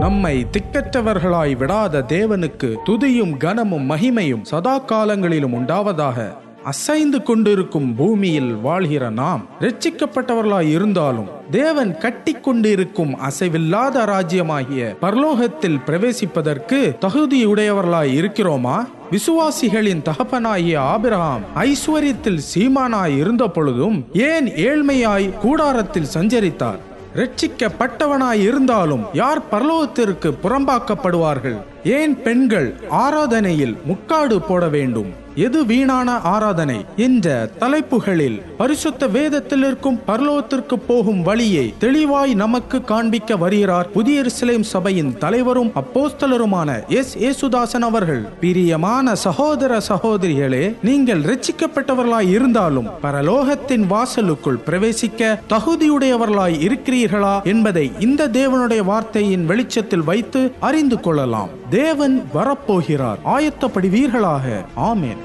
நம்மை திக்கற்றவர்களாய் விடாத தேவனுக்கு துதியும் கனமும் மகிமையும் சதா காலங்களிலும் உண்டாவதாக அசைந்து கொண்டிருக்கும் பூமியில் வாழ்கிற நாம் ரட்சிக்கப்பட்டவர்களாய் இருந்தாலும் தேவன் கட்டி கொண்டிருக்கும் அசைவில்லாத ராஜ்யமாகிய பரலோகத்தில் பிரவேசிப்பதற்கு தகுதியுடையவர்களாய் இருக்கிறோமா? விசுவாசிகளின் தகப்பனாகிய ஆபிரகாம் ஐஸ்வர்யத்தில் சீமானாய் இருந்த பொழுதும் ஏன் ஏழ்மையாய் கூடாரத்தில் சஞ்சரித்தார்? ரட்சிக்கப்பட்டவனாய் இருந்தாலும் யார் பரலோகத்திற்கு புறம்பாக்கப்படுவார்கள்? ஏன் பெண்கள் ஆராதனையில் முக்காடு போட வேண்டும்? எது வீணான ஆராதனை? என்ற தலைப்புகளில் பரிசுத்த வேதத்தில் இருக்கும் பரலோகத்திற்கு போகும் வழியை தெளிவாய் நமக்கு காண்பிக்க வருகிறார் புதிய இஸ்லேம் சபையின் தலைவரும் அப்போஸ்தலருமான எஸ். ஏசுதாசன் அவர்கள். பிரியமான சகோதர சகோதரிகளே நீங்கள் ரட்சிக்கப்பட்டவர்களாய் இருந்தாலும் பரலோகத்தின் வாசலுக்குள் பிரவேசிக்க தகுதியுடையவர்களாய் இருக்கிறீர்களா என்பதை இந்த தேவனுடைய வார்த்தையின் வெளிச்சத்தில் வைத்து அறிந்து கொள்ளலாம். தேவன் வரப்போகிறார். ஆயத்தப்படுவீர்களாக ஆமேன்.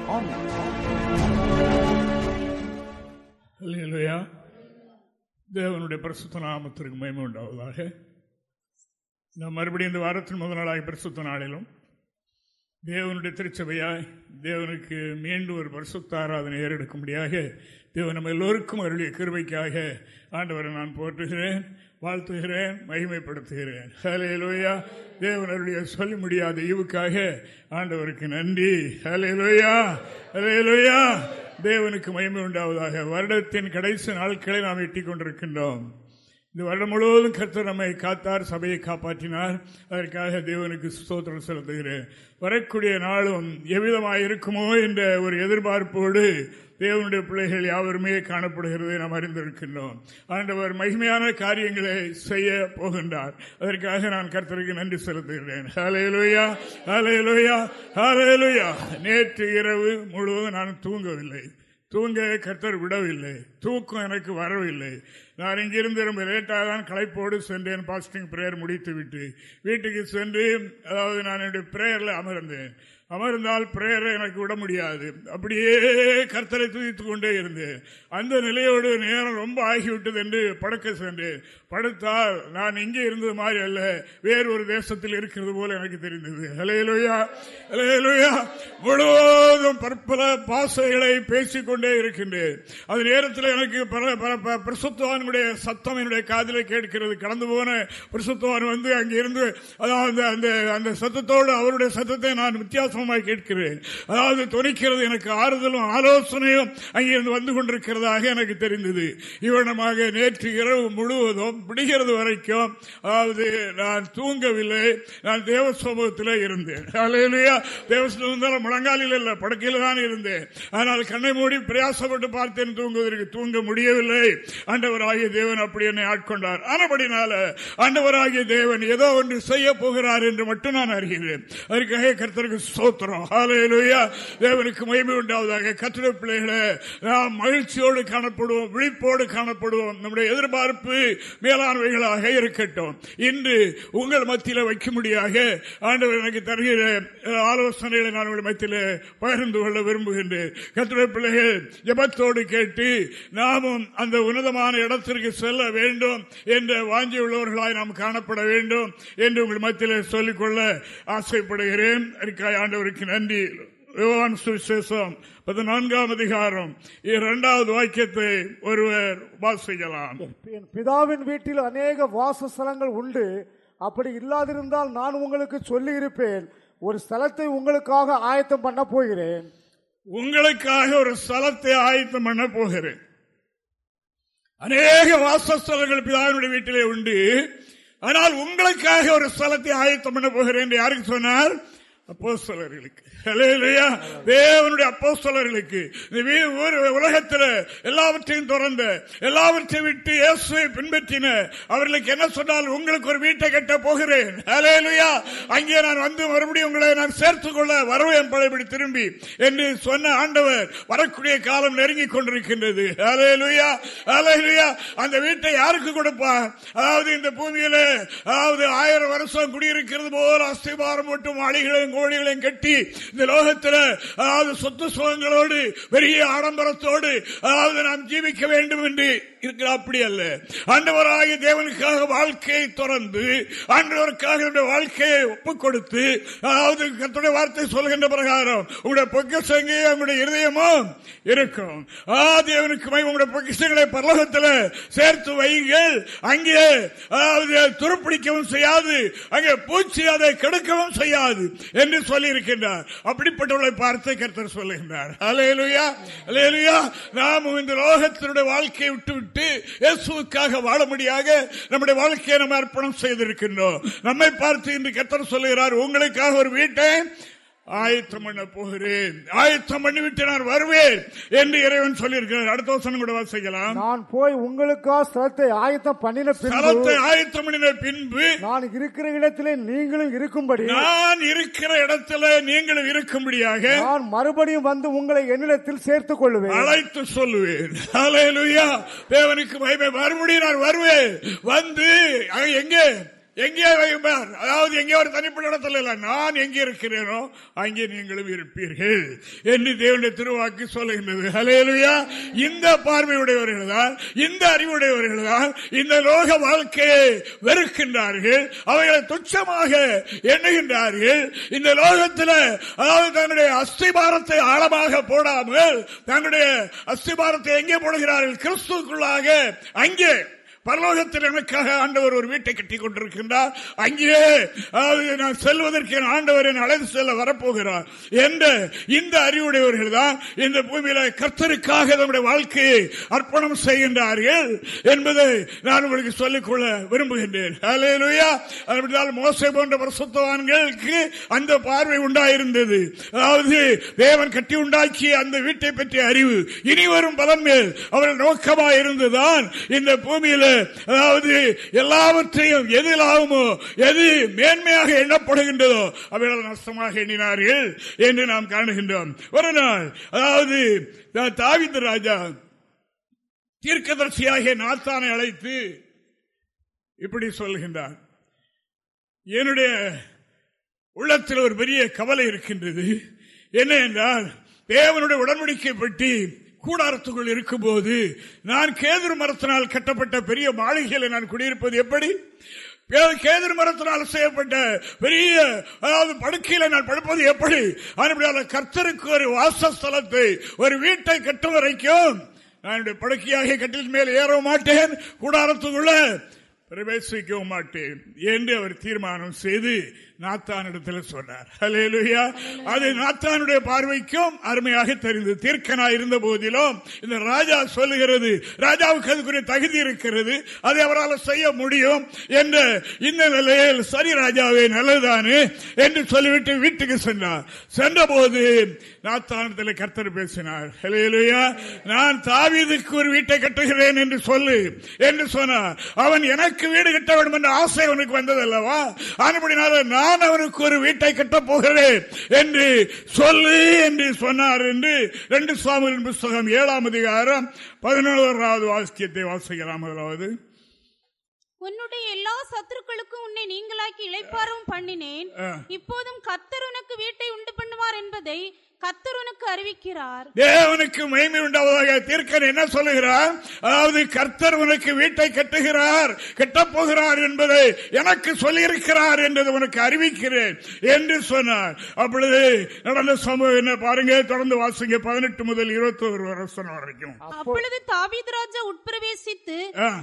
தேவனுடைய பரிசுத்த நாமத்திற்கு மேம்பு உண்டாவதாக. நாம் மறுபடியும் இந்த வாரத்தின் முதல் நாளாக பரிசுத்த நாளிலும் தேவனுடைய திருச்சபையாய் தேவனுக்கு மீண்டும் ஒரு பரிசுத்த ஆராதனை ஏறெடுக்கும்படியாக தேவன் நம்ம எல்லோருக்கும் அருளிய கிருபைக்காக ஆண்டவரை நான் போற்றுகிறேன். வாழ்த்துகிறேன் மகிமைப்படுத்துகிறேன். ஹலேலோயா தேவனருடைய சொல்ல முடியாத ஈவுக்காக ஆண்டவருக்கு நன்றி. ஹலேலோயா ஹலேலோயா தேவனுக்கு மகிமை உண்டாவதாக. வருடத்தின் கடைசி நாட்களை நாம் எட்டி கொண்டிருக்கின்றோம் இந்த வருடம் முழுவதும் கர்த்தர் நம்மை காத்தார் சபையை காப்பாற்றினார். அதற்காக தேவனுக்கு ஸ்தோத்திரம் செலுத்துகிறேன். வரக்கூடிய நாளும் எவ்விதமாக இருக்குமோ என்ற ஒரு எதிர்பார்ப்போடு தேவனுடைய பிள்ளைகள் யாவருமே காணப்படுகிறது நாம் அறிந்திருக்கின்றோம். ஆண்டவர் மகிமையான காரியங்களை செய்ய போகின்றார். அதற்காக நான் கர்த்தருக்கு நன்றி செலுத்துகிறேன். ஹலேலுயா ஹலேலுயா ஹலேலுயா நேற்று இரவு முழுவதும் நான் தூங்கவில்லை. தூங்க கர்த்தர் விடவில்லை. தூக்கம் எனக்கு வரவில்லை. நான் இங்கிருந்து ரொம்ப லேட்டாக தான் களைப்போடு சென்றேன். பாஸ்டிங் ப்ரேயர் முடித்து விட்டு வீட்டுக்கு சென்று அதாவது நான் என்னுடைய ப்ரேயரில் அமர்ந்தேன். அமர்ந்தால் பிரேயரை எனக்கு விட முடியாது. அப்படியே கர்த்தரை துதித்துக் கொண்டே இருந்தேன். அந்த நிலையோடு நேரம் ரொம்ப ஆகிவிட்டது என்று படுக்க சென்றேன். படுத்தால் நான் இங்கே இருந்தது மாதிரி அல்ல. வேறு ஒரு தேசத்தில் இருக்கிறது போல எனக்கு தெரிந்தது. அலையலுயா அலையலுயா முழுவதும் பற்பல பாசைகளை பேசிக்கொண்டே இருக்கின்றேன். அந்த நேரத்தில் எனக்கு பிரசுத்தவானுடைய சத்தம் என்னுடைய காதில கேட்கிறது. கடந்து போன பிரசுத்தவான் வந்து அங்கிருந்து அதாவது அந்த அந்த சத்தத்தோடு அவருடைய சத்தத்தை நான் வித்தியாசம் வித்தியாசமாய் கேட்கிறேன். அதாவது துணிக்கிறது எனக்கு ஆறுதலும் ஆலோசனையும் அங்கிருந்து வந்து கொண்டிருக்கிறதாக எனக்கு தெரிந்தது. இவனமாக நேற்று இரவு முழுவதும் பிடிக்கிறது வரைக்கும் அதாவது நான் தூங்கவில்லை நான் தேவ சமூகத்தில் இருந்தேன் தேவசமூகத்தில் முழங்காலில் இல்ல படுக்கையில் தான் இருந்தேன். ஆனால் கண்ணை மூடி பிரயாசப்பட்டு பார்த்தேன் தூங்குவதற்கு தூங்க முடியவில்லை. ஆண்டவராகிய தேவன் அப்படி என்னை ஆட்கொண்டார். ஆனபடினால ஆண்டவராகிய தேவன் ஏதோ ஒன்று செய்ய போகிறார் என்று மட்டும் நான் அறிகிறேன். அதற்காக கருத்தருக்கு ஸ்தோத்திரம். சோத்திரம் தேவனுக்கு மகிமை உண்டாவதாக. கத்திர பிள்ளைகளை நாம் மகிழ்ச்சியோடு காணப்படுவோம் விழிப்போடு காணப்படுவோம். நம்முடைய எதிர்பார்ப்பு மேலானவைகளாக இருக்கட்டும். இன்று உங்கள் மத்தியில் வைக்கும்படியாக ஆண்டவர் எனக்கு தருகிற ஆலோசனைகளை நான் உங்கள் மத்தியில் பகிர்ந்து கொள்ள விரும்புகின்றேன். கத்திர பிள்ளைகள் ஜபத்தோடு கேட்டு நாமும் அந்த உன்னதமான இடத்திற்கு செல்ல வேண்டும் என்ற வாஞ்சி உள்ளவர்களாய் நாம் காணப்பட வேண்டும் என்று உங்கள் மத்தியில் சொல்லிக்கொள்ள ஆசைப்படுகிறேன். ஆண்டவருக்கு நன்றி. சுவிசேஷம் பதினான்காம் அதிகாரம். இரண்டாவது வாக்கியத்தை ஒருவர் வாசிக்கலாம். பிதாவின் வீட்டில் அநேக வாசஸ்தலங்கள் உண்டு. அப்படி இல்லாதிருந்தால் நான் உங்களுக்கு சொல்லி இருப்பேன் ஒரு ஸ்தலத்தை உங்களுக்காக ஆயத்தம் பண்ண போகிறேன். உங்களுக்காக ஒரு ஸ்தலத்தை ஆயத்தம் பண்ண போகிறேன். அநேக வாசஸ்தலங்கள் பிதாவினுடைய வீட்டிலே உண்டு. ஆனால் உங்களுக்காக ஒரு ஸ்தலத்தை ஆயத்தம் பண்ண போகிறேன் யாருக்கு சொன்னார்? அப்போ சிலர்களுக்கு தேவனுடைய அப்போஸ்தலர்களுக்கு. உலகத்தில் எல்லாவற்றையும் திறந்த எல்லாவற்றையும் விட்டு இயேசுவை பின்பற்றின. அவர்களுக்கு என்ன சொன்னால் உங்களுக்கு ஒரு வீட்டை கட்ட போகிறேன். அங்கே நான் வந்து மறுபடியும் உங்களை நான் சேர்த்துக் கொள்ள வரவேன் பழையபடி திரும்பி என்று சொன்ன ஆண்டவர் வரக்கூடிய காலம் நெருங்கிக் கொண்டிருக்கின்றது. அந்த வீட்டை யாருக்கு கொடுப்பான் அதாவது இந்த பூமியில அதாவது ஆயிரம் வருஷம் குடியிருக்கிறது போல் அஸ்திபாரம் மட்டும் மாளிகளையும் கோழிகளையும் கட்டி இந்த லோகத்தில் அதாவது சொத்து சுகங்களோடு பெரிய ஆடம்பரத்தோடு அதாவது நாம் ஜீவிக்க வேண்டும் என்று இருக்கிற அப்படி அல்ல. ஆண்டவராகிய தேவனுக்காக வாழ்க்கையை தொடர்ந்து ஆண்டவருக்காக வாழ்க்கையை ஒப்புக் கொடுத்து அதாவது கத்துடைய வார்த்தை சொல்கின்ற பிரகாரம் உங்களுடைய பொக்கிசங்கே உங்களுடைய இருதயமும் இருக்கும். ஆ தேவனுக்கு உங்களுடைய பொக்கிசங்களை பரலோகத்தில் சேர்த்து வையுங்கள். அங்கே அதாவது துருப்பிடிக்கவும் செய்யாது. அங்கே பூச்சி அதை கெடுக்கவும் செய்யாது என்று சொல்லி இருக்கின்றார் அப்படிப்பட்டவர்களை பார்த்து கருத்தர் சொல்லுகின்றார். அலையலுயா அலையலுயா நாம் இந்த லோகத்தினுடைய வாழ்க்கையை விட்டுவிட்டு இயேசுக்காக வாழும்படியாக நம்முடைய வாழ்க்கையை நம்ம அர்ப்பணம் செய்திருக்கின்றோம். நம்மை பார்த்து இன்று கத்தர் சொல்லுகிறார் உங்களுக்காக ஒரு வீட்டை ஆயத்தம் பண்ண போகிறேன். ஆயத்தம் பண்ணிவிட்டு நான் வருவேன் என்று இறைவன் சொல்லியிருக்கிறார். அடுத்த வசனம் கூட வாசிக்கலாம். நான் போய் உங்களுக்கா ஸ்தலத்தை ஆயத்தம் பண்ணின ஸ்தலத்தை ஆயத்தம் பண்ணின பின்பு நான் இருக்கிற இடத்திலே நீங்களும் இருக்கும்படி நான் இருக்கிற இடத்துல நீங்களும் இருக்கும்படியாக நான் மறுபடியும் வந்து உங்களை என்னிடத்தில் சேர்த்துக் கொள்ளுவேன் அழைத்து சொல்லுவேன். தேவனுக்கு மறுபடியும் நான் வருவேன். வந்து எங்கே? எங்கே வைப்பார் அதாவது எங்கே ஒரு தனிப்பட்ட இடத்துல இல்லை. நான் எங்கே இருக்கிறேனோ அங்கே நீங்களும் இருப்பீர்கள். என்று தேவனுடைய திருவாக்கு சொல்லுகின்றது. ஹலேலுயா இந்த பார்வையுடையவர்கள் தான் இந்த அறிவுடையவர்கள் தான் இந்த லோக வாழ்க்கையை வெறுக்கின்றார்கள். அவைகளை துச்சமாக எண்ணுகின்றார்கள். இந்த லோகத்தில் அதாவது தன்னுடைய அஸ்திபாரத்தை ஆழமாக போடாமல் தன்னுடைய அஸ்திபாரத்தை எங்கே போடுகிறார்கள்? கிறிஸ்துக்குள்ளாக அங்கே. பரலோகத்தில் எனக்காக ஆண்டவர் ஒரு வீட்டை கட்டி கொண்டிருக்கின்றார். அங்கே அதாவது நான் செல்வதற்கு என் ஆண்டவர் என் அழைத்து செல்ல வரப்போகிறார் என்ற இந்த அறிவுடையவர்கள் தான் இந்த பூமியில கர்த்தருக்காக நம்முடைய வாழ்க்கையை அர்ப்பணம் செய்கின்றார்கள் என்பதை நான் உங்களுக்கு சொல்லிக்கொள்ள விரும்புகின்றேன். மோசை போன்ற பிரசுத்தவான்களுக்கு அந்த பார்வை உண்டாயிருந்தது. அதாவது தேவன் கட்டி உண்டாக்கிய அந்த வீட்டை பற்றிய அறிவு இனி வரும் பலன் மேல் அவர்கள் நோக்கமாக இருந்துதான் இந்த பூமியில அதாவது எல்லாவற்றையும் எது லாபமோ எது மேன்மையாக எண்ணப்படுகின்றதோ அவைகள் நஷ்டமாக எண்ணினார்கள் என்று நாம் காணுகின்றோம். ஒரு நாள் அதாவது தாவிந்த ராஜா தீர்க்கதர்சியாகிய நாத்தானை அழைத்து இப்படி சொல்கின்றார். என்னுடைய உள்ளத்தில் ஒரு பெரிய கவலை இருக்கின்றது. என்ன என்றால் தேவனுடைய உடன்படிக்கை பற்றி கூடாரத்துக்குள் இருக்கும்போது நான் கேதுரு மரத்தினால் கட்டப்பட்ட பெரிய மாளிகையில் நான் குடியிருப்பது எப்படி? கேதுரு மரத்தினால் செய்யப்பட்ட பெரிய அதாவது படுக்கையில நான் படுப்பது எப்படி? அதுபடியால கர்த்தருக்கு ஒரு வாசஸ்தலத்தை ஒரு வீட்டை கட்டும் வரைக்கும் நான் படுக்கையாக கட்டில் மேல் ஏற மாட்டேன் கூடாரத்துக்குள்ள பிரவேசிக்கவும் மாட்டேன் என்று அவர் தீர்மானம் செய்து நாத்தானிடத்தில் சொன்னார். ஹலேலுயா அது நாத்தானுடைய பார்வைக்கும் அருமையாக தெரிந்தது. தீர்க்கனா இருந்த போதிலும் இந்த ராஜா சொல்லுகிறது ராஜாவுக்கு அதுக்குரிய தகுதி இருக்கிறது அதை அவரால் செய்ய முடியும் என்ற இந்த நிலையில் சரி ராஜாவே நல்லதானே என்று சொல்லிவிட்டு வீட்டுக்கு சென்றார். சென்ற போது நாத்தானத்தில் கர்த்தர் பேசினார். ஹலேலுயா நான் தாவீதுக்கு ஒரு வீட்டை கட்டுகிறேன் என்று சொல்லு என்று சொன்னார். அவன் எனக்கு வீடு கட்ட வேண்டும் என்ற ஆசை அவனுக்கு வந்ததல்லவா? ஆனப்படினால நான் நான் அவனுக்கு ஒரு வீட்டை கட்டப் போகிறேன் என்று சொல்லு என்று சொன்னார் என்று ரெண்டு சுவாமியின் புஸ்தகம் ஏழாம் அதிகாரம் பதினோராவது வாசியத்தை வாசிக்கலாம். முதலாவது உன்னுடைய எல்லா சத்துருக்களுக்கும் உன்னை நீங்களாக்கி இளைப்பாரவும் பண்ணினேன். இப்போதும் கத்தர் உனக்கு வீட்டை உண்டு பண்ணுவார் என்பதை கத்தர் உனக்கு அறிவிக்கிறார். தேவனுக்கு மகிமை உண்டாவதாக தீர்க்கன் என்ன சொல்லுகிறார்? அதாவது கர்த்தர் உனக்கு வீட்டை கட்டுகிறார் கட்டப் போகிறார் என்பதை எனக்கு சொல்லியிருக்கிறார் என்றது உனக்கு அறிவிக்கிறேன் என்று சொன்னார். அப்பொழுது நடந்த சம்பவம் என்ன பாருங்க தொடர்ந்து வாசிங்க பதினெட்டு முதல் இருபத்தி ஒரு வருஷம் வரைக்கும். அப்பொழுது தாவீது ராஜா உட்பிரவேசித்து.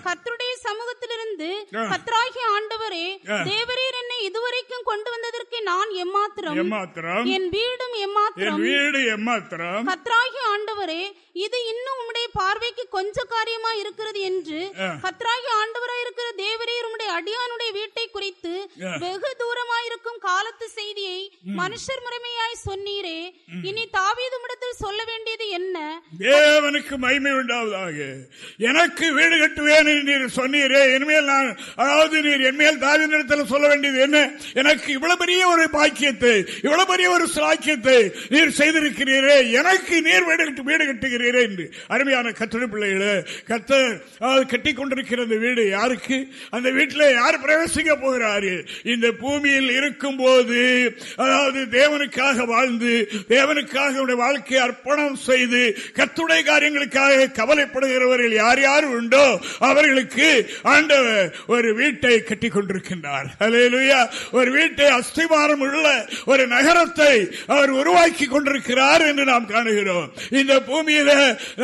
கர்த்தருடைய சமூகத்திலிருந்து. கர்த்தராகிய ஆண்டவரே. தேவரீர் என்னை இதுவரைக்கும் கொண்டு வந்ததற்கு நான் எம்மாத்திரம்? எம்மாத்திரம்? என் வீடும் எம்மாத்திரம்? வீடு எம்மாத்திரம் கத்ராகி ஆண்டவரே இது இன்னும் உம்முடைய பார்வைக்கு கொஞ்ச காரியமா இருக்கிறது என்று. கத்ராகி ஆண்டவராய் இருக்கிற தேவரீர் உம்முடைய அடியானுடைய வீட்டை குறித்து. வெகு தூரமாயிருக்கும் காலத்து செய்தியை மனுஷர் முறைமையாய் சொன்னீரே. இனி தாவீது உம்மிடத்தில் சொல்ல வேண்டியது என்ன? தேவனுக்கு மகிமை உண்டாவதாக. எனக்கு வீடு கட்டுவேன் நீர் சொன்னீரே. இனிமேல் நான் அதாவது நீர் என்மேல் தாவி நிலத்தில் சொல்ல வேண்டியது என்ன? எனக்கு இவ்வளவு பெரிய ஒரு பாக்கியத்தை இவ்வளவு பெரிய ஒரு சாக்கியத்தை நீர் செய்திருக்கிறீரே எனக்கு நீர் வீடு வீடு கட்டுகிறீரே என்று. அருமையான கத்திர பிள்ளைகளே கத்த கட்டி கொண்டிருக்கிற அந்த வீடு யாருக்கு? அந்த வீட்டில் யார் பிரவேசிக்க போகிறாரு இந்த பூமியில் இருக்கும் போது அதாவது தேவனுக்காக வாழ்ந்து தேவனுக்காக வாழ்க்கை வாழ்க்கையை அர்ப்பணம் செய்து கத்துடைய காரியங்களுக்காக கவலைப்படுகிறவர்கள் யார் யார் உண்டோ அவர்களுக்கு ஆண்டவர் ஒரு வீட்டை கட்டி கொண்டிருக்கின்றார். ஒரு வீட்டை அஸ்திவாரம் உள்ள ஒரு நகரத்தை அவர் உருவாக்கி கொண்டிருக்கிறார் என்று நாம் காணுகிறோம். இந்த பூமியில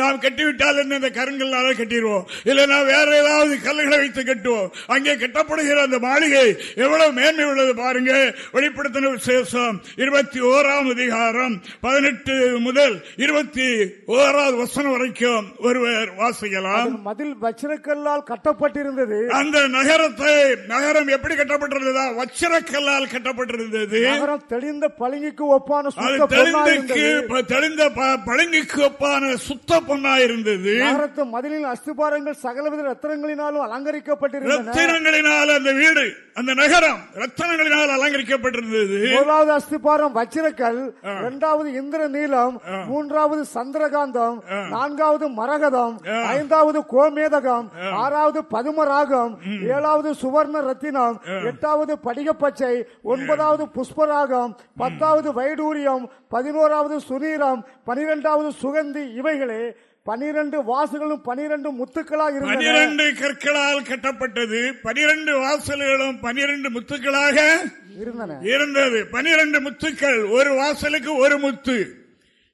நாம் கட்டிவிட்டால் என்ன? இந்த கருங்கல்னால கட்டிடுவோம். இல்லைன்னா வேற ஏதாவது கல்லுகளை வைத்து கட்டுவோம். அங்கே கட்டப்படுகிற அந்த மாளிகை எவ்வளவு மேன்மை உள்ளது பாருங்க. வெளிப்படுத்தின விசேஷம் இருபத்தி ஓராம் அதிகாரம் பதினெட்டு முதல் இருபத்தி ஓராவது வசனம் வரைக்கும் ஒருவர் வாசிக்கலாம். மதில் வச்சிரக்கல்லால் கட்டப்பட்டிருந்தது. அந்த நகரத்தை நகரம் எப்படி கட்டப்பட்டிருந்ததா? வச்சிரக்கல்லால் கட்டப்பட்டிருந்தது. நகரம் தெளிந்த பளிங்குக்கு ஒப்பான அது பொன்னாயிருந்தது தெளிந்த ப- பளிங்குக்கு ஒப்பான சுத்த பொன்னா இருந்தது. நகரத்து அஸ்திபாரங்கள் சகலவித ரத்தனங்களினாலும் அலங்கரிக்கப்பட்டிருந்தன. ரத்தினங்களினால் அந்த வீடு அந்த நகரம் ரத்தனங்களினால் அலங்கரிக்கப்பட்டிருந்தது. முதலாவது அஸ்திபாரம் வச்சிரக்கல் இரண்டாவது இந்திர நீலம் மூன்றாவது சந்திரகாந்தம் நான்காவது மரகதம் ஐந்தாவது கோமேதகம் ஆறாவது பதுமராகம் ஏழாவது சுவர்ண ரத்தினம் எட்டாவது படிகப்பச்சை ஒன்பதாவது புஷ்பராகம் பத்தாவது வைடூரியம் பதினோராவது சுனீரம் பனிரெண்டாவது சுகந்தி இவைகளே பனிரெண்டு வாசுகளும் பனிரெண்டு முத்துக்களாக இருந்தன. பனிரெண்டு கற்களால் கட்டப்பட்டது. பனிரெண்டு வாசல்களும் பனிரெண்டு முத்துக்களாக இருந்தன. இருந்தது. பனிரெண்டு முத்துக்கள் ஒரு வாசலுக்கு ஒரு முத்து.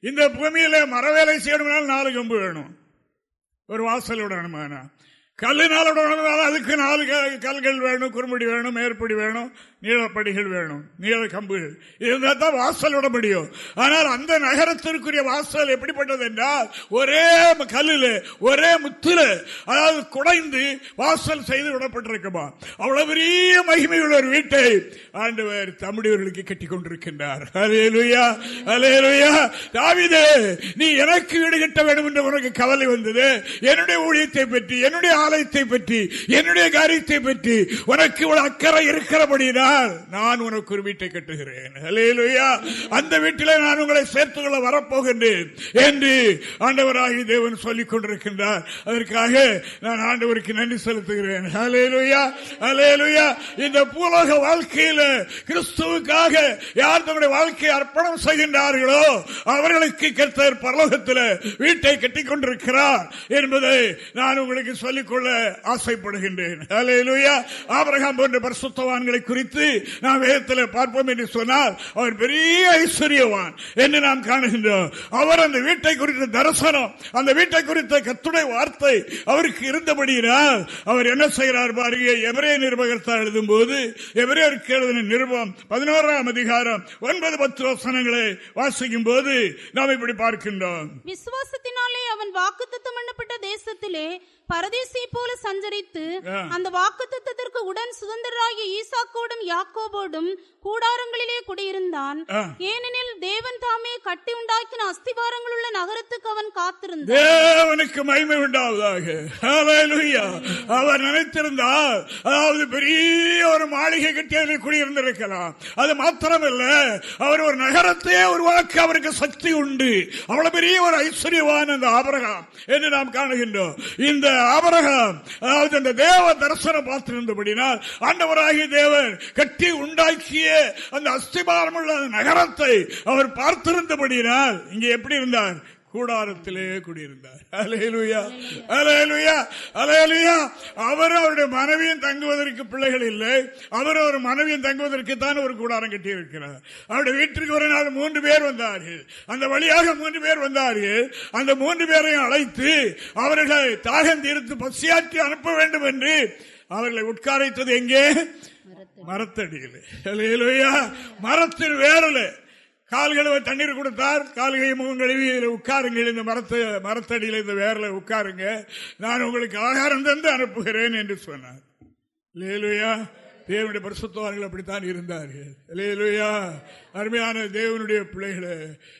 இந்த பூமியில மரவேலை செய்யணும்னாலும் நாலு கம்பு வேணும். ஒரு வாசல் விடணுமானா கல்லுனால அதுக்கு நாலு கல்கள் வேணும் குறும்படி வேணும் மேற்படி வேணும். நீளப்படிகள் வேணும் நீள கம்புகள் இருந்தால் தான் வாசல் விட முடியும். ஆனால் அந்த நகரத்திற்குரிய வாசல் எப்படிப்பட்டது என்றால் ஒரே கல்லில் ஒரே முத்துல அதாவது குடைந்து வாசல் செய்து விடப்பட்டிருக்குமா? அவ்வளவு பெரிய மகிமையுள்ள ஒரு வீட்டை ஆண்டவர் தம்முடையவர்களுக்கு கட்டி கொண்டிருக்கின்றார். அலேலுயா அலேலுயா தாவிதே நீ எனக்கு வீடு கட்ட வேண்டும் என்று உனக்கு கவலை வந்தது. என்னுடைய ஊழியத்தை பற்றி என்னுடைய ஆலயத்தை பற்றி என்னுடைய காரியத்தை பற்றி உனக்கு இவ்வளவு அக்கறை இருக்கிறபடினால் நான் உனக்கு ஒரு வீட்டை கட்டுகிறேன். அந்த வீட்டிலே நான் உங்களை சேர்த்துக் கொள்ள வரப்போகின்றேன் என்று ஆண்டவராகி தேவன் சொல்லிக் கொண்டிருக்கின்றார். அதற்காக நான் ஆண்டவருக்கு நன்றி செலுத்துகிறேன். இந்த பூலோக வாழ்க்கையில கிறிஸ்துவுக்காக யார் தன்னுடைய வாழ்க்கையை அர்ப்பணம் செய்கின்றார்களோ அவர்களுக்கு கர்த்தர் பரலோகத்தில் வீட்டை கட்டிக் கொண்டிருக்கிறார் என்பதை நான் உங்களுக்கு சொல்லிக்கொள்ள ஆசைப்படுகின்றேன். அலேலுயா போன்ற பரிசுத்தவான்களை குறித்து நாம் வேதத்தில் பார்ப்போம் என்று சொன்னால் அவர் பெரிய ஐஸ்வர்யவான் என்று நாம் காணுகின்றோம். அவர் அந்த வீட்டை குறித்த தரிசனம் அந்த வீட்டை குறித்த கத்துடைய வார்த்தை அவருக்கு இருந்தபடியினால் அவர் என்ன செய்கிறார் பாருங்க எவரே நிருபகர்த்தா எழுதும் போது எவரேருக்கு எழுதின நிருபம் பதினோராம் அதிகாரம் ஒன்பது பத்து வசனங்களை வாசிக்கும் போது நாம் இப்படி பார்க்கின்றோம். விசுவாசத்தினாலே அவன் வாக்கு பண்ணப்பட்ட தேசத்திலே பரதேசி போல சஞ்சரித்து. அந்த வாக்குத்தத்தத்திற்கு உடன் சுதந்திரராகிய ஈசாக்கோடும் யாக்கோபோடும் கூடாரங்களிலே குடியிருந்தான். ஏனெனில் தேவன் தாமே கட்டி உண்டாக்கின அஸ்திவாரங்கள் உள்ள நகரத்துக்கு அவன் காத்திருந்தான் தேவனுக்கு மகிமை உண்டாவதாக. அவர் நினைத்திருந்தால் அதாவது பெரிய ஒரு மாளிகை கட்டி அதில் குடியிருந்திருக்கலாம் அது மாத்திரமல்ல அவர் ஒரு நகரத்தையே உருவாக்க அவருக்கு சக்தி உண்டு அவ்வளவு பெரிய ஒரு ஐஸ்வர்யவான் அந்த ஆபரகம் என்று நாம் காணுகின்றோம் இந்த ஆபரகம் அதாவது அந்த தேவ தரிசனம் பார்த்திருந்தபடினால் ஆண்டவராகிய தேவன் கட்டி உண்டாக்கிய அந்த அஸ்திபாரமுள்ள அந்த நகரத்தை அவர் பார்த்திருந்தபடியினால் இங்கே எப்படி இருந்தார்? கூடாரத்திலே குடியிருந்தார். அலேலுயா அலேலுயா அலேலுயா அவர் அவருடைய மனைவியும் தங்குவதற்கு பிள்ளைகள் இல்லை. அவர் ஒரு மனைவியும் தங்குவதற்கு தான் ஒரு கூடாரம் கட்டி இருக்கிறார் அவருடைய வீட்டிற்கு ஒரு நாள் மூன்று பேர் வந்தார்கள். அந்த வழியாக மூன்று பேர் வந்தார்கள். அந்த மூன்று பேரையும் அழைத்து அவர்களை தாகம் தீர்த்து பசியாற்றி அனுப்ப வேண்டும் என்று அவர்களை உட்காரைத்தது எங்கே? மரத்தடியில். மரத்தின் வேரல. கால்களை தண்ணீர் கொடுத்தார். கால்கை முகம் கழுவி இதில் உட்காருங்கள் இந்த மரத்தை மரத்தடியில் இந்த வேரில் உட்காருங்க. நான் உங்களுக்கு ஆகாரம் தந்து அனுப்புகிறேன் என்று சொன்னார். லேலுயா தேவனுடைய பரிசுத்தவார்கள் அப்படித்தான் இருந்தார்கள். இல்லையா அருமையான தேவனுடைய பிள்ளைகளே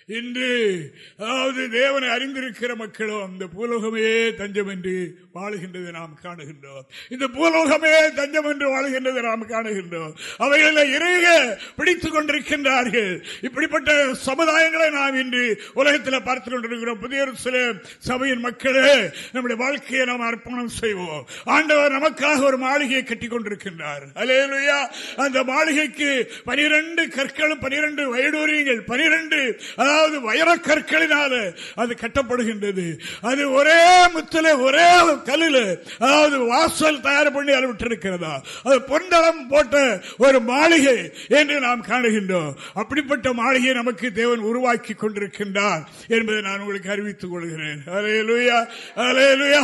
இன்று அதாவது தேவனை அறிந்திருக்கிற மக்களும் இந்த பூலோகமே தஞ்சம் என்று வாழுகின்றதை நாம் காணுகின்றோம். இந்த பூலோகமே தஞ்சம் என்று வாழுகின்றதை நாம் காணுகின்றோம். அவைகளை இறைக பிடித்துக் கொண்டிருக்கின்றார்கள். இப்படிப்பட்ட சமுதாயங்களை நாம் இன்று உலகத்தில் பார்த்துக் கொண்டிருக்கிறோம். புதிய சில சபையின் மக்களே நம்முடைய வாழ்க்கையை நாம் அர்ப்பணம் செய்வோம். ஆண்டவர் நமக்காக ஒரு மாளிகையை கட்டிக் கொண்டிருக்கின்றார். அலேலுயா அந்த மாளிகைக்கு பனிரெண்டு கற்களும் பனிரெண்டு வயடூரியங்கள் பனிரெண்டு அதாவது வைரக்கற்களினால அது கட்டப்படுகின்றது. அது ஒரே முத்தில ஒரே கல்லில் அதாவது வாசல் தயார் பண்ணி அளவிட்டிருக்கிறதா அது பொன்னலம் போட்ட ஒரு மாளிகை என்று நாம் காணுகின்றோம். அப்படிப்பட்ட மாளிகையை நமக்கு தேவன் உருவாக்கி கொண்டிருக்கின்றார் என்பதை நான் உங்களுக்கு அறிவித்துக் கொள்கிறேன். அலையலுயா அலையலுயா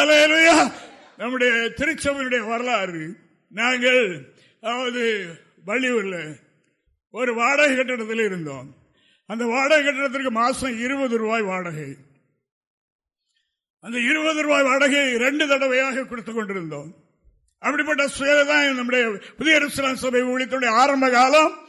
அலையலுயா நம்முடைய திருச்சபையினுடைய வரலாறு நாங்கள் அதாவது வள்ளியூரில் ஒரு வாடகை கட்டிடத்தில் இருந்தோம். அந்த வாடகை கட்டிடத்திற்கு மாசம் இருபது ரூபாய் வாடகை. அந்த இருபது ரூபாய் வாடகை ரெண்டு தடவையாக கொடுத்துக் கொண்டிருந்தோம். அப்படிப்பட்ட சுயதான் தான் நம்முடைய புதிய அரசியல் சபை ஊழியத்துடைய ஆரம்ப காலம்.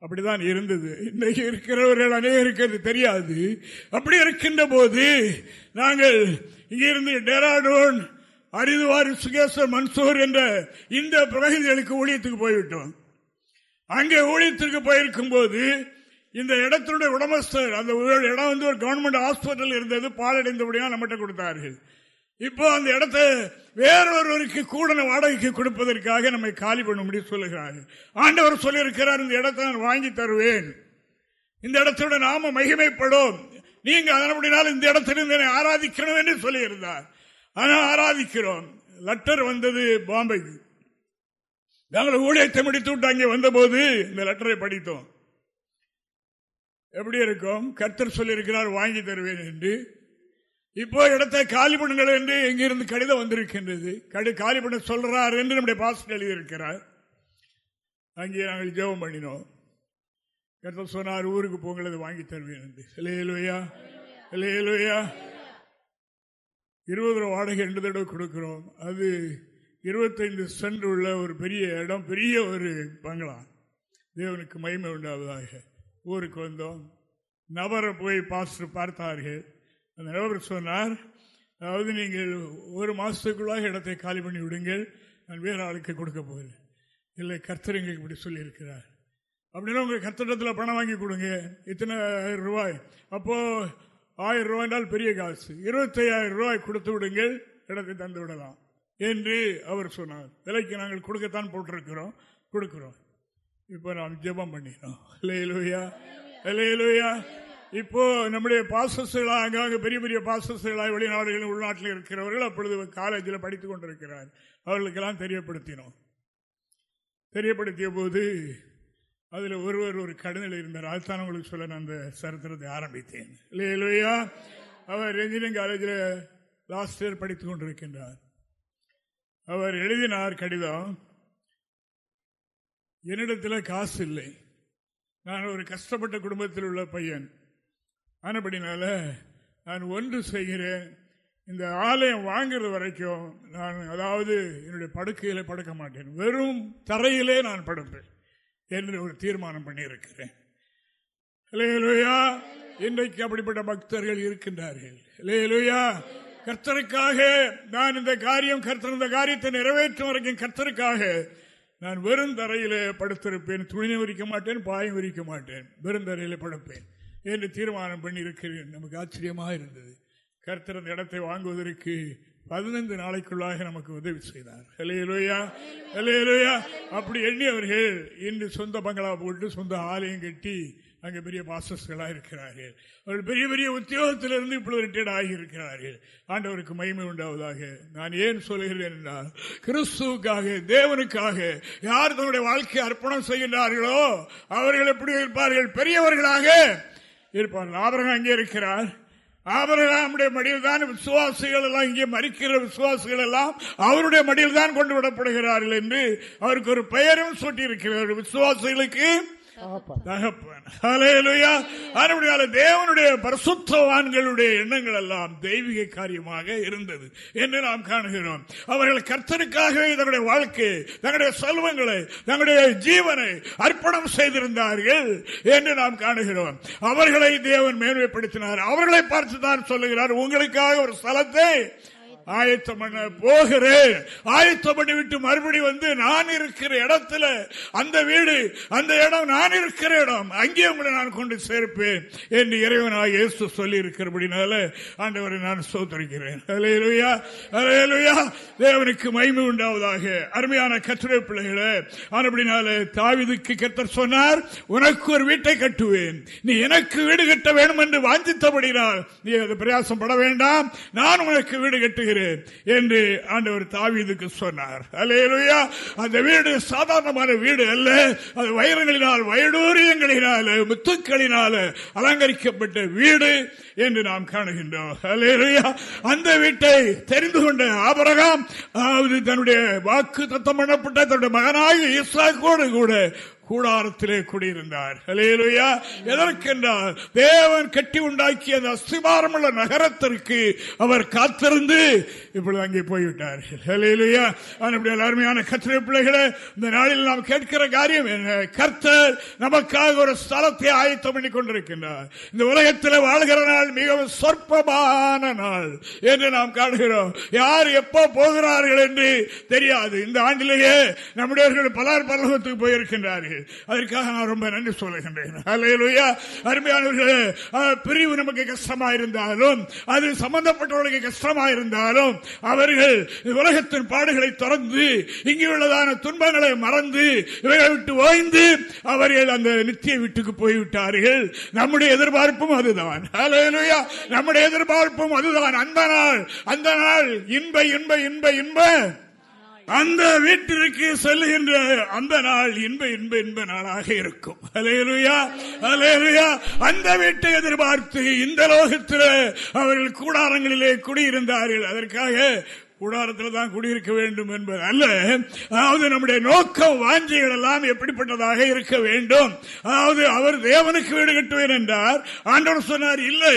அப்படிதான் இருந்தது. இன்னைக்கு இருக்கிறவர்கள் அநேகருக்கு தெரியாது. அப்படி இருக்கின்ற போது நாங்கள் இங்கிருந்து டேராடோன் அரிதுவாரி சுகேஸ்வர் மன்சூர் என்ற இந்த பிரகதிகளுக்கு ஊழியத்துக்கு போய்விட்டோம். அங்கே ஊழியத்திற்கு போயிருக்கும் போது இந்த இடத்தினுடைய உடமஸ்தர் அந்த இடம் வந்து ஒரு கவர்மெண்ட் ஹாஸ்பிட்டல் இருந்தது பாலடைந்தபடியா நம்மகிட்ட கொடுத்தார்கள். இப்போ அந்த இடத்தை வேறொருவருக்கு கூடன வாடகைக்கு கொடுப்பதற்காக நம்மை காலி பண்ண முடியும் சொல்லுகிறார்கள். ஆண்டவர் சொல்லியிருக்கிறார் இந்த இடத்தை நான் வாங்கி தருவேன். இந்த இடத்தோட நாம மகிமைப்படும். நீங்க அதனுடைய இந்த இடத்திலிருந்து ஆராதிக்கணும் என்று சொல்லியிருந்தார். ஆனால் ஆராதிக்கிறோம். லெட்டர் வந்தது பாம்பேக்கு. நாங்கள் ஊழியத்தை முடித்து விட்டு அங்கே வந்தபோது இந்த லெட்டரை படித்தோம். எப்படி இருக்கும்? கர்த்தர் சொல்லியிருக்கிறார் வாங்கி தருவேன் என்று. இப்போ இடத்தை காலி பண்ணுங்கள் என்று இங்கிருந்து கடிதம் வந்திருக்கின்றது. கடி காலி பண்ண சொல்றார் என்று நம்முடைய பாஸ்டர் எழுதியிருக்கிறார். அங்கே நாங்கள் ஜெபம் பண்ணினோம். கர்த்தர் சொன்னார் ஊருக்கு போங்களது வாங்கி தருவேன் என்று. இல்லையா இல்லையா இருபது ரூபா வாடகை ரெண்டு தடவை கொடுக்கிறோம். அது இருபத்தைந்து சென்ட் உள்ள ஒரு பெரிய இடம் பெரிய ஒரு பங்களா. தேவனுக்கு மகிமை உண்டாவதாக. ஊருக்கு வந்தோம். நபரை போய் பாஸ்டர் பார்த்தார்கள். அந்த நபர் சொன்னார் அதாவது நீங்கள் ஒரு மாதத்துக்குள்ளாக இடத்தை காலி பண்ணி விடுங்கள். நான் வேறு ஆளுக்கு கொடுக்க போகிறேன். இல்லை கர்த்தர் எங்களுக்கு இப்படி சொல்லியிருக்கிறார். அப்படின்னா உங்கள் கர்த்தடத்தில் பணம் வாங்கி கொடுங்க. இத்தனை ஆயிரம் ரூபாய். அப்போது ஆயிரம் ரூபாய்னால் பெரிய காசு. இருபத்தையாயிரம் ரூபாய் கொடுத்து விடுங்கள். இடத்தை தந்து விடலாம். என்று அவர் சொன்னார். விலைக்கு நாங்கள் கொடுக்கத்தான் போட்டிருக்கிறோம். கொடுக்கிறோம். இப்போ நாம் ஜெபம் பண்ணினோம். இல்லையிலோயா இல்லையிலோயா இப்போ நம்முடைய பாசஸ்களா அங்காங்க பெரிய பெரிய பாசஸ்களா வெளிநாடுகளில் உள்நாட்டில் இருக்கிறவர்கள் அப்பொழுது காலேஜில் படித்துக் கொண்டிருக்கிறார். அவர்களுக்கெல்லாம் தெரியப்படுத்தினோம். தெரியப்படுத்திய போது அதில் ஒருவர் ஒரு கடனில் இருந்தார் அதுதான் உங்களுக்கு சொல்ல நான் அந்த சரித்திரத்தை ஆரம்பித்தேன். இல்லையிலோயா அவர் இன்ஜினியரிங் காலேஜில் லாஸ்ட் இயர் படித்துக் கொண்டிருக்கின்றார். அவர் எழுதினார் கடிதம். என்னிடத்தில் காசு இல்லை. நான் ஒரு கஷ்டப்பட்ட குடும்பத்தில் உள்ள பையன். ஆனபடினால நான் ஒன்று செய்கிறேன். இந்த ஆலயம் வாங்கிறது வரைக்கும் நான் அதாவது என்னுடைய படுக்கையில் படுக்க மாட்டேன். வெறும் தரையிலே நான் படுப்பேன் என்று ஒரு தீர்மானம் பண்ணியிருக்கிறேன். இன்றைக்கு அப்படிப்பட்ட பக்தர்கள் இருக்கின்றார்கள். கர்த்தருக்காக நான் இந்த காரியம் கர்த்தர் இந்த காரியத்தை நிறைவேற்றும் வரைக்கும் கர்த்தருக்காக நான் வெறும் தரையிலே படுத்திருப்பேன். துணினை விரிக்க மாட்டேன் பாயம் விரிக்க மாட்டேன். வெறும் தரையிலே படுப்பேன். என்று தீர்மானம் பண்ணி இருக்கிறேன். நமக்கு ஆச்சரியமாக இருந்தது. கர்த்தர் அந்த இடத்தை வாங்குவதற்கு பதினைந்து நாளைக்குள்ளாக நமக்கு உதவி செய்தார். அப்படி எண்ணியவர்கள் இன்று சொந்த பங்களா போட்டு சொந்த ஆலயம் கட்டி அங்கே பெரிய பாசஸ்களாக இருக்கிறார்கள். அவர்கள் பெரிய பெரிய உத்தியோகத்திலிருந்து இப்பொழுது ரிட்டையர்ட் ஆகியிருக்கிறார்கள். ஆண்டவருக்கு மகிமை உண்டாவதாக. நான் ஏன் சொல்கிறேன் என்றால் கிறிஸ்துவுக்காக தேவனுக்காக யார் தன்னுடைய வாழ்க்கையை அர்ப்பணம் செய்கின்றார்களோ அவர்கள் எப்படி இருப்பார்கள்? பெரியவர்களாக இருப்பார்கள். ஆபரகம் அங்கே இருக்கிறார். ஆபரகாமுடைய மடியில் தான் விசுவாசிகள் எல்லாம் இங்கே மறிக்கிற விசுவாசிகள் எல்லாம் அவருடைய மடியில் தான் கொண்டு விடப்படுகிறார்கள் என்று அவருக்கு ஒரு பெயரும் சூட்டியிருக்கிறார் விசுவாசிகளுக்கு தேவனுடைய பரிசுத்தவான்களுடைய எண்ணங்கள் எல்லாம் தெய்வீக காரியமாக இருந்தது என்று நாம் காணுகிறோம். அவர்கள் கர்த்தருக்காகவே தங்களுடைய வாழ்க்கை தங்களுடைய செல்வங்களை தங்களுடைய ஜீவனை அர்ப்பணம் செய்திருந்தார்கள் என்று நாம் காணுகிறோம். அவர்களை தேவன் மேன்மைப்படுத்தினார். அவர்களை பார்த்து தான் சொல்லுகிறார். உங்களுக்காக ஒரு ஸ்தலத்தை ஆயத்தம் பண்ண போகிறேன். ஆயத்தம் பண்ணி விட்டு மறுபடி வந்து நான் இருக்கிற இடத்துல அந்த வீடு அந்த இடம் நான் இருக்கிற இடம் அங்கே உங்களை நான் கொண்டு சேர்ப்பேன் என்று இறைவனாக இயேசு சொல்லி இருக்கிறபடினால ஆண்டவரை நான் சோதரிக்கிறேன் அலையலுயா அலையலுயா தேவனுக்கு மய்மை உண்டாவதாக. அருமையான கற்றுரை பிள்ளைகளை ஆனபடினால தாவிதுக்கு கத்தர் சொன்னார் உனக்கு ஒரு வீட்டை கட்டுவேன். நீ எனக்கு வீடு கட்ட வேண்டும் என்று வாஞ்சித்தபடினால் நீ அது பிரயாசம் பட வேண்டாம். நான் உனக்கு வீடு கட்டுகிறேன். என்று ஆண்டவர் தாவீதுக்கு சொன்னார். அல்லேலூயா! அந்த வீடு சாதாரணமான வீடு அல்ல. அது வைரங்களினால் வைடூரியங்களினால முத்துக்களினால அலங்கரிக்கப்பட்ட வீடு என்று நாம் காணுகின்றோம். அல்லேலூயா! அந்த வீட்டை தெரிந்து கொண்ட ஆபரகம் அதாவது தன்னுடைய வாக்கு தத்தம் பண்ணப்பட்ட தன்னுடைய மகனாக இஸ்லாக்கோடு கூட கூடாரத்திலே குடியிருந்தார். ஹலேலுயா எதற்கென்றால் தேவன் கட்டி உண்டாக்கிய அந்த அஸ்திபாரமுள்ள நகரத்திற்கு அவர் காத்திருந்து இப்பொழுது அங்கே போய்விட்டார் ஹலேலுயா அருமையான கத்திரை பிள்ளைகளை இந்த நாளில் நாம் கேட்கிற காரியம் என்ன? கர்த்தர் நமக்காக ஒரு ஸ்தலத்தை ஆயத்தம் பண்ணி கொண்டிருக்கின்றார். இந்த உலகத்தில் வாழ்கிற நாள் மிகவும் சொற்பமான நாள் என்று நாம் காணுகிறோம். யார் எப்போ போகிறார்கள் என்று தெரியாது. இந்த ஆண்டிலேயே நம்முடைய பலர் பலகத்துக்கு போயிருக்கின்றார்கள். அதற்காக நான் ரொம்ப நன்றி சொல்லுகின்றேன். அருமையானவர்களே பிரிவு நமக்கு கஷ்டமா இருந்தாலும் அது சம்பந்தப்பட்டவர்களுக்கு கஷ்டமா இருந்தாலும் அவர்கள் உலகத்தின் பாடுகளை தொடர்ந்து இங்குள்ளதான துன்பங்களை மறந்து இவைகளை விட்டு ஓய்ந்து அவர்கள் அந்த நித்திய வீட்டுக்கு போய்விட்டார்கள். நம்முடைய எதிர்பார்ப்பும் அதுதான். நம்முடைய எதிர்பார்ப்பும் அதுதான். அந்த நாள் அந்த நாள் இன்ப இன்ப இன்ப இன்ப அந்த வீட்டிற்கு செல்லுகின்ற அந்த நாள் இன்ப இன்ப இன்ப நாளாக இருக்கும். அலேலுயா அலேலுயா அந்த வீட்டை எதிர்பார்த்து இந்த லோகத்தில் அவர்கள் கூடாரங்களிலே குடியிருந்தார்கள். அதற்காக கூடாரத்தில் தான் குடியிருக்க வேண்டும் என்பது அல்ல அதாவது நம்முடைய நோக்கம் வாஞ்சிகள் எல்லாம் எப்படிப்பட்டதாக இருக்க வேண்டும். அதாவது அவர் தேவனுக்கு வீடு கட்டுவேன் என்றார். ஆண்டவர் சொன்னார் இல்லை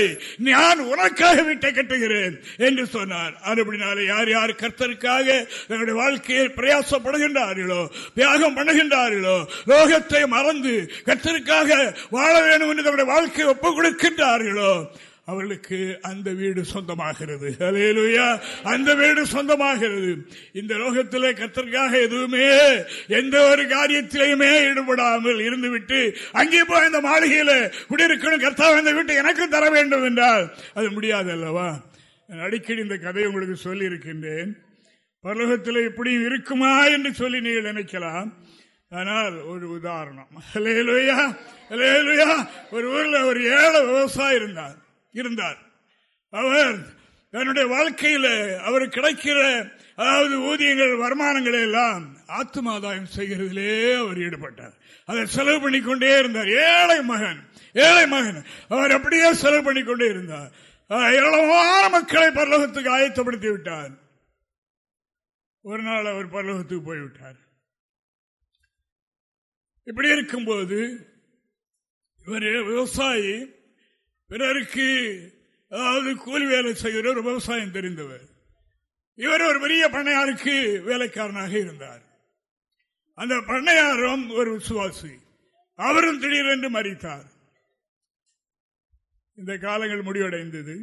நான் உனக்காக வீட்டை கட்டுகிறேன் என்று சொன்னார். அதுபடினால யார் யார் கர்த்தருக்காக தங்களுடைய வாழ்க்கையை பிரயாசப்படுகின்றார்களோ தியாகம் பண்ணுகின்றார்களோ லோகத்தை மறந்து கர்த்தருக்காக வாழ வேண்டும் என்று தங்களுடைய வாழ்க்கையை ஒப்புக் கொடுக்கின்றார்களோ அவர்களுக்கு அந்த வீடு சொந்தமாகிறது. அலையலுயா அந்த வீடு சொந்தமாகிறது. இந்த லோகத்திலே கத்தற்காக எதுவுமே எந்த ஒரு காரியத்திலையுமே ஈடுபடாமல் இருந்துவிட்டு அங்கே போய் அந்த மாளிகையில குடியிருக்கணும். கர்த்தாவை அந்த வீட்டை எனக்கு தர வேண்டும் என்றால் அது முடியாது அல்லவா அடிக்கடி இந்த கதையை உங்களுக்கு சொல்லி இருக்கின்றேன் பரலோகத்தில் இப்படியும் இருக்குமா என்று சொல்லி நீங்கள் நினைக்கலாம். ஆனால் ஒரு உதாரணம். ஒரு ஊர்ல ஒரு ஏழை விவசாயி இருந்தார் இருந்தார். அவர் தன்னுடைய வாழ்க்கையில அவர் கிடைக்கிற அதாவது ஊதியங்கள் வருமானங்களை எல்லாம் ஆத்மாதாயம் செய்கிறதிலே அவர் ஈடுபட்டார். அதை செலவு பண்ணிக்கொண்டே இருந்தார். ஏழை மகன் ஏழை மகன். அவர் அப்படியே செலவு பண்ணிக்கொண்டே இருந்தார். ஏராளமான மக்களை பரலோகத்துக்கு ஆயத்தப்படுத்தி விட்டார். ஒரு நாள் அவர் பரலோகத்துக்கு போய்விட்டார். இப்படி இருக்கும்போது இவர் விவசாயி பிறருக்கு அதாவது கூலி வேலை செய்கிற ஒரு விவசாயம் தெரிந்தவர். இவர் ஒரு பெரிய பண்ணையாருக்கு வேலைக்காரனாக இருந்தார். அந்த பண்ணையாரும் ஒரு விசுவாசி. அவரும் திடீரென்று மறித்தார் இந்த காலங்கள் முடிவடைந்தது.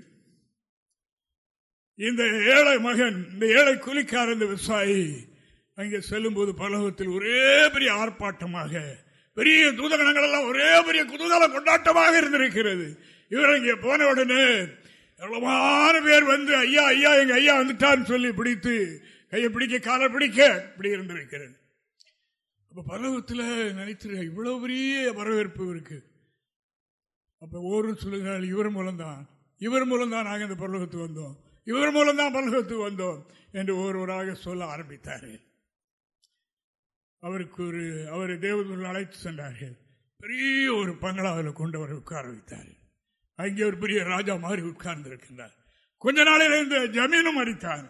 இந்த ஏழை மகன் இந்த ஏழை கூலிக்கார இந்த விவசாயி அங்கே செல்லும்போது பலகத்தில் ஒரே பெரிய ஆர்ப்பாட்டமாக பெரிய தூதகணங்கள் எல்லாம் ஒரே பெரிய குதூகல கொண்டாட்டமாக இருந்திருக்கிறது. இவர் இங்கே போன உடனே எவ்வளவான பேர் வந்து ஐயா ஐயா எங்க ஐயா வந்துட்டான்னு சொல்லி பிடித்து கையை பிடிக்க காலை பிடிக்க இப்படி இருந்திருக்கிறது அப்ப பரவத்தில் நினைத்திருக்க இவ்வளவு பெரிய வரவேற்பு இருக்கு. அப்ப ஒரு சொல்லுங்கள் இவர் மூலம்தான் இவர் மூலம்தான் நாங்கள் இந்த பரலோகத்துக்கு வந்தோம் இவர் மூலம்தான் பரலோகத்துக்கு வந்தோம் என்று ஒருவராக சொல்ல ஆரம்பித்தார். அவருக்கு ஒரு அவர் தேவதூர்கள் அழைத்து சென்றார்கள். பெரிய ஒரு பங்களாவில் கொண்டு அவரை உட்கார வைத்தார்கள் அங்கே ஒரு பெரிய ராஜா மாதிரி உட்கார்ந்து இருக்கின்றார் கொஞ்ச நாளில் இந்த ஜமீனும் மறித்தான்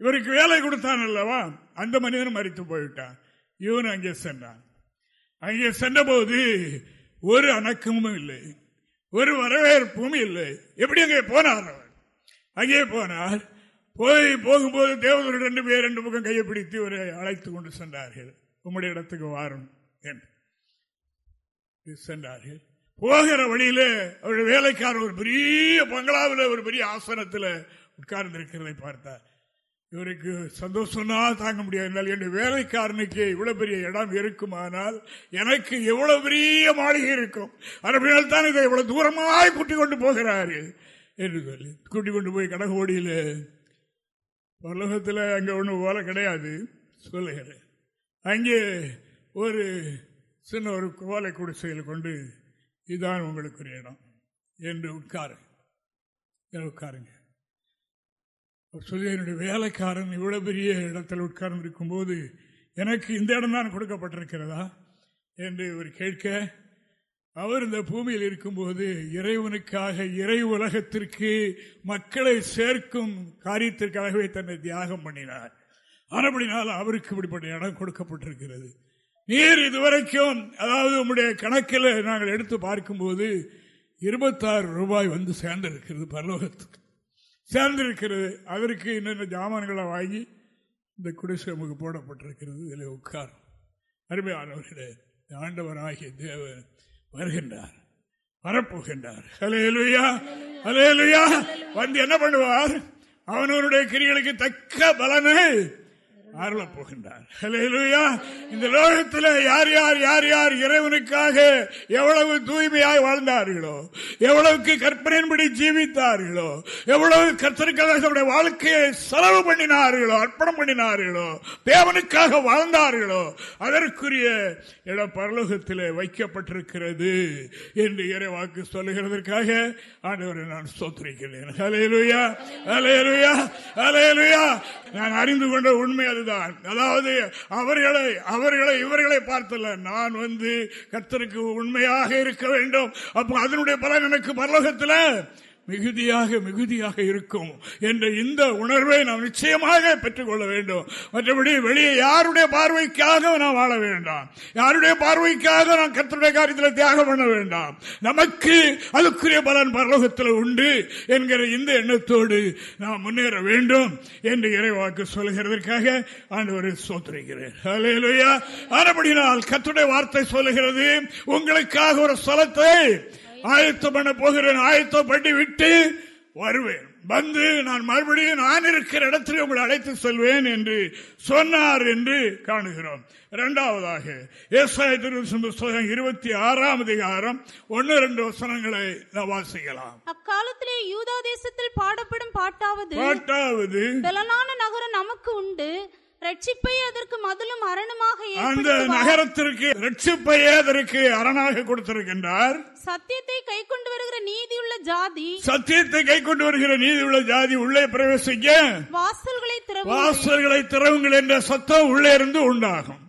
இவருக்கு வேலை கொடுத்தான் அல்லவா? அந்த மனிதனும் மறித்து போய்விட்டான். இவன் அங்கே சென்றான். அங்கே சென்றபோது ஒரு அணக்கமும் இல்லை. ஒரு வரவேற்பும் இல்லை. எப்படி அங்கே போனார் அவர்? அங்கே போனார். போய் போகும்போது தேவதூர் ரெண்டு பேர் ரெண்டு பக்கம் கையை பிடித்து ஒரு அழைத்து கொண்டு சென்றார்கள். உம்முடைய இடத்துக்கு வாரும் என்று. சென்றார்கள். போகிற வழியில அவருடைய வேலைக்காரர் ஒரு பெரிய பங்களாவில் ஒரு பெரிய ஆசனத்தில் உட்கார்ந்து இருக்கிறதை பார்த்தார். இவருக்கு சந்தோஷம்னா தாங்க முடியாது. என் வேலைக்காரனுக்கு இவ்வளவு பெரிய இடம் இருக்குமானால் எனக்கு எவ்வளவு பெரிய மாளிகை இருக்கும். அப்படினால் தான் இதை இவ்வளவு தூரமாய் கூட்டி கொண்டு போகிறாரு. என்று சொல்லி கூட்டி கொண்டு போய் கடகோடியில் உலகத்தில் அங்கே ஒன்றும் போல கிடையாது. சொல்லுகிறேன். அங்கே ஒரு சின்ன ஒரு கோலை குடிசையில் கொண்டு இதுதான் உங்களுக்கு இடம். என்று உட்காரு உட்காருங்க. சொல்லி என்னுடைய வேலைக்காரன் இவ்வளோ பெரிய இடத்தில் உட்கார்ந்து இருக்கும்போது எனக்கு இந்த இடம் தான் கொடுக்கப்பட்டிருக்கிறதா? என்று இவர் கேட்க அவர் இந்த பூமியில் இருக்கும்போது இறைவனுக்காக இறை உலகத்திற்கு மக்களை சேர்க்கும் காரியத்திற்காகவே தன்னை தியாகம் பண்ணினார். ஆனப்படினால் அவருக்கு இப்படிப்பட்ட இடம் கொடுக்கப்பட்டிருக்கிறது. நீர் இதுவரைக்கும் அதாவது உங்களுடைய கணக்கில் நாங்கள் எடுத்து பார்க்கும்போது இருபத்தாறு ரூபாய் வந்து சேர்ந்திருக்கிறது பரலோகத்துக்கு. சேர்ந்திருக்கிறது. அதற்கு என்னென்ன ஜாமான்களை வாங்கி இந்த குடிசை நமக்கு போடப்பட்டிருக்கிறது. இதில் உட்கார் அருமையானவர்களே ஆண்டவராகிய தேவன் வருகின்றார். வரப்போகின்றார். ஹலேலுயா ஹலேலுயா வந்து என்ன பண்ணுவார்? அவனவனுடைய கிரிகளுக்கு தக்க பலனை அருள போகின்றார் இந்த லோகத்தில் யார் யார் யார் யார் இறைவனுக்காக எவ்வளவு தூய்மையாய் வாழ்ந்தார்களோ எவ்வளவுக்கு கற்பனையின்படி ஜீவித்தார்களோ எவ்வளவு கத்தருக்காக வாழ்க்கையை செலவு பண்ணினார்களோ அர்ப்பணம் பண்ணினார்களோ தேவனுக்காக வாழ்ந்தார்களோ அதற்குரிய இட பரலோகத்தில் வைக்கப்பட்டிருக்கிறது என்று இறைவாக்கு சொல்லுகிறதற்காக ஆண்டவரை நான் சோத்திருக்கிறேன் அலையலுயா அலையலுயா அலையலுயா நான் அறிந்து கொண்ட உண்மை அது அதுதான் அதாவது அவர்களை அவர்களை இவர்களை பார்த்தல நான் வந்து கத்தருக்கு உண்மையாக இருக்க வேண்டும். அப்ப அதனுடைய பலன் எனக்கு பரலோகத்தில் மிகுதியாக மிகுதியாக இருக்கும் என்ற இந்த உணர்வை நாம் நிச்சயமாக பெற்றுக்கொள்ள வேண்டும். மற்றபடி வெளியே யாருடைய பார்வைக்காக நாம் வாழ வேண்டாம். யாருடைய பார்வைக்காக நாம் கத்தருடைய காரியத்தில் தியாகம் பண்ண வேண்டாம். நமக்கு அதுக்குரிய பலன் பரலோகத்தில் உண்டு என்கிற இந்த எண்ணத்தோடு நாம் முன்னேற வேண்டும் என்று இறைவாக்கு சொல்லுகிறதற்காக ஆண்டவரை சோத்துரைக்கிறேன் ஆனபடினால் கத்துடைய வார்த்தை சொல்லுகிறது. உங்களுக்காக ஒரு ஸ்தலத்தை ஆயத்தம் பண்ண போகிறேன் ஆயத்தம் பண்ணி விட்டு வருவேன். வந்து நான் மறுபடியும் நான் இருக்கிற இடத்தில் உங்களை அழைத்து செல்வேன் என்று சொன்னார் என்று காணுகிறோம். இரண்டாவதாக புத்தகம் இருபத்தி ஆறாம் அதிகாரம் ஒன்னு ரெண்டு வசனங்களை வாசிக்கலாம். அக்காலத்திலே யூதா தேசத்தில் பாடப்படும் பாட்டாவது பாட்டாவது நகரம் நமக்கு உண்டு. ரட்சிப்பை அதற்கு மதிலும் அரணமாக அந்த நகரத்திற்கு ரட்சிப்பையே அதற்கு அரணாக கொடுத்திருக்கின்றார். சத்தியத்தை கை கொண்டு வருகிற நீதி உள்ள ஜாதி சத்தியத்தை கை கொண்டு வருகிற நீதி உள்ள ஜாதி உள்ளே பிரவேசிக்க வாசல்களை வாசல்களை திறவுங்கள் என்ற சத்தம் உள்ளே இருந்து உண்டாகும்.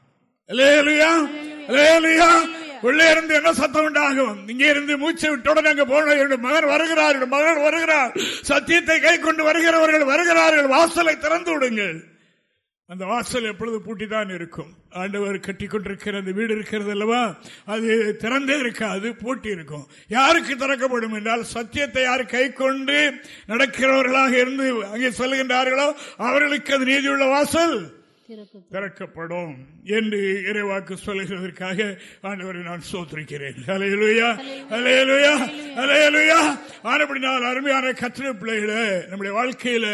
உள்ளே இருந்து என்ன சத்தம் உண்டாகும்? இங்கே இருந்து மூச்சை விட்டோட அங்க போன மகன் வருகிறார் மகன் வருகிறார். சத்தியத்தை கை கொண்டு வருகிறவர்கள் வருகிறார்கள் வாசலை திறந்து விடுங்கள். அந்த வாசல் எப்பொழுது பூட்டிதான் இருக்கும்? ஆண்டவர் கட்டி கொண்டிருக்கிற அந்த வீடு இருக்கிறது அல்லவா? அது திறந்தே இருக்காது பூட்டி இருக்கும். யாருக்கு திறக்கப்படும் என்றால் சத்தியத்தை யார் கை கொண்டு நடக்கிறவர்களாக இருந்து அங்கே செல்கின்றார்களோ அவர்களுக்கு அது நீதியுள்ள வாசல். திறக்கப்படும். என்று இறைவாக்கு சொல்லுகிறதற்காக ஆண்டவரை நான் சோத்திருக்கிறேன். அலையலுயா அலையலுயா அலையலுயா ஆனப்படி நான் அருமையான கத்திர பிள்ளைகளை நம்முடைய வாழ்க்கையில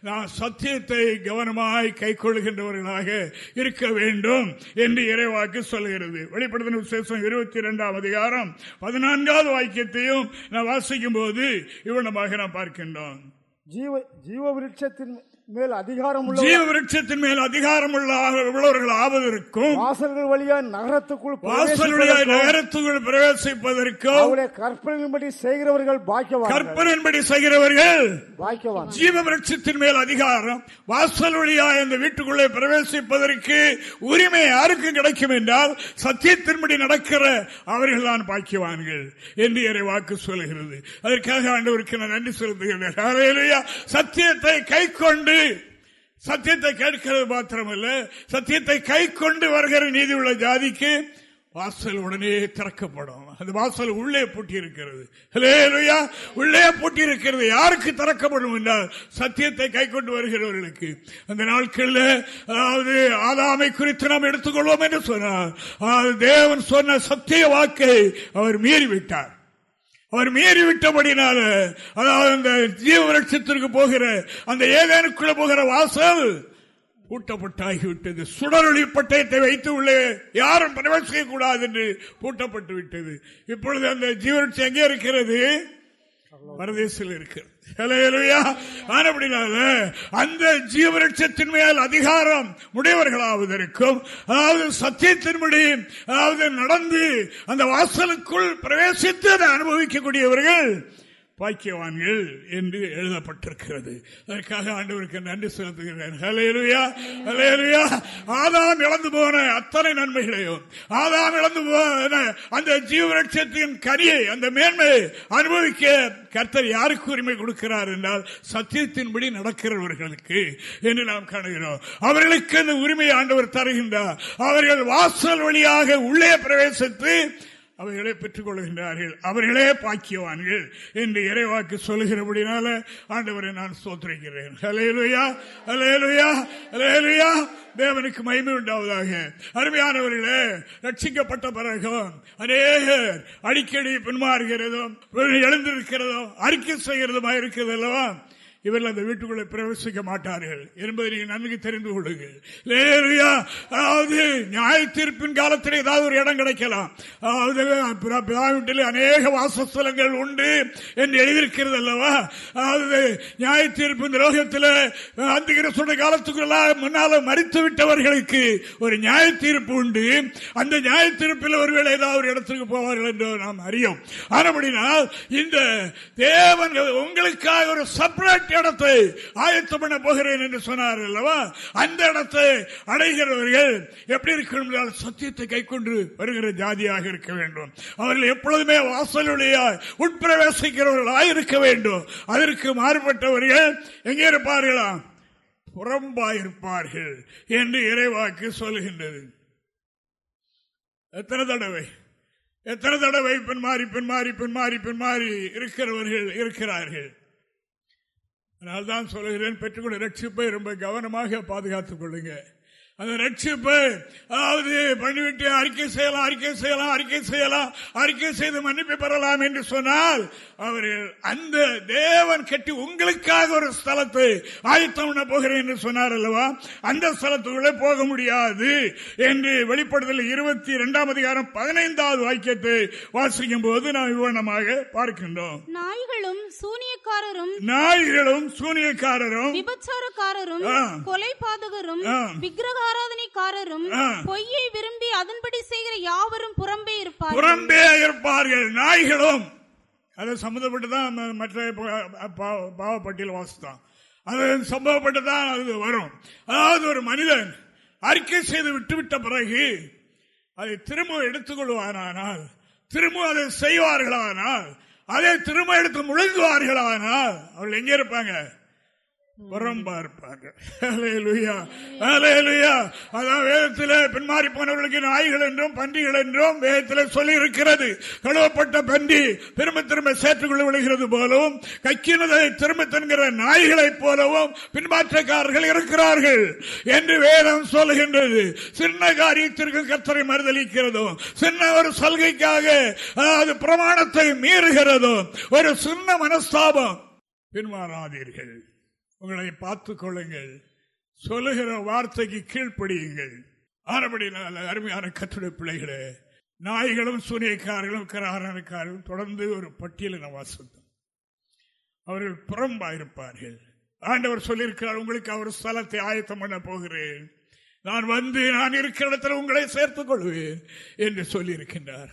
நான் சத்தியத்தை கவனமாய் கை கொள்கின்றவர்களாக இருக்க வேண்டும் என்று இறைவாக்கு சொல்லுகிறது. வெளிப்படுத்தின விசேஷம் இருபத்தி இரண்டாம் அதிகாரம் பதினான்காவது வாக்கியத்தையும் நான் வாசிக்கும் போது இவ்வளமாக நான் பார்க்கின்றோம். ஜீவ ஜீவ விருட்சத்தின் மேல் அதிகாரம் ஜீவ விருட்சத்தின் மேல் அதிகாரம் உள்ளவர்கள் ஆவதற்கும் வாசல்கள் வழியா நகரத்துக்குள் வாசலுடைய நகரத்துக்குள் பிரவேசிப்பதற்கும் அவருடைய கற்பனையின்படி செய்கிறவர்கள் பாக்கியவான் கற்பனையின்படி செய்கிறவர்கள் பாக்கியவான். ஜீவ விருட்சத்தின் மேல் அதிகாரம் வாசல் வழியா இந்த வீட்டுக்குள்ளே பிரவேசிப்பதற்கு உரிமை யாருக்கும் கிடைக்கும் என்றால் சத்தியத்தின்படி நடக்கிற அவர்கள் தான் பாக்கியவான்கள் என்று என வாக்கு சொல்லுகிறது. அதற்காக ஆண்டவருக்கு நான் நன்றி செலுத்துகிறேன். சத்தியத்தை கை கொண்டு சத்தியத்தை கேட்கிறது மாத்திரமல்ல. சத்தியத்தை கை கொண்டு வருகிற நீதி உள்ள ஜாதிக்கு வாசல் உடனே திறக்கப்படும். அந்த வாசல் உள்ளே பூட்டி இருக்கிறது உள்ளே பூட்டி இருக்கிறது யாருக்கு திறக்கப்படும் என்றால் சத்தியத்தை கை கொண்டு வருகிறவர்களுக்கு. அந்த நாட்களில் அதாவது ஆதாமை குறித்து நாம் எடுத்துக்கொள்வோம் என்று சொன்னார் தேவன் சொன்ன சத்திய வாக்கை அவர் மீறிவிட்டார். அவர் மீறி விட்டபடினால அதாவது அந்த ஜீவரட்சத்திற்கு போகிற அந்த ஏதேனுக்குள்ள போகிற வாசல் பூட்டப்பட்டாகிவிட்டது. சுடரொளி பட்டயத்தை வைத்து உள்ளே யாரும் பிரவேசிக்கக்கூடாது என்று பூட்டப்பட்டு விட்டது இப்பொழுது அந்த ஜீவரட்சி எங்கே இருக்கிறது? பரதேசில் இருக்கிறது. அந்த ஜீவரட்சத்தின் மேல் அதிகாரம் உடையவர்களாவதற்கும் அதாவது சத்தியத்தின்படி அதாவது நடந்து அந்த வாசலுக்குள் பிரவேசித்து அதை அனுபவிக்கக்கூடியவர்கள் பாக்கியவான்கள் என்று எழுதப்பட்டிருக்கிறது. அதற்காக ஆண்டவருக்கு நன்றி செலுத்துகிறேன். ஆதாம் இழந்து போன அத்தனை நன்மைகளையும் ஆதாம் இழந்து போன அந்த ஜீவரட்சத்தின் கனியை அந்த மேன்மையை அனுபவிக்க கர்த்தர் யாருக்கு உரிமை கொடுக்கிறார் என்றால் சத்தியத்தின்படி நடக்கிறவர்களுக்கு என்று நாம் காணுகிறோம். அவர்களுக்கு அந்த உரிமையை ஆண்டவர் தருகின்றார். அவர்கள் வாசல் வழியாக உள்ளே பிரவேசித்து அவைகளை பெற்றுக்கொள்கின்றார்கள். அவர்களே பாக்கியவான்கள் என்று இறைவாக்கு சொல்லுகிறபடினால ஆண்டவரை நான் சோத்திருக்கிறேன் தேவனுக்கு மகிமை உண்டாவதாக. அருமையானவர்களே ரட்சிக்கப்பட்ட பிறகும் அநேகர் அடிக்கடி பின்மாறுகிறதும் எழுந்திருக்கிறதும் அறிக்கை செய்கிறதுமா இருக்கிறதெல்லாம் இவர்கள் அந்த வீட்டுக்குள்ளே பிரவேசிக்க மாட்டார்கள். என்பதை நீங்கள் நன்கு தெரிந்து கொள்ளுங்கள். அதாவது நியாய தீர்ப்பின் காலத்தில் ஏதாவது ஒரு இடம் கிடைக்கலாம். அதாவது அநேக வாசஸ்தலங்கள் உண்டு என்று எழுதியிருக்கிறது அல்லவா? அதாவது நியாய தீர்ப்பு இந்த அந்த சொன்ன காலத்துக்குள்ள முன்னால மறித்து விட்டவர்களுக்கு ஒரு நியாய தீர்ப்பு உண்டு. அந்த நியாய தீர்ப்பில் ஒருவேளை ஏதாவது ஒரு இடத்துக்கு போவார்கள் என்று நாம் அறியும். ஆனால் இந்த தேவன் உங்களுக்காக ஒரு செப்பரேட் இடத்தை ஆயத்தம் பண்ண போகிறேன் என்று சொன்னார் அல்லவா? அந்த இடத்தை அடைகிறவர்கள் எப்படி இருக்கணும் சத்தியத்தை கை கொண்டு வருகிற ஜாதியாக இருக்க வேண்டும். அவர்கள் எப்பொழுதுமே வாசலுடைய உட்பிரவேசிக்கிறவர்களாக இருக்க வேண்டும். அதற்கு மாறுபட்டவர்கள் எங்கே இருப்பார்களா? புறம்பாயிருப்பார்கள் என்று இறைவாக்கு சொல்கின்றது. எத்தனை தடவை? எத்தனை தடவை பின்மாறி பின்மாறி பின்மாறி பின்மாறி இருக்கிறவர்கள் இருக்கிறார்கள்? அதனால்தான் சொல்லுகிறேன் பெற்றுக்கொள்ள ரட்சிப்பை ரொம்ப கவனமாக பாதுகாத்துக் கொள்ளுங்கள் அந்த ரட்சிப்பு. அதாவது பண்ணிவிட்டு அறிக்கை செய்யலாம் அறிக்கை செய்யலாம் அறிக்கை செய்யலாம் அறிக்கை செய்து மன்னிப்பு பெறலாம் என்று சொன்னால் அவர்கள் அந்த தேவன் கட்டி உங்களுக்காக ஒரு ஸ்தலத்தை ஆயத்தம் பண்ண போகிறேன் என்று சொன்னார் அல்லவா? அந்த ஸ்தலத்துக்குள்ளே போக முடியாது என்று வெளிப்படுதல் இருபத்தி இரண்டாம் அதிகாரம் பதினைந்தாவது வாக்கியத்தை வாசிக்கும் போது நாம் விவரணமாக பார்க்கின்றோம். நாய்களும் சூனியக்காரரும் நாய்களும் சூனியக்காரரும். விபச்சாரக்காரரும் கொலை பாதகரும் விக்கிரக ஆராதனைக்காரரும் பொய்யை விரும்பி அதன்படி செய்கிற யாவரும் புறம்பே இருப்பார் புறம்பே இருப்பார்கள். நாய்களும். அதை சம்மந்தப்பட்டுதான் மற்ற பாவப்பட்டியல் வாசித்தான். அது சம்பவப்பட்டுதான் அது வரும். அதாவது ஒரு மனிதன் அறிக்கை செய்து விட்டுவிட்ட பிறகு அதை திரும்ப எடுத்துக்கொள்வானால் திரும்ப அதை செய்வார்களானால் அதை திரும்ப எடுத்து முழுங்குவார்களானால் அவர்கள் எங்கே இருப்பாங்க? புறம் இருப்பார்கள் அதான் வேதத்தில் பின்மாறி போனவர்களுக்கு நாய்கள் என்றும் பன்றிகள் என்றும் வேதத்தில் சொல்லி இருக்கிறது கழுவப்பட்ட பன்றி திரும்ப திரும்ப சேற்றுக்குள்ள விழுகிறது போலவும் கக்கினதை திரும்ப தின்கிற நாய்களைப் போலவும் பின்மாற்றக்காரர்கள் இருக்கிறார்கள் என்று வேதம் சொல்லுகின்றது. சின்ன காரியத்திற்கு கத்தரை மறுதளிக்கிறதும் சின்ன ஒரு சலுகைக்காக அதாவது பிரமாணத்தை மீறுகிறதும் ஒரு சின்ன மனஸ்தாபம் பின்மாறாதீர்கள். உங்களை பார்த்துக் கொள்ளுங்கள். சொல்லுகிற வார்த்தைக்கு கீழ்ப்படியுங்கள். ஆரம்படினால அருமையான கற்றுடைய பிள்ளைகளே நாய்களும் சூரியக்காரர்களும் கராரக்காரர்களும் தொடர்ந்து ஒரு பட்டியலின வாசத்தம் அவர்கள் புறம்பாயிருப்பார்கள். ஆண்டவர் சொல்லியிருக்கிறார் உங்களுக்கு அவர் ஸ்தலத்தை ஆயத்தம் பண்ண போகிறேன். நான் வந்து நான் இருக்கிற இடத்துல உங்களை சேர்த்துக் கொள்வேன் என்று சொல்லி இருக்கின்றார்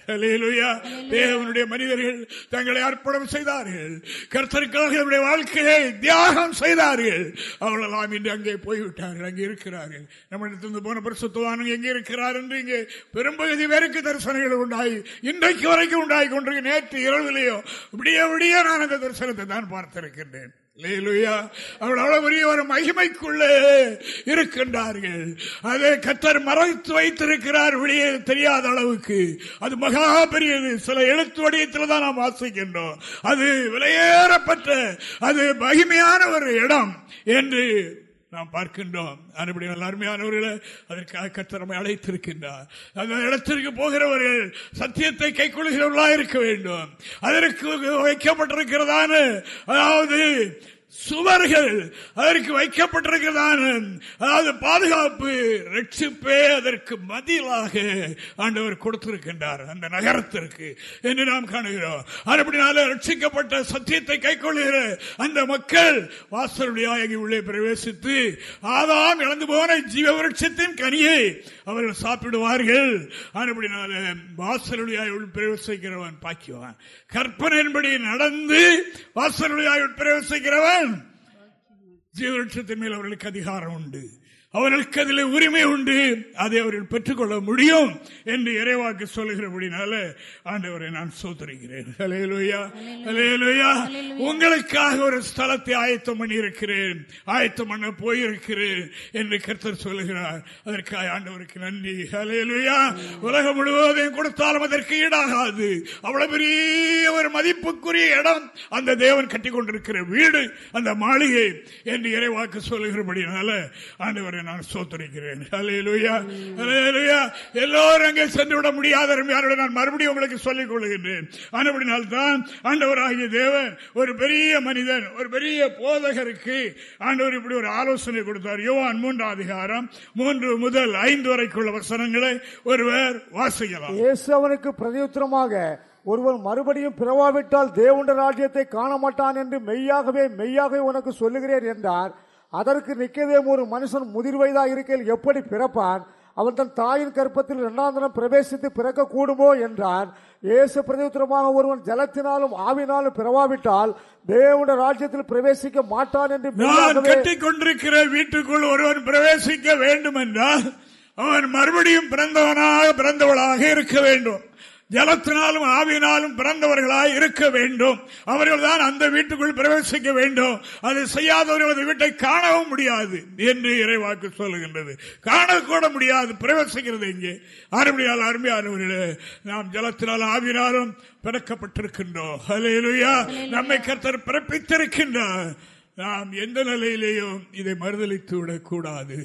தேவனுடைய மனிதர்கள் தங்களை அர்ப்பணம் செய்தார்கள். கர்த்தருக்காக வாழ்க்கையை தியாகம் செய்தார்கள். அவர்களெல்லாம் இன்று அங்கே போய்விட்டார்கள் அங்கே இருக்கிறார்கள். நம்மிடத்திலிருந்து போன பிரசுத்தவான எங்கே இருக்கிறார் என்று இங்கே பெரும்பகுதி பேருக்கு தரிசனங்கள் உண்டாகி இன்றைக்கு வரைக்கும் உண்டாகி கொண்டிருக்க. நேற்று இரவிலேயோ விடிய விடிய நான் அந்த தரிசனத்தை தான் பார்த்திருக்கின்றேன். அவ்வளவு பெரிய ஒரு மகிமைக்குள்ளே இருக்கின்றார்கள். அதை கத்தர் மறைத்து வைத்திருக்கிறார் வெளியே தெரியாத அளவுக்கு. அது மகா பெரியது. சில எழுத்து வடிவத்தில் தான் நாம் வாசிக்கின்றோம். அது விலையேறப்பட்ட அது மகிமையான ஒரு இடம் என்று நாம் பார்க்கின்றோம். அறுபடி அருமையானவர்களை அதற்காக கத்தரமை அழைத்திருக்கின்றார். அந்த இடத்திற்கு போகிறவர்கள் சத்தியத்தை கைக்கொள்கிறவர்களாக இருக்க வேண்டும். அதற்கு வைக்கப்பட்டிருக்கிறதான அதாவது சுவர்கள் அதற்கு வைக்கப்பட்டிருக்கிறதான அதாவது பாதுகாப்பு ரட்சிப்பே அதற்கு மதிலாக ஆண்டவர் கொடுத்திருக்கின்றார் அந்த நகரத்திற்கு என்று நாம் காணுகிறோம். அப்படினால ரட்சிக்கப்பட்ட சத்தியத்தை கைக்கொள்கிற அந்த மக்கள் வாசலுடைய உள்ளே பிரவேசித்து ஆதாம் இழந்து போன ஜீவ விரட்சத்தின் கனியை அவர்கள் சாப்பிடுவார்கள். அப்படினால வாசலுடைய பிரவேசிக்கிறவன் பாக்கியவான். கற்பனையின்படி நடந்து வாசலுடைய பிரவேசிக்கிறவன் ஜீவலட்சத்தின் மேல் அவர்களுக்கு அதிகாரம் உண்டு. அவர்களுக்கு அதில் உரிமை உண்டு. அதை அவர்கள் பெற்றுக்கொள்ள முடியும் என்று இறைவாக்கு சொல்லுகிறபடினால ஆண்டவரை நான் சோதரிக்கிறேன் உங்களுக்காக ஒரு ஸ்தலத்தை ஆயத்தம் பண்ணி இருக்கிறேன் ஆயத்தம் பண்ண போயிருக்கிறேன் என்று கருத்தர் சொல்லுகிறார். அதற்காக ஆண்டவருக்கு நன்றி. ஹலேலுயா உலகம் முழுவதையும் கொடுத்தாலும் அதற்கு ஈடாகாது. அவ்வளவு பெரிய ஒரு மதிப்புக்குரிய இடம் அந்த தேவன் கட்டி கொண்டிருக்கிற வீடு அந்த மாளிகை என்று இறைவாக்கு சொல்லுகிறபடினால ஆண்டவரை நான் சோத்தரிக்கிறேன் எல்லோரும் அங்கே சென்று விட முடியாத நான் மறுபடியும் உங்களுக்கு சொல்லிக் கொள்கின்றேன். ஆனபடினால் தான் ஆண்டவராகிய தேவன் ஒரு பெரிய மனிதன் ஒரு பெரிய போதகருக்கு ஆண்டவர் இப்படி ஒரு ஆலோசனை கொடுத்தார். யோவான் மூன்றாம் அதிகாரம் மூன்று முதல் ஐந்து வரைக்குள்ள வசனங்களை ஒருவர் வாசிக்கலாம். அவனுக்கு பிரதியுத்தரமாக ஒருவர் மறுபடியும் பிறவாவிட்டால் தேவண்ட ராஜ்யத்தை காண மாட்டான் என்று மெய்யாகவே மெய்யாகவே உனக்கு சொல்லுகிறேன் என்றார். அதற்கு நிக்கதேம் ஒரு மனுஷன் முதிர் வயதாக இருக்கையில் எப்படி பிறப்பான்? அவன் தன் தாயின் கற்பத்தில் இரண்டாம் தினம் பிரவேசித்து பிறக்க கூடுமோ என்றான். இயேசு பிரதித்திரமாக ஒருவன் ஜலத்தினாலும் ஆவினாலும் பிறவாவிட்டால் தேவனுடைய ராஜ்யத்தில் பிரவேசிக்க மாட்டான் என்று கட்டிக் கொண்டிருக்கிற வீட்டுக்குள் ஒருவன் பிரவேசிக்க வேண்டும் என்றால் அவன் மறுபடியும் பிறந்தவனாக பிறந்தவளாக இருக்க வேண்டும். ஜலத்தினாலும் ஆவியினாலும் பிறந்தவர்களாய் இருக்க வேண்டும். அவர்கள் தான் அந்த வீட்டுக்குள் பிரவேசிக்க வேண்டும். அதை செய்யாதவர்கள் அந்த வீட்டை காணவும் முடியாது என்று இறைவாக்கு சொல்லுகின்றது. காணக்கூட முடியாது பிரவேசிக்கிறது இங்கே. அருமையால் அருமையானவர்களே நாம் ஜலத்தினால் ஆவினாலும் பிறக்கப்பட்டிருக்கின்றோம். நம்மை கருத்தர் பிறப்பித்திருக்கின்றார். நாம் எந்த நிலையிலேயும் இதை மறுதளித்து விடக்கூடாது.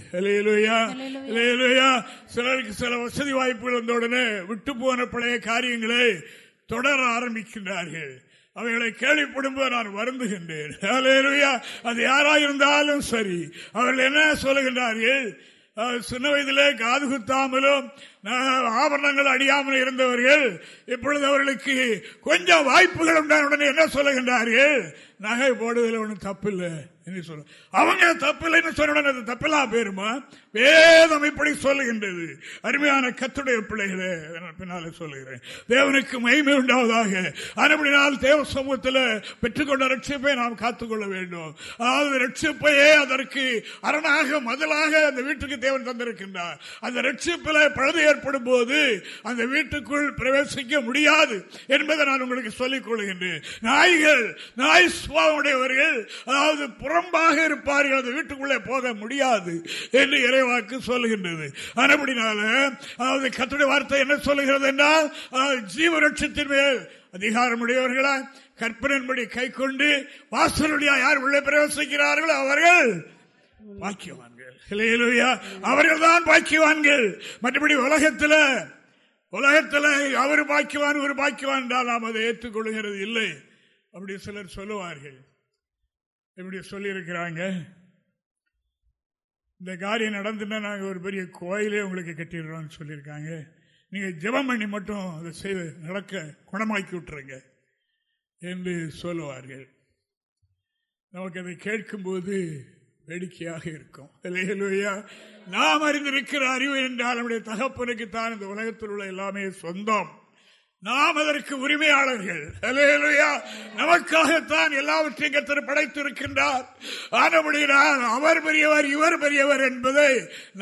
சிலருக்கு சில வசதி வாய்ப்புகள் வந்த உடனே விட்டு போன பழைய காரியங்களை தொடர ஆரம்பிக்கின்றார்கள். அவைகளை கேள்விப்படும் நான் வருந்துகின்றேன். அது யாராயிருந்தாலும் சரி அவர்கள் என்ன சொல்லுகின்றார்கள்? சின்ன வயதிலே காது குத்தாமலும் ஆபரணங்கள் அடியாமல் இருந்தவர்கள் இப்பொழுது அவர்களுக்கு கொஞ்சம் வாய்ப்புகள் உண்டான என்ன சொல்லுகின்றார்கள்? நகை போடுவதில் ஒன்றும் தப்பு இல்லை சொல்ல அவங்க தப்பில்லைன்னு சொன்ன தப்பில்லா பேருமா வேதம் இப்படி சொல்லுகின்றது. அருமையான கத்துடைய பிள்ளைகளே பின்னாலே சொல்லுகிறேன். தேவனுக்கு மகிமை உண்டாவதாக. அப்படினால் தேவ சமூகத்தில் பெற்றுக்கொண்ட ரட்சிப்பை நாம் காத்துக்கொள்ள வேண்டும். அதாவது ரட்சிப்பையே அதற்கு அரணாக முதலாக அந்த வீட்டுக்கு தேவன் தந்திருக்கின்றார். அந்த ரட்சிப்பில் பழுது ஏற்படும் போது அந்த வீட்டுக்குள் பிரவேசிக்க முடியாது என்பதை நான் உங்களுக்கு சொல்லிக் கொள்கின்றேன். நாய்கள் நாய் சுவாவுடையவர்கள் அதாவது புறம்பாக இருப்பார்கள் அந்த வீட்டுக்குள்ளே போக முடியாது என்று இறைவாக்கு சொல்லுகின்றது. அப்படினால அதாவது கத்துடைய வார்த்தை என்ன சொல்லுகிறது என்றால் ஜீவரட்சத்தின் மேல் அதிகாரமுடையவர்களா கற்பனின்படி கை கொண்டு வாசலுடைய யார் உள்ளே பிரவேசிக்கிறார்களோ அவர்கள் பாக்கியவான்கள். அவர்கள் தான் பாக்கியவான்கள். மற்றபடி உலகத்தில் உலகத்தில் அவர் பாக்கியவான் ஒரு பாக்கியவான் என்றால் நாம் அதை ஏற்றுக்கொள்கிறது இல்லை. அப்படி சிலர் சொல்லுவார்கள். இப்படி சொல்லியிருக்கிறாங்க? இந்த காரியம் நடந்துன்னா நாங்கள் ஒரு பெரிய கோயிலே உங்களுக்கு கட்டிடுறோம்னு சொல்லியிருக்காங்க. நீங்கள் ஜெபம் பண்ணி மட்டும் அதை செய்து நடக்க குணமாக்கி விட்டுருங்க என்று சொல்லுவார்கள். நமக்கு அதை கேட்கும்போது வேடிக்கையாக இருக்கும். நாம் அறிந்திருக்கிற அறிவு என்றால் நம்முடைய தகப்பனுக்கு தான் இந்த உலகத்தில் உள்ள எல்லாமே சொந்தம். நாம் அதற்கு உரிமையாளர்கள். நமக்காகத்தான் எல்லாவற்றையும் கத்தர் படைத்திருக்கின்றார். ஆனபடியால் அவர் பெரியவர் இவர் பெரியவர் என்பதை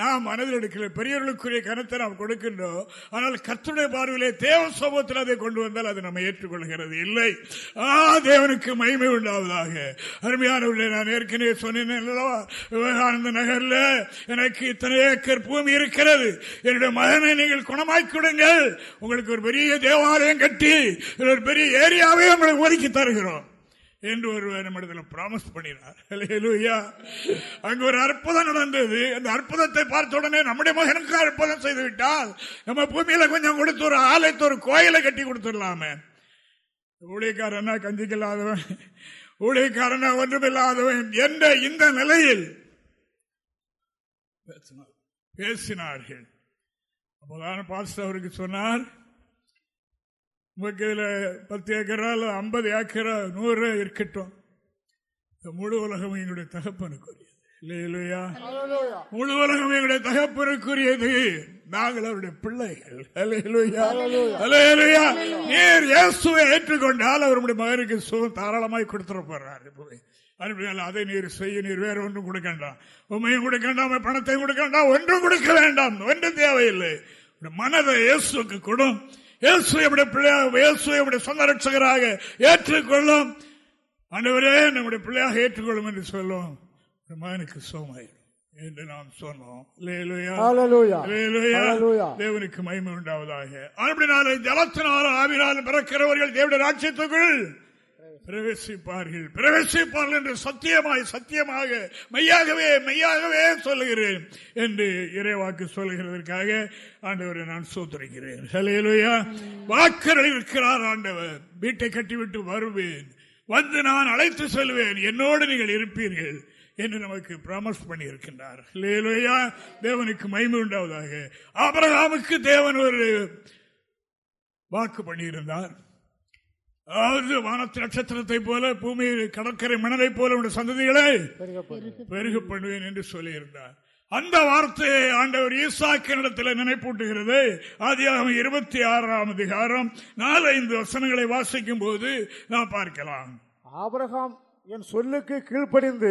நாம் மனதில் எடுக்கிற பெரியவர்களுக்குரிய கருத்தை நாம் கொடுக்கின்றோம். ஆனால் கத்துடைய பார்வையிலே தேவ சமூகத்தில் அதை கொண்டு வந்தால் அது நம்ம ஏற்றுக்கொள்கிறது. இல்லை. ஆ தேவனுக்கு மகிமை உண்டாவதாக. அருமையானவர்களே நான் ஏற்கனவே சொன்னேன் விவேகானந்த நகர்ல எனக்கு இத்தனை ஏக்கர் பூமி இருக்கிறது. என்னுடைய மகனை நீங்கள் குணமாக்கி கொடுங்கள் உங்களுக்கு ஒரு பெரிய தேவ தேவாலயம் கட்டி ஒரு பெரிய ஏரியாவே உங்களுக்கு ஒதுக்கி தருகிறோம் என்று ஒரு நம்மிடத்தில் ப்ராமிஸ் பண்ணினார். அங்கு ஒரு அற்புதம் நடந்தது. அந்த அற்புதத்தை பார்த்த உடனே நம்முடைய மகனுக்கு அற்புதம் செய்து விட்டால் நம்ம பூமியில கொஞ்சம் கொடுத்து ஒரு ஆலயத்தை ஒரு கோயிலை கட்டி கொடுத்துடலாமே. ஊழியக்காரனா கஞ்சிக்கில்லாதவன் ஊழியக்காரனா ஒன்றுமில்லாதவன் என்ற இந்த நிலையில் பேசினார்கள். அப்போதான் பாஸ்டர் அவருக்கு சொன்னார் உங்களுக்கு பத்து ஏக்கரா இல்லை ஐம்பது ஏக்கரா நூறு இருக்கட்டும். முழு உலகம் எங்களுடைய தகப்பனுக்குரியது. இல்லையா முழு உலகம் எங்களுடைய தகப்பனுக்குரியது. நாங்கள் அவருடைய பிள்ளைகள். நீர் இயேசுவை ஏற்றுக்கொண்டால் அவருடைய மகனுக்கு சுகம் தாராளமாய் கொடுத்துட போறாரு. அதை நீர் செய்ய நீர் வேற ஒன்றும் கொடுக்க வேண்டாம். உண்மையும் கொடுக்க வேண்டாம் பணத்தையும் கொடுக்க வேண்டாம் ஒன்றும் கொடுக்க வேண்டாம். ஒன்றும் தேவையில்லை. மனதை இயேசுக்கு கொடும். சொந்த ரட்சகராக ஏற்றுக்கொள்ளும். ஆண்டவரே நம்முடைய பிள்ளையாக ஏற்றுக்கொள்ளும் என்று சொல்லும். மகனுக்கு சோமாயிரும். என்று நாம் சொன்னோம். தேவனுக்கு மகிமை உண்டாவதாக. அப்படினாலும் ஜலத்தினாலும் ஆவினாலும் பிறக்கிறவர்கள் தேவடைய ராட்சியத்துக்குள் பிரவேசிப்பார்கள். பிரவேசிப்பார்கள் என்று சத்தியமாய் சத்தியமாக மெய்யாகவே மெய்யாகவே சொல்லுகிறேன் என்று இறைவாக்கு சொல்லுகிறதற்காக ஆண்டவரை நான் சோதரிக்கிறேன் ஹலேலுயா வாக்கரில் இருக்கிறார் ஆண்டவர். வீட்டை கட்டிவிட்டு வருவேன். வந்து நான் அழைத்து செல்வேன். என்னோடு நீங்கள் இருப்பீர்கள் என்று நமக்கு பிராமஸ் பண்ணி இருக்கின்றார் தேவனுக்கு மைமை உண்டாவதாக. அபரகாமுக்கு தேவன் ஒரு வாக்கு பண்ணியிருந்தார். அதாவது வானத்து நட்சத்திரத்தை போல பூமி கடற்கரை மணலை போல உடைய சந்ததிகளை பெருக பண்ணுவேன் என்று சொல்லியிருந்தார். அந்த வார்த்தையை ஆண்டவர் ஈசாக்கினிடத்தில் நினைப்பூட்டுகிறது. ஆதியாக இருபத்தி ஆறாம் அதிகாரம் நாலு ஐந்து வசனங்களை வாசிக்கும் போது நாம் பார்க்கலாம். ஆபரகாம் என் சொல்லுக்கு கீழ்ப்படிந்து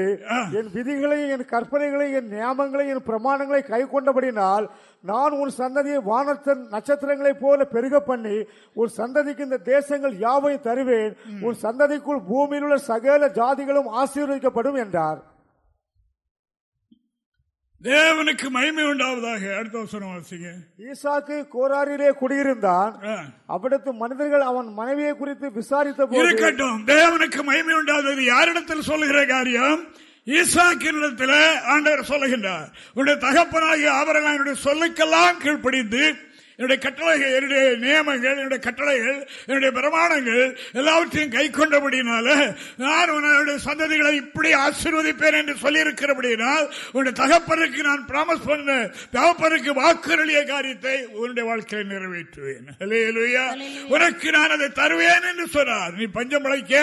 என் விதிகளையும் என் கற்பனைகளையும் என் நியாமங்களையும் என் பிரமாணங்களை கை கொண்டபடினால் நான் உன் சந்ததியை வானத்தன் நட்சத்திரங்களைப் போல பெருக பண்ணி உன் சந்ததிக்கு இந்த தேசங்கள் யாவையும் தருவேன். உன் சந்ததிக்குள் பூமியில் உள்ள சகல ஜாதிகளும் ஆசீர்வதிக்கப்படும் என்றார். தேவனுக்கு மகிமை உண்டாவதாக அடுத்த வசனம் வாசிங்க. ஈசாக்கு கோராரிலே குடியிருந்தான். அவ்விடத்து மனிதர்கள் அவன் மனைவியை குறித்து விசாரித்த இருக்கட்டும் தேவனுக்கு மகிமை உண்டாவது யாரிடத்தில் சொல்லுகிற காரியம்? ஈசாக்கினிடத்தில் ஆண்டவர் சொல்லுகின்றார். உன்னுடைய தகப்பனாகிய அவர்கள் சொல்லுக்கெல்லாம் கீழ்ப்படிந்து என்னுடைய கட்டளைகள் என்னுடைய நியமங்கள் என்னுடைய கட்டளைகள் என்னுடைய பிரமாணங்கள் எல்லாவற்றையும் கை கொண்டபடினால நான் உன்னுடைய சந்ததிகளை இப்படி ஆசீர்வதிப்பேன் என்று சொல்லியிருக்கிறபடினால் உன்னுடைய தகப்பனுக்கு நான் பிராமஸ் பண்ண தகப்பனுக்கு வாக்குறுதிய காரியத்தை உன்னுடைய வாழ்க்கையை நிறைவேற்றுவேன். உனக்கு நான் அதை தருவேன் என்று சொன்னார். நீ பஞ்சம் பழைக்க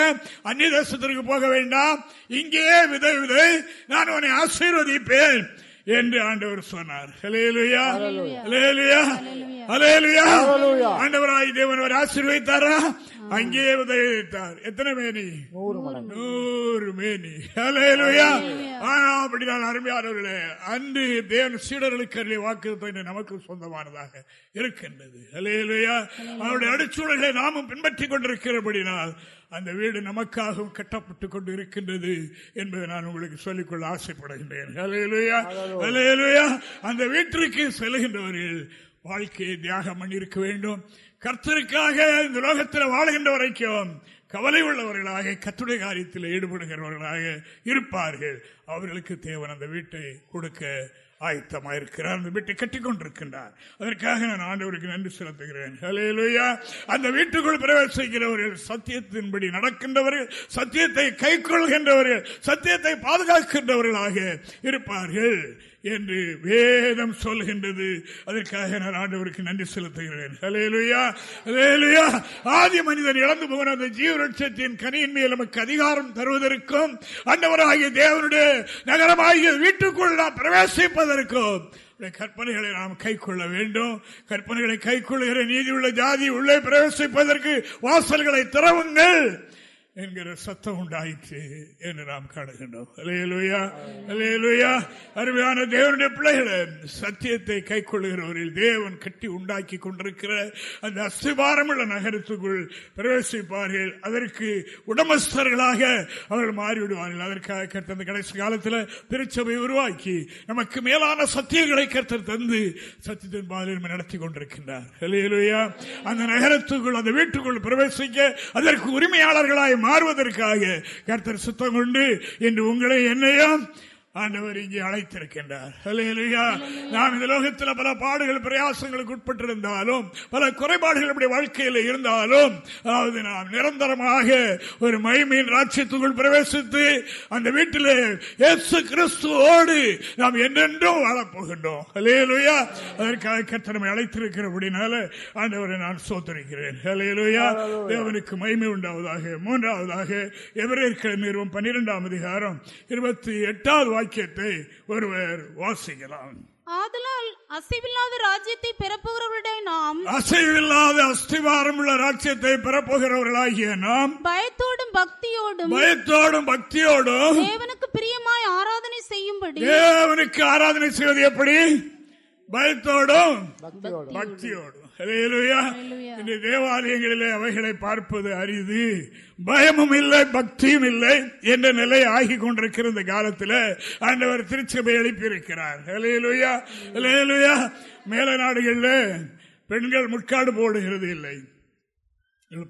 அந்நிய தேசத்திற்கு போக வேண்டாம். இங்கேயே விதை விதை நான் உன்னை ஆசீர்வதிப்பேன். என்று ஆண்டவர் சொன்னார். ஆண்டவராய் தேவன் அவர் ஆசீர்வதித்தாரா? அங்கே உதவித்தார் எத்தனை மேனி? நூறு மேனி. அப்படி நான் அருமையானவர்களே அன்று தேவன் சீடர்களுக்கு வாக்கு நமக்கு சொந்தமானதாக இருக்கின்றது. அலையலுயா அவருடைய அடிச்சூழலை நாமும் பின்பற்றிக் கொண்டிருக்கிறபடினால் அந்த வீடு நமக்காகவும் கட்டப்பட்டுக் கொண்டு இருக்கின்றது என்பதை நான் உங்களுக்கு சொல்லிக்கொள்ள ஆசைப்படுகின்றேன். அந்த வீட்டிற்கு செல்கின்றவர்கள் வாழ்க்கையை தியாகம் பண்ணியிருக்க வேண்டும். கர்த்தருக்காக இந்த உலகத்தில் வாழ்கின்ற வரைக்கும் கவலை உள்ளவர்களாக கத்துடைய காரியத்தில் ஈடுபடுகிறவர்களாக இருப்பார்கள். அவர்களுக்கு தேவன் அந்த வீட்டை கொடுக்க ஆயத்தமாக இருக்கிறார் அந்த வீட்டை கட்டிக்கொண்டிருக்கின்றார். அதற்காக நான் ஆண்டவருக்கு நன்றி செலுத்துகிறேன். அந்த வீட்டுக்குள் பிரவேசிக்கிறவர்கள் சத்தியத்தின்படி நடக்கின்றவர்கள் சத்தியத்தை கை சத்தியத்தை பாதுகாக்கின்றவர்களாக இருப்பார்கள். என்று வேதம் சொல்கின்றது. அதற்காக நான் ஆண்டவருக்கு நன்றி செலுத்துகிறேன். ஆதி மனிதன் இழந்து போன அந்த ஜீவரட்சத்தின் கனியின் மேல் நமக்கு அதிகாரம் தருவதற்கும் அண்டவராகிய தேவனுடைய நகரமாகிய வீட்டுக்குள் நாம் பிரவேசிப்பதற்கும் கற்பனைகளை நாம் கை கொள்ள வேண்டும். கற்பனைகளை கை கொள்ளுகிற நீதி உள்ள ஜாதி உள்ளே பிரவேசிப்பதற்கு வாசல்களை திறவுங்கள். என்கிற சத்தம் உண்டாயிற்று என்று நாம் காணுகின்றோம். அருமையான தேவனுடைய பிள்ளைகளை சத்தியத்தை கை கொள்ளுகிறவரில் தேவன் கட்டி உண்டாக்கி கொண்டிருக்கிற அந்த அஸ்திபாரமுள்ள நகரத்துக்குள் பிரவேசிப்பார்கள். அதற்கு உடமஸ்தர்களாக அவர்கள் மாறிவிடுவார்கள். அதற்காக கருத்த கடைசி காலத்தில் திருச்சபை உருவாக்கி நமக்கு மேலான சத்தியங்களை கருத்தர் தந்து சத்தியத்தின் பாதையில் நடத்தி கொண்டிருக்கின்றார். அந்த நகரத்துக்குள் அந்த வீட்டுக்குள் பிரவேசிக்க அதற்கு உரிமையாளர்களாய் மாறுவதற்காக கர்த்தர் சுத்தம் கொண்டு என்று உங்களை என்னையும் ஆண்டவர் இங்கே அழைத்திருக்கின்றார். நாம் இந்த லோகத்தில் பல பாடுகள் பிரயாசங்களுக்கு உட்பட்டிருந்தாலும் பல குறைபாடுகள் நம்முடைய வாழ்க்கையில் இருந்தாலும் அதாவது நாம் நிரந்தரமாக ஒரு மைமீன் ராட்சியத்துக்குள் பிரவேசித்து அந்த வீட்டில் இயேசு கிறிஸ்துவோடு நாம் என்றென்றும் வாழப்போகின்றோம். அலேலுயா அதற்காக கத்தனமை அழைத்திருக்கிறபடினால ஆண்டவரை நான் சோத்தரிக்கிறேன். அலேலுயா தேவனுக்கு மகிமை உண்டாவதாக மூன்றாவதாக எவரேற்க நிறுவனம் பன்னிரெண்டாம் அதிகாரம் இருபத்தி எட்டாவது வாக்கியத்தை ஒருவர் வாசிக்கலாம். ஆதலால் அசைவில்லாத ராஜ்யத்தை பெறப்போகிறவர்களுடைய நாம் அசைவில்லாத அஸ்திவாரம் உள்ள ராஜ்யத்தை பெறப்போகிறவர்களாகிய நாம் பயத்தோடும் பக்தியோடும் பயத்தோடும் பக்தியோடும் தேவனுக்கு பிரியமாய் ஆராதனை செய்யும்படி தேவனுக்கு ஆராதனை செய்வது எப்படி? பயத்தோடும் பக்தியோடும். இந்த தேவாலயங்களிலே அவைகளை பார்ப்பது அரிது. பயமும் இல்லை பக்தியும் இல்லை என்ற நிலை ஆகி கொண்டிருக்கிற இந்த காலத்தில் ஆண்டவர் திருச்சபை எழுப்பியிருக்கிறார். மேல நாடுகளில் பெண்கள் முட்காடு போடுகிறது இல்லை.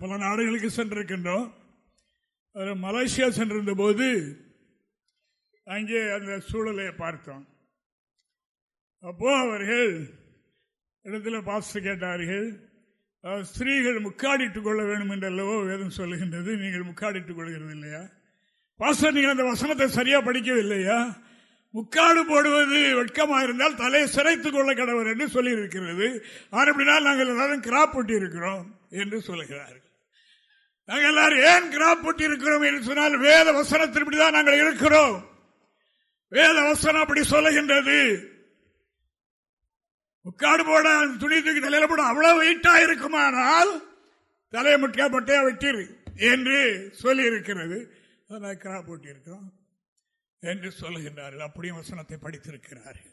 பல நாடுகளுக்கு சென்றிருக்கின்றோம். மலேசியா சென்றிருந்த போது அங்கே அந்த சூழலை பார்த்தோம். அப்போ அவர்கள் இடத்துல பாஸ்டர் கேட்டார்கள் ஸ்திரீகள் முக்காடிட்டுக் கொள்ள வேண்டும் என்றல்லவோ வேதம் சொல்லுகின்றது நீங்கள் முக்காடிட்டுக் கொள்கிறது இல்லையா? பாஸ்டர் நீங்கள் அந்த வசனத்தை சரியா படிக்கவில்லையா? முக்காடு போடுவது வெட்கமா இருந்தால் தலையை சிறைத்துக் கொள்ள கடவர் என்று சொல்லியிருக்கிறது. அப்படினால் நாங்கள் எல்லாரும் கிராப் போட்டி இருக்கிறோம் என்று சொல்லுகிறார்கள் நாங்கள் எல்லாரும் ஏன் கிராப் போட்டி இருக்கிறோம் என்று சொன்னால் வேத வசனத்தின்படிதான் நாங்கள் இருக்கிறோம். வேத வசனம் அப்படி சொல்லுகின்றது. உட்காடு போட துணி தூக்கி தலையில போட அவ்வளவு வெயிட்டா இருக்குமானால் தலையை முட்டியா பட்டையா வெட்டிரு என்று சொல்லி இருக்கிறது போட்டிருக்கோம் என்று சொல்லுகின்றார்கள். அப்படியும் வசனத்தை படித்திருக்கிறார்கள்.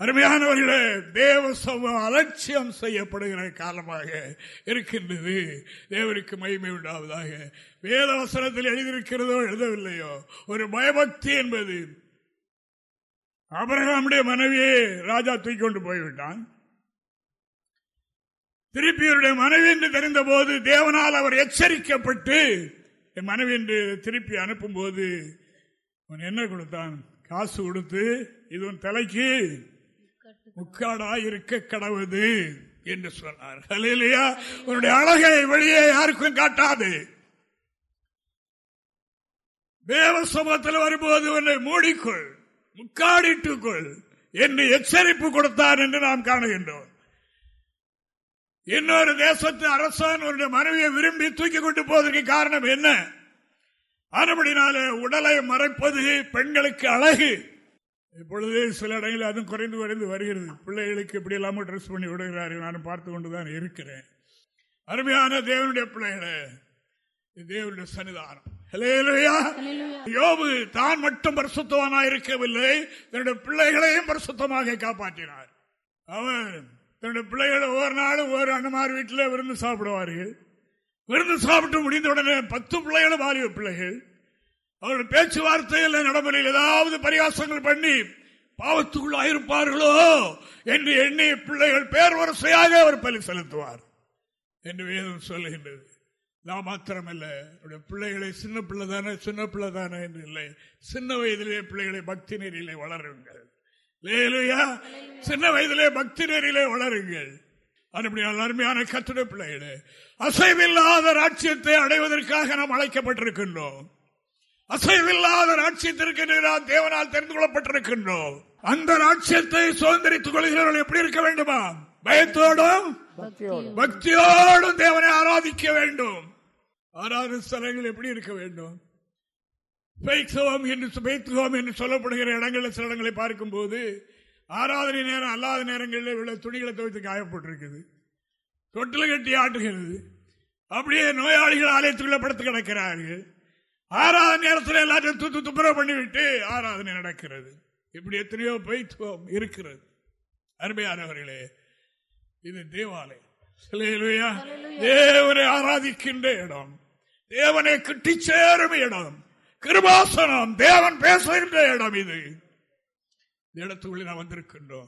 அருமையானவர்களே தேவ சமூகம் அலட்சியம் செய்யப்படுகிற காலமாக இருக்கின்றது. தேவருக்கு மகிமை உண்டாவதாக வேத வசனத்தில் எழுதியிருக்கிறதோ எழுதவில்லையோ? ஒரு பயபக்தி என்பது அபரகாமுடைய மனைவியை ராஜா தூக்கி கொண்டு போய்விட்டான் திருப்பியருடைய மனைவி என்று தெரிந்த போது தேவனால் அவர் எச்சரிக்கப்பட்டு என் மனைவி என்று திருப்பி அனுப்பும் போது அவன் என்ன கொடுத்தான்? காசு கொடுத்து இது உன் தலைக்கு முக்காடா இருக்க கடவுது என்று சொன்னார். இல்லையா உன்னுடைய அழகை வெளியே யாருக்கும் காட்டாது. தேவ சமூகத்தில் வரும்போது உன்னை மூடிக்கொள். முக்காடிட்டுக்கொள் என்று எச்சரிப்பு கொடுத்தார் என்று நாம் காணுகின்றோம். இன்னொரு தேசத்து அரசான் ஒரு மனைவியை விரும்பி தூக்கி கொண்டு போவதற்கு காரணம் என்ன? அதுபடினாலே உடலை மறைப்பது பெண்களுக்கு அழகு. இப்பொழுது சில இடங்களில் அதுவும் குறைந்து குறைந்து வருகிறது. பிள்ளைகளுக்கு இப்படி இல்லாமல் ட்ரெஸ் பண்ணி விடுகிறார்கள். நான் பார்த்து கொண்டுதான் இருக்கிறேன். அருமையான தேவனுடைய பிள்ளைகளை தேவனுடைய சன்னிதானம். யோபு தான் மட்டும் பரிசுத்தவானாக இருக்கவில்லை தன்னுடைய பிள்ளைகளையும் பரிசுத்தமாக காப்பாற்றினார். அவர் தன்னுடைய பிள்ளைகளை ஒவ்வொரு நாளும் ஒவ்வொரு அண்ணமார் வீட்டில் விருந்து சாப்பிடுவார்கள். விருந்து சாப்பிட்டு முடிந்த உடனே பத்து பிள்ளைகளும் மாறிய பிள்ளைகள். அவர்கள் பேச்சுவார்த்தையில் நடைமுறையில் ஏதாவது பரிகாசங்கள் பண்ணி பாவத்துக்குள் ஆயிருப்பார்களோ என்று எண்ணிய பிள்ளைகள் பேர் வரிசையாக அவர் பலி செலுத்துவார் என்று வேதம் சொல்லுகின்றது. நான் மாத்திரமல்ல பிள்ளைகளை சின்ன பிள்ளை தானே சின்ன பிள்ளை தானே என்று இல்லை. சின்ன வயதிலே பிள்ளைகளை பக்தி நெறியிலே வளருங்கள். சின்ன வயதிலே பக்தி நெறியிலே வளருங்கள். அதுபடியால் அருமையான கத்துட பிள்ளைகளே அசைவில்லாத ராட்சியத்தை அடைவதற்காக நாம் அழைக்கப்பட்டிருக்கின்றோம். அசைவில்லாத ராட்சியத்திற்கு எதிராக தேவனால் தெரிந்து கொள்ளப்பட்டிருக்கின்றோம். அந்த ராட்சியத்தை சுதந்திரித்துக் கொள்கிறவர்கள் எப்படி இருக்க வேண்டுமா? பயத்தோடும் பக்தியோடும் தேவனை ஆராதிக்க வேண்டும். ஆராத ஸ்தலங்கள் எப்படி இருக்க வேண்டும்? பைத்துவம் என்று பைத்துவம் என்று சொல்லப்படுகிற இடங்களில் சில இடங்களை பார்க்கும் போது ஆராதனை நேரம் அல்லாத நேரங்களில் உள்ள துணிகளை துவைத்து காயப்பட்டிருக்குது. தொட்டில் கட்டி ஆட்டுகிறது. அப்படியே நோயாளிகள் ஆலயத்துக்குள்ள படுத்து கிடக்கிறார்கள். ஆராதனை நேரத்தில் எல்லாத்தையும் தூத்து துப்புரவு பண்ணிவிட்டு ஆராதனை நடக்கிறது. இப்படி எத்தனையோ பைத்துவம் இருக்கிறது. அருமையானவர்களே இது தேவாலயம். தேவனை ஆராதிக்கின்ற இடம். தேவனை கிட்டி சேரும் இடம். கிருபாசனம் தேவன் பேசுகின்ற இடம் இது. இடத்துக்குள்ளே நாம் வந்திருக்கின்றோம்.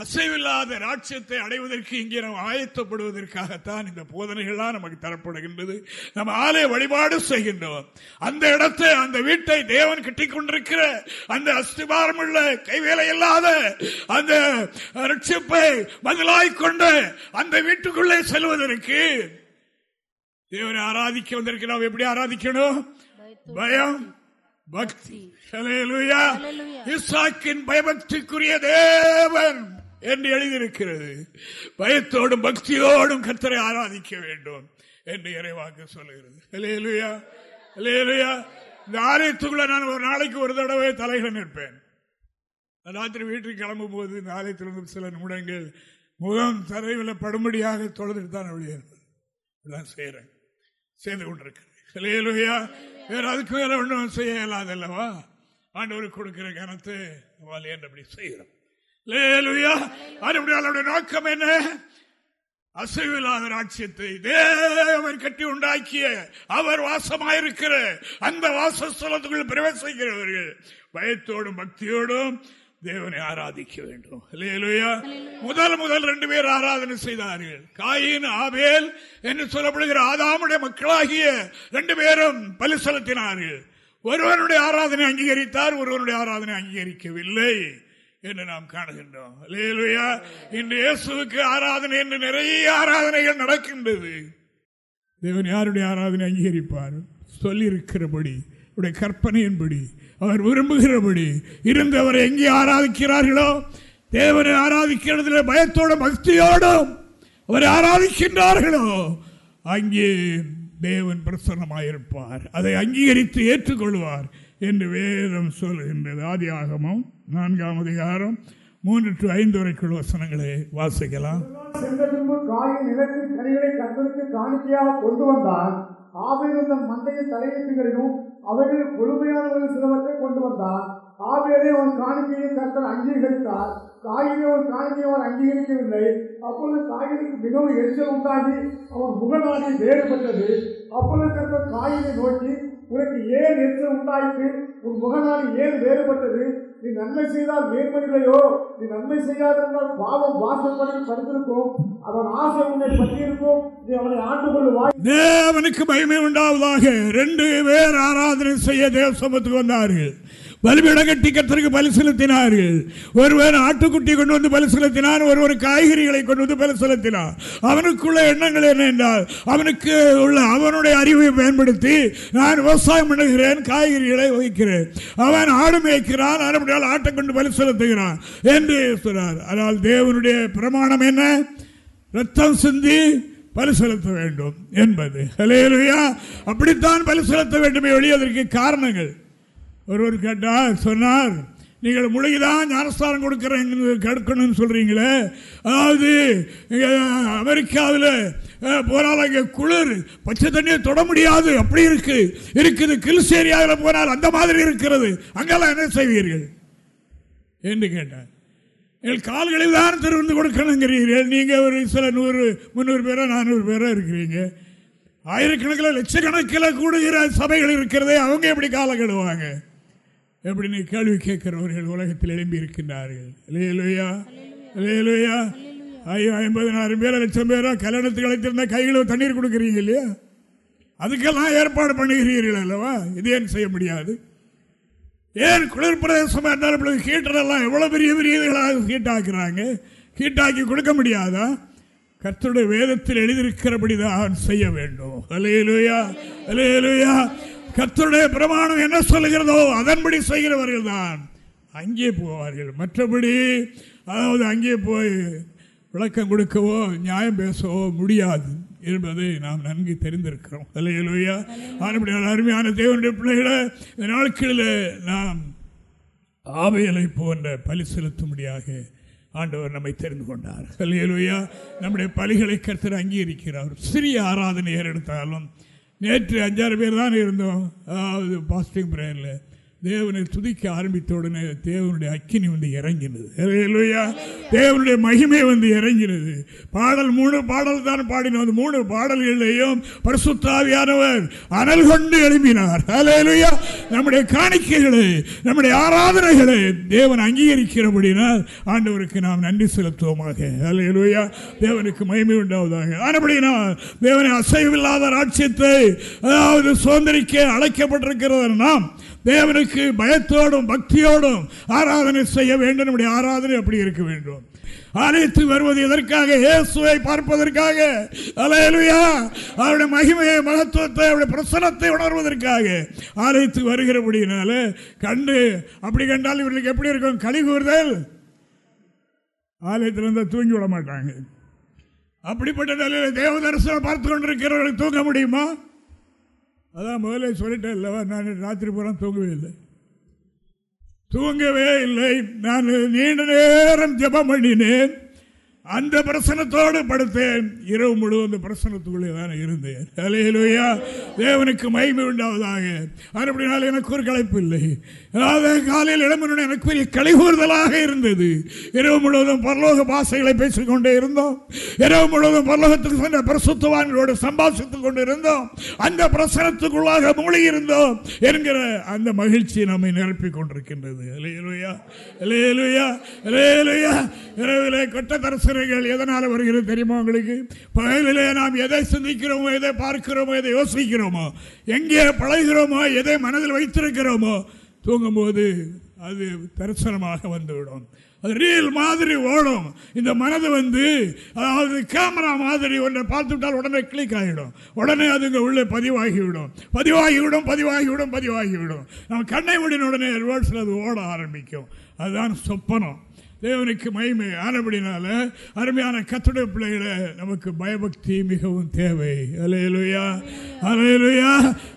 அசைவில்லாத ராட்சியத்தை அடைவதற்கு இங்கே நாம் ஆயத்தப்படுவதற்காகத்தான் இந்த போதனைகள்லாம் நமக்கு தரப்படுகின்றது. நம்ம ஆலய வழிபாடு செய்கின்றோம். அந்த இடத்தை அந்த வீட்டை தேவன் கட்டி கொண்டிருக்கிற அந்த அஸ்திபாரம் உள்ள கைவேலை இல்லாத அந்த ரட்சிப்பை பதிலாய் கொண்டு அந்த வீட்டுக்குள்ளே செல்வதற்கு தேவனை ஆராதிக்க வந்திருக்கு நாம் எப்படி ஆராதிக்கணும்? பயம் பக்தி. இசாக்கின் பயபக்திக்குரிய தேவன். என்று எழுதியிருக்கிறது. பயத்தோடும் பக்தியோடும் கத்தரை ஆராதிக்க வேண்டும் என்று இறைவாக்கு சொல்லுகிறது. இந்த ஆலயத்துக்குள்ள நான் ஒரு நாளைக்கு ஒரு தடவை தலைகள் நிற்பேன். ராத்திரி வீட்டுக்கு கிளம்பும் போது இந்த ஆலயத்திலிருந்து சில நிமிடங்கள் முகம் தரையில் படும்படியாக தொழுதுட்டு தான் வெளியேறுவேன் செய்யறேன் செய்து கொண்டிருக்கிறேன். வேற அதுக்கு மேல ஒன்றும் செய்ய இயலாது அல்லவா? ஆண்டவருக்கு கொடுக்கிற கனத்தை என்றபடி செய்கிறோம்? நோக்கம் என்ன? அசைவில்லாத ராட்சியத்தை தேவன் கட்டி உண்டாக்கிய அவர் வாசமாயிருக்கிற அந்த வாசஸ்தலத்துக்குள் பிரவேசிக்கிறவர்கள் பயத்தோடும் பக்தியோடும் தேவனை ஆராதிக்க வேண்டும். முதல் முதல் ரெண்டு பேர் ஆராதனை செய்தார்கள். காயின் ஆபேல் என்று சொல்லப்படுகிற ஆதாமுடைய மக்களாகிய ரெண்டு பேரும் பலி செலுத்தினார்கள். ஒருவருடைய ஆராதனை அங்கீகரித்தார் ஒருவருடைய ஆராதனை அங்கீகரிக்கவில்லை. என்று நாம் காணுகின்றோம். இன்று இயேசுக்கு ஆராதனை என்று நிறைய ஆராதனைகள் நடக்கின்றது. தேவன் யாருடைய ஆராதனை அங்கீகரிப்பார்? சொல்லியிருக்கிறபடி கற்பனையின்படி அவர் விரும்புகிறபடி இருந்தவரை எங்கே ஆராதிக்கிறார்களோ தேவனை ஆராதிக்கிறதுல பயத்தோடும் பக்தியோடும் அவரை ஆராதிக்கின்றார்களோ அங்கே தேவன் பிரசன்னமாயிருப்பார். அதை அங்கீகரித்து ஏற்றுக்கொள்வார் என்று வேதம் சொல்கின்றது. ஆதி ஆகமும் நான்காம் அதிகாரம் மூன்று டு ஐந்து வரைக்குள் வசனங்களை வாசிக்கலாம். காயின் நிலத்தின் கனிகளை கத்தருக்கு காணிக்கையாக கொண்டு வந்தால் ஆபேல் மந்தைய தலையீட்டுகளிலும் அவைகளில் முழுமையானவர்கள் சிலவற்றை கொண்டு வந்தார். ஆவேலே அவன் காணிக்கையும் கர்த்தர் அங்கீகரித்தார். காயினை ஒரு காணிக்கையை அவன் அங்கீகரிக்கவில்லை. அப்பொழுது காயினுக்கு மிகவும் எரிச்சல் உண்டாகி அவன் முகநாடி வேறுபட்டது. அப்பொழுது கர்த்தர் காயினை நோக்கி உனக்கு ஏன் எரிச்சல் உண்டாயிற்று? உன் முகநாடி ஏன் வேறுபட்டது? நீ நன்மை செய்தால் மேம்படுகளையோ நீ நன்மை செய்யாதிருந்தால் பாவம் வாசல் பண்ணி படுத்திருக்கும். அவன் ஆசை உன்னை பற்றியிருக்கும். நீ அவனை ஆண்டு கொள்ளுவாய் தேவனுக்கு மகிமை உண்டாவதாக ரெண்டு பேர் ஆராதனை செய்ய தேவ சமத்துக்கு வந்தார்கள். பலிபீடம் கட்டி கத்தருக்கு பலி செலுத்தினார்கள். ஒருவர் ஆட்டுக்குட்டி கொண்டு வந்து பலி செலுத்தினார் ஒருவர் காய்கறிகளை கொண்டு வந்து பலி செலுத்தினார். அவனுக்குள்ள எண்ணங்கள் என்ன என்றால் அவனுக்கு உள்ள அவனுடைய அறிவை பயன்படுத்தி நான் விவசாயம் பண்ணுகிறேன் காய்கறிகளை வகிக்கிறேன். அவன் ஆடு மேய்க்கிறான் அப்படியால் ஆட்டை கொண்டு பலி செலுத்துகிறான் என்று சொன்னார். ஆனால் தேவனுடைய பிரமாணம் என்ன? ரத்தம் சிந்தி பலி செலுத்த வேண்டும் என்பது. அப்படித்தான் பலி செலுத்த வேண்டுமே ஒழி அதற்கு காரணங்கள். ஒருவர் கேட்டார் சொன்னார் நீங்கள் முழுகிதான் ஞானஸ்தானம் கொடுக்கிறேன் கெடுக்கணும்னு சொல்கிறீங்களே அதாவது அமெரிக்காவில் போனால் அங்கே குளிர் பச்சை தண்ணியை தொட முடியாது. அப்படி இருக்கு. இருக்குது. கில்ஸ் ஏரியாவில் போனால் அந்த மாதிரி இருக்கிறது. அங்கெல்லாம் என்ன செய்வீர்கள்? என்று கேட்டார். எங்கள் கால்களில் தான் திறந்து கொடுக்கணுங்கிறீர்கள். நீங்கள் ஒரு சில நூறு முந்நூறு பேரோ நானூறு பேரோ இருக்கிறீங்க. ஆயிரக்கணக்கில் லட்சக்கணக்கில் கூடுகிற சபைகள் இருக்கிறதே. அவங்க எப்படி காலம் கெடுவாங்க எப்படி நீ கேள்வி கேட்கிறவர்கள் உலகத்தில் எழும்பி இருக்கின்றார்கள் ஐயோ ஐம்பதினாயிரம் பேர் லட்சம் பேரா கல்யாணத்துக்கு அழைத்திருந்தா கையில் தண்ணீர் கொடுக்குறீங்க இல்லையா? அதுக்கெல்லாம் ஏற்பாடு பண்ணுகிறீர்கள் அல்லவா? இது ஏன் செய்ய முடியாது? ஏன் குளிர் பிரதேசமாக இருந்தாலும் ஹீட்டர் ஹீட்டரெல்லாம் எவ்வளோ பெரிய பெரிய இதுகளாக ஹீட்டாக்குறாங்க ஹீட்டாக்கி கொடுக்க முடியாதா? கர்த்தருடைய வேதத்தில் எழுதியிருக்கிறபடி தான் செய்ய வேண்டும். அலையலுயா அலையலுயா கர்த்தருடைய பிரமாணம் என்ன சொல்லுகிறதோ அதன்படி செய்கிறவர்கள் தான் அங்கே போவார்கள். மற்றபடி அதாவது அங்கே போய் விளக்கம் கொடுக்கவோ நியாயம் பேசவோ முடியாது என்பதை நாம் நன்கு தெரிந்திருக்கிறோம். அலையலுயா ஆனப்படியால் அருமையான தேவனுடைய பிள்ளைகளை இந்த நாட்களில் நாம் ஆவையலை போன்ற பலி செலுத்தும்படியாக ஆண்டவர் நம்மை தெரிந்து கொண்டார். கல்வியலுயா நம்முடைய பலிகளை கருத்தர் அங்கீகரிக்கிறார். சிறிய ஆராதனை ஏறெடுத்தாலும் நேற்று அஞ்சாறு பேர் தான் இருந்தோம். அதாவது பாஸ்டிங் பிரேயரில் தேவனை துதிக்க ஆரம்பித்த உடனே தேவனுடைய அக்கினி வந்து இறங்கினது. இல்லையா தேவனுடைய மகிமை வந்து இறங்கினது. பாடல் மூணு பாடல் தான் பாடினோம். மூணு பாடல்களையும் பரிசுத்தாவியானவர் அனல் கொண்டு எழுப்பினார். அலையலுயா நம்முடைய காணிக்கைகளை நம்முடைய ஆராதனைகளை தேவன் அங்கீகரிக்கிறபடினால் ஆண்டவருக்கு நாம் நன்றி செலுத்துவோமாக. அலையலுயா தேவனுக்கு மகிமை உண்டாவதாக. ஆனபடினால் தேவனை அசைவில்லாத ராட்சியத்தை அதாவது சுதந்திரிக்க அழைக்கப்பட்டிருக்கிறது நாம். தேவனுக்கு பயத்தோடும் பக்தியோடும் ஆராதனை செய்ய வேண்டும். நம்முடைய ஆராதனை அப்படி இருக்க வேண்டும். ஆலயத்து வருவது எதற்காக? இயேசுவை பார்ப்பதற்காக. அலையலுயா! அவருடைய மகிமையை மகத்துவத்தை அவருடைய பிரசனத்தை உணர்வதற்காக. ஆலயத்து வருகிறபடினால கண்டு அப்படி கண்டால் இவர்களுக்கு எப்படி இருக்கும்? களி கூறுதல்? ஆலயத்தில் இருந்தால் தூங்கி விட மாட்டாங்க. அப்படிப்பட்ட நிலையில் தேவ தரிசனம் பார்த்து கொண்டிருக்கிறவர்கள் தூங்க முடியுமா? அதான் முதல்ல சொல்லிட்டேன் இல்லவா நான் ராத்திரி பூரா தூங்கவே இல்லை. தூங்கவே இல்லை. நான் நீண்ட நேரம் ஜபம் பண்ணினேன். அந்த பிரசனத்தோடு படுத்தேன். இரவு முழுவதும் பிரசனத்துக்குள்ளே தான் இருந்தேன். அலையிலோயா தேவனுக்கு மயிமை உண்டாவதாக. அப்படினால் எனக்கு ஒரு கலைப்பு இல்லை. அதாவது காலையில் இடமுறை எனக்கு பெரிய கழிவுறுதலாக இருந்தது. இரவு முழுவதும் பரலோக பாசைகளை பேசிக்கொண்டே இருந்தோம். இரவு முழுவதும் பரலோகத்துக்கு சென்ற பிரசுத்தவான்களோடு சம்பாஷித்துக் கொண்டு இருந்தோம். அந்த பிரசனத்துக்குள்ளாக மூழ்கி இருந்தோம் என்கிற அந்த மகிழ்ச்சி நம்மை நிரப்பிக் கொண்டிருக்கின்றது. அலையிலுயா அலையிலுயா அலையிலுயா இரவிலே கொட்ட தரிசனங்கள் எதனால் வருகிறது தெரியுமா உங்களுக்கு? பகலிலே நாம் எதை சிந்திக்கிறோமோ எதை பார்க்கிறோமோ எதை யோசிக்கிறோமோ எங்கே பழகிறோமோ எதை மனதில் வைத்திருக்கிறோமோ தூங்கும்போது அது தரிசனமாக வந்துவிடும். அது ரீல் மாதிரி ஓடும். இந்த மனது வந்து அதாவது கேமரா மாதிரி ஒன்றை பார்த்துவிட்டால் உடனே கிளிக் ஆகிடும் உடனே அதுங்க உள்ளே பதிவாகிவிடும். பதிவாகிவிடும் பதிவாகிவிடும் பதிவாகிவிடும். நம்ம கண்ணை முடின உடனே ரிவர்ஸில் அது ஓட ஆரம்பிக்கும். அதுதான் சொப்பனம். தேவனுக்கு மகிமை ஆனபடினால அருமையான கத்துடைய பிள்ளைகளை நமக்கு பயபக்தி மிகவும் தேவை. அலையலுயா அலையலுயா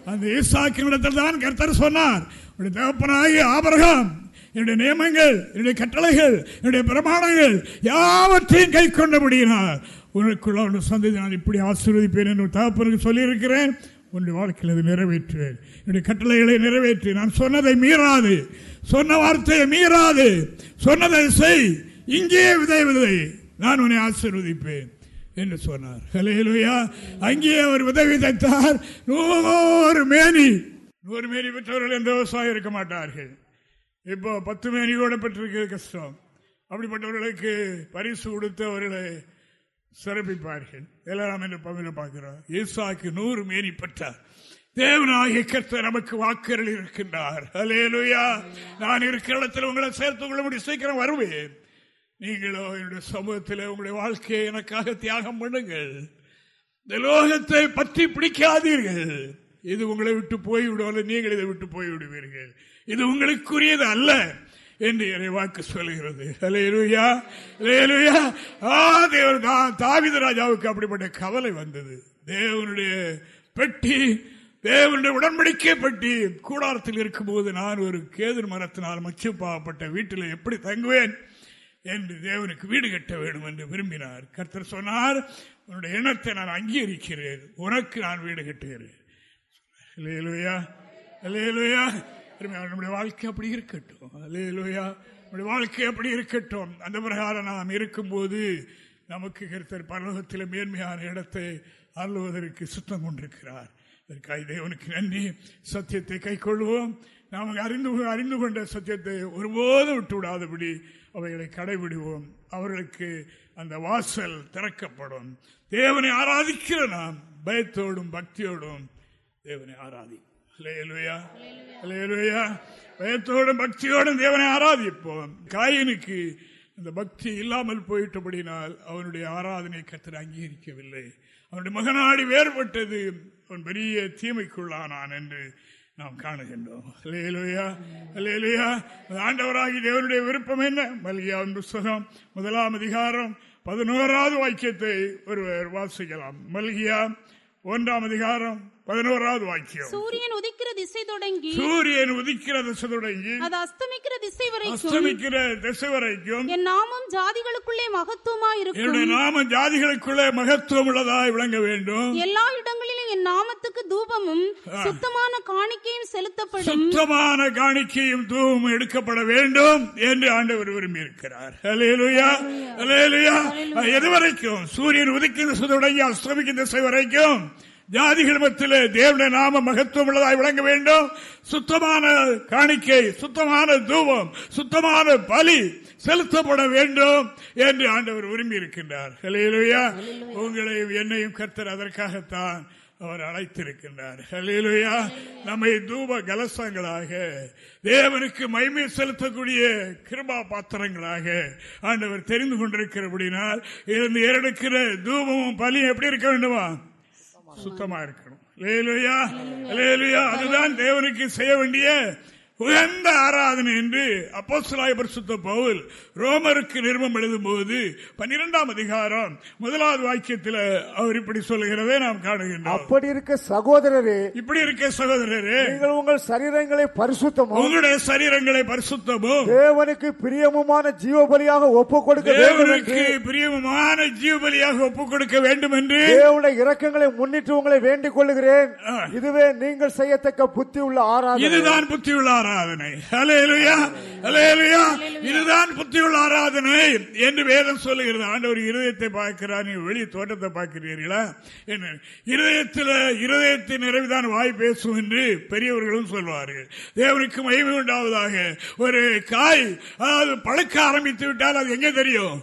அந்த ஈசாக்கினிடத்தில் தான் கர்த்தர் சொன்னார். தகப்பனாகி ஆபரகம் என்னுடைய நியமங்கள் என்னுடைய கட்டளைகள் என்னுடைய பிரமாணங்கள் யாவற்றையும் கை கொண்டபடியினார் உனக்குள்ள சந்ததி நான் இப்படி ஆசீர்வதிப்பேன் என்று தகப்பனுக்கு சொல்லியிருக்கிறேன். உன்னுடைய வாழ்க்கையில் அதை நிறைவேற்றுவேன். என்னுடைய கட்டளைகளை நிறைவேற்றி நான் சொன்னதை மீறாது. சொன்ன வார்த்தையை மீறாது. சொன்னதை செய். இங்கே விதை விதை. நான் உன்னை ஆசீர்வதிப்பேன் என்று சொன்னார். ஹலேலுயா அங்கே அவர் விதை விதைத்தார். நூறு மேனி. நூறு மேனி பெற்றவர்கள் எந்த விவசாயம் இருக்க மாட்டார்கள். இப்போ பத்து மேனியோட பெற்றிருக்கிறது கஷ்டம். அப்படிப்பட்டவர்களுக்கு பரிசு கொடுத்து அவர்களை சிறப்பிப்பார்கள். எல்லாம் என்று பகுதியில் பார்க்கிறோம் ஈசாக்கு நூறு மேனி பெற்றார். தேவனாகிய கர்த்த நமக்கு வாக்குகள் இருக்கின்றார். அலேலுயா நான் இருக்கிற இடத்துல உங்களை சேர்த்து கொள்ள முடியும் சீக்கிரம் வருவேன். நீங்களோ என்னுடைய சமூகத்தில் உங்களுடைய வாழ்க்கையை எனக்காக தியாகம் பண்ணுங்கள். இந்த லோகத்தை பற்றி பிடிக்காதீர்கள். இது உங்களை விட்டு போய்விடுவது நீங்கள் இதை விட்டு போய்விடுவீர்கள். இது உங்களுக்குரியது அல்ல என்று என்னை வாக்கு சொல்லுகிறது தாவித ராஜாவுக்கு அப்படிப்பட்ட கவலை வந்தது. தேவனுடைய பெட்டி தேவனுடைய உடன்படிக்கை பெட்டி கூடாரத்தில் இருக்கும்போது நான் ஒரு கேதர் மரத்தினால் மச்சுப்பாவப்பட்ட வீட்டில் எப்படி தங்குவேன் என்று தேவனுக்கு வீடு கட்ட வேண்டும் என்று விரும்பினார். கர்த்தர் சொன்னார் உன்னுடைய எண்ணத்தை நான் அங்கீகரிக்கிறேன். உனக்கு நான் வீடு கட்டுகிறேன். நம்முடைய வாழ்க்கை அப்படி இருக்கட்டும். அலையலுயா நம்முடைய வாழ்க்கை அப்படி இருக்கட்டும். அந்த பிரகாரம் நாம் இருக்கும்போது நமக்கு கருத்தர் பரலோகத்தில் மேன்மையான இடத்தை அருள்வதற்கு சுத்தம் கொண்டிருக்கிறார். அதற்காக தேவனுக்கு நன்றி. சத்தியத்தை கை கொள்வோம். நாம் அறிந்து அறிந்து கொண்ட சத்தியத்தை ஒருபோதும் விட்டு விடாதபடி அவைகளை கடைபிடிவோம். அவர்களுக்கு அந்த வாசல் திறக்கப்படும். தேவனை ஆராதிக்கிற நாம் பயத்தோடும் பக்தியோடும் தேவனை ஆராதி. பயத்தோடும் பக்தியோடும் தேவனை ஆராதிப்போம். காயனுக்கு அந்த பக்தி இல்லாமல் போயிட்டபடினால் அவனுடைய ஆராதனை கத்தர் அங்கீகரிக்கவில்லை. அவனுடைய மகனாடி வேறுபட்டது. அவன் பெரிய தீமைக்குள்ளானான் என்று நாம் காணுகின்றோம். லேலுயா லேலுயா ஆண்டவராகி தேவனுடைய விருப்பம் என்ன? மல்கியாவின் புஸ்தகம் முதலாம் அதிகாரம் பதினோராவது வாக்கியத்தை ஒருவர் வாசிக்கலாம். மல்கியா ஒன்றாம் அதிகாரம் பதினோராவது வாக்கியம். சூரியன் உதிக்கிற திசை தொடங்கி சூரியன் உதிக்கிற திசை தொடங்கி அது அஸ்தமிக்கிற திசை வரைக்கும் அஸ்தமிக்கிற திசை வரைக்கும் என் நாமம் ஜாதிகளுக்குள்ளே மகத்துவமா இருக்கும். என்னுடைய நாம ஜாதிகளுக்குள்ளே மகத்துவம் உள்ளதாய் விளங்க வேண்டும். எல்லா இடங்களிலும் என் நாமத்துக்கு தூபமும் சுத்தமான காணிக்கையும் செலுத்தப்படும். சுத்தமான காணிக்கையும் தூவும் எடுக்கப்பட வேண்டும் என்று ஆண்டவர் விரும்பி இருக்கிறார் அலேலுயா அலேலுயா எது வரைக்கும்? சூரியன் உதிக்கிற திசை தொடங்கி அஸ்தமிக்கிற திசை வரைக்கும் ஜாதிகள் மத்தியிலே தேவனுடைய நாம மகத்துவம் உள்ளதாய் விளங்க வேண்டும். சுத்தமான காணிக்கை சுத்தமான தூபம் சுத்தமான பலி செலுத்தப்பட வேண்டும் என்று ஆண்டவர் விரும்பி இருக்கின்றார். ஹalleluya. உங்களையும் என்னையும் கர்த்தர் அதற்காகத்தான் அவர் அழைத்திருக்கின்றார். ஹalleluya. நம்மை தூப கலசங்களாக தேவனுக்கு மைமை செலுத்தக்கூடிய கிருபா பாத்திரங்களாக ஆண்டவர் தெரிந்து கொண்டிருக்கிறபடினால் இருந்து ஏறெடுக்கிற தூபமும் பலியும் எப்படி இருக்க வேண்டுமா? சுத்தமா இருக்கணும். அதுதான் தேவனுக்கு செய்ய வேண்டிய உயர்ந்த ஆராதனை என்று அப்போஸ்தலாய பரிசுத்த பவுல் ரோமருக்கு நிருபம் எழுதும் போது பன்னிரெண்டாம் அதிகாரம் முதலாவது வாக்கியத்தில் அவர் இப்படி சொல்லுகிறதை நாம் காணுகின்றோம். அப்படி இருக்க சகோதரரே இப்படி இருக்க சகோதரரே நீங்கள் உங்கள் சரீரங்களை பரிசுத்தமும் உங்களுடைய சரீரங்களை பரிசுத்தமும் தேவனுக்கு பிரியமுமான ஜீவபலியாக ஒப்புக் கொடுக்க தேவனுக்கு என்று பிரியமான ஜீவபலியாக ஒப்புக் கொடுக்க வேண்டும் என்று தேவனுடைய இரக்கங்களை முன்னிட்டு உங்களை வேண்டிக் கொள்ளுகிறேன். இதுவே நீங்கள் செய்யத்தக்க புத்தி உள்ள ஆராதனை. இதுதான் புத்தியுள்ள ஆராதனை. ஹலேலுயா ஹலேலுயா இதுதான் புத்தியுள்ள ஆராதனை என்று வேதம் சொல்லுகிறது. ஆண்டவர் இருதயத்தை பார்க்கிறார் நீ வெளி தோட்டத்தை பார்க்கிறீர்களா? என்ன? இருதயத்தில் இருதயத்தின் நிறைவுதான் வாய் பேசும் என்று பெரியவர்களும் சொல்வார்கள். தேவனுக்கு மகிமை உண்டாவதாக. ஒரு காய் அதாவது பழுக்க ஆரம்பித்து விட்டால் அது எங்கே தெரியும்?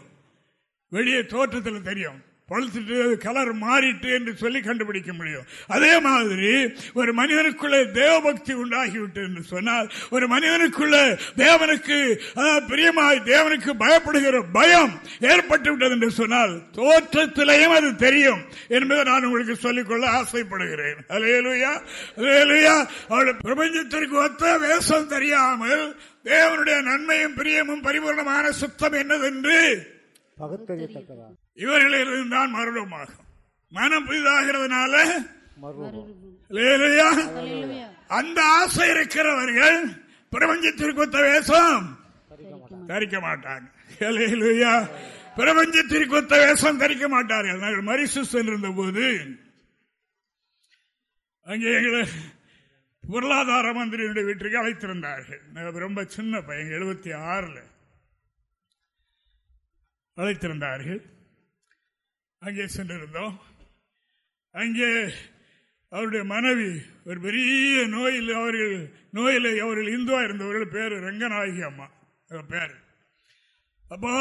வெளியே தோற்றத்தில் தெரியும். பழுத்துட்டு கலர் மாறிட்டு என்று சொல்லி கண்டுபிடிக்க முடியும். அதே மாதிரி ஒரு மனிதனுக்குள்ள தேவபக்தி உண்டாகிவிட்டு என்று சொன்னால் ஒரு மனிதனுக்குள்ள தேவனுக்கு பிரியமாய் தேவனுக்கு பயப்படுகிற பயம் ஏற்பட்டு விட்டது என்று சொன்னால் தோற்றத்திலேயும் அது தெரியும் என்பதை நான் உங்களுக்கு சொல்லிக்கொள்ள ஆசைப்படுகிறேன். அலையலுயா அலையலுயா அவருடைய பிரபஞ்சத்திற்கு ஒத்த வேஷம் தெரியாமல் தேவனுடைய நன்மையும் பிரியமும் பரிபூர்ணமான சுத்தம் என்னதென்று பகுத்தறியத்தக்கதான் இவர்களிலிருந்து தான் மரணமாகும் மனம் புதிதாகிறதுனால அந்த ஆசை இருக்கிறவர்கள் பிரபஞ்சத்திற்கு ஒத்த வேஷம் தரிக்க மாட்டாங்க. பிரபஞ்சத்திற்கு ஒத்த வேஷம் தரிக்க மாட்டார்கள். நாங்கள் மரிசு சென்றிருந்த போது அங்கே எங்களை பொருளாதார மந்திரியினுடைய வீட்டுக்கு அழைத்திருந்தார்கள். ரொம்ப சின்ன பையன் எழுபத்தி ஆறுல அழைத்திருந்தார்கள். அங்கே சென்றிருந்தோம். அங்கே அவருடைய மனைவி ஒரு பெரிய நோயில் அவர்கள் நோயில் அவர்கள் இந்துவா இருந்தவர்கள் பேர் ரங்கநாயகி அம்மா. பேர். அப்போ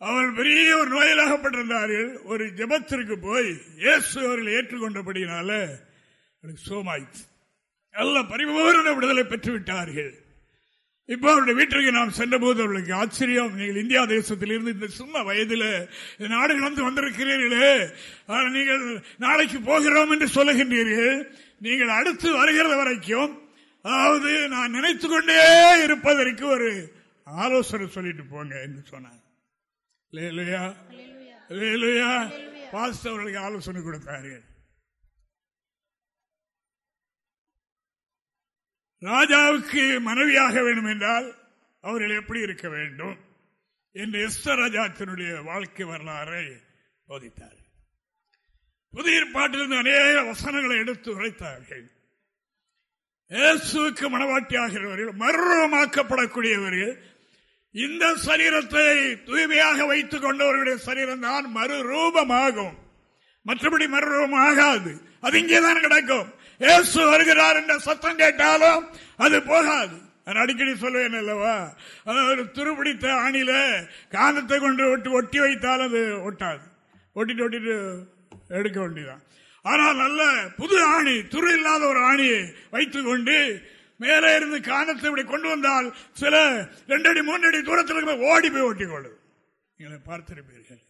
அவர் பெரிய ஒரு நோயிலாகப்பட்டிருந்தார்கள். ஒரு ஜெபத்திற்கு போய் இயேசு அவர்கள் ஏற்றுக்கொண்டபடியினால எனக்கு சோமாயிற்று. நல்ல பரிபூர்ண விடுதலை பெற்று விட்டார்கள் இப்போ அவருடைய வீட்டிற்கு நாம் சென்றபோது அவர்களுக்கு ஆச்சரியம். நீங்கள் இந்தியா தேசத்திலிருந்து இந்த சின்ன வயதில் இந்த நாடு கடந்து வந்திருக்கிறீர்களே. ஆனால் நீங்கள் நாளைக்கு போகிறோம் என்று சொல்லுகின்றீர்கள். நீங்கள் அடுத்து வருகிறது வரைக்கும் அதாவது நான் நினைத்து கொண்டே இருப்பதற்கு ஒரு ஆலோசனை சொல்லிட்டு போங்க என்று சொன்னாங்க லேலுயா லேலுயா பாஸ்டர் அவர்களுக்கு ஆலோசனை கொடுத்தார்கள் ராஜாவுக்கு மனைவியாக வேண்டும் என்றால் அவர்கள் எப்படி இருக்க வேண்டும் என்று எஸ்தர் ராஜாத்தினுடைய வாழ்க்கை வரலாறை போதித்தார் புதிய பாட்டிலிருந்து அநேக வசனங்களை எடுத்து உரைத்தார்கள். இயேசுவுக்கு மனவாட்டியாகிறவர்கள் மறுரூபமாக்கப்படக்கூடியவர்கள் இந்த சரீரத்தை தூய்மையாக வைத்துக் கொண்டவர்களுடைய சரீரம் தான் மறுரூபமாகும். மற்றபடி மறுரூபம் ஆகாது அது இங்கேதான் கிடக்கும் இயேசு வருகிறார் என்ற சத்தம் கேட்டாலும் அது போகாது. நான் அடிக்கடி சொல்லுவேன் அல்லவா? அதாவது துருபிடித்த ஆணில காந்தத்தை கொண்டு ஒட்டி ஒட்டி வைத்தால் அது ஒட்டாது. ஒட்டிட்டு ஒட்டிட்டு எடுக்க வேண்டியதான் ஆனால் நல்ல புது ஆணி துரு இல்லாத ஒரு ஆணியை வைத்துக் கொண்டு மேலே இருந்து காந்தத்தை இப்படி கொண்டு வந்தால் சில ரெண்டு அடி மூன்று அடி தூரத்தில் ஓடி போய் ஒட்டிக்கொள்ளும் நீங்களை பார்த்திருப்பீர்கள்.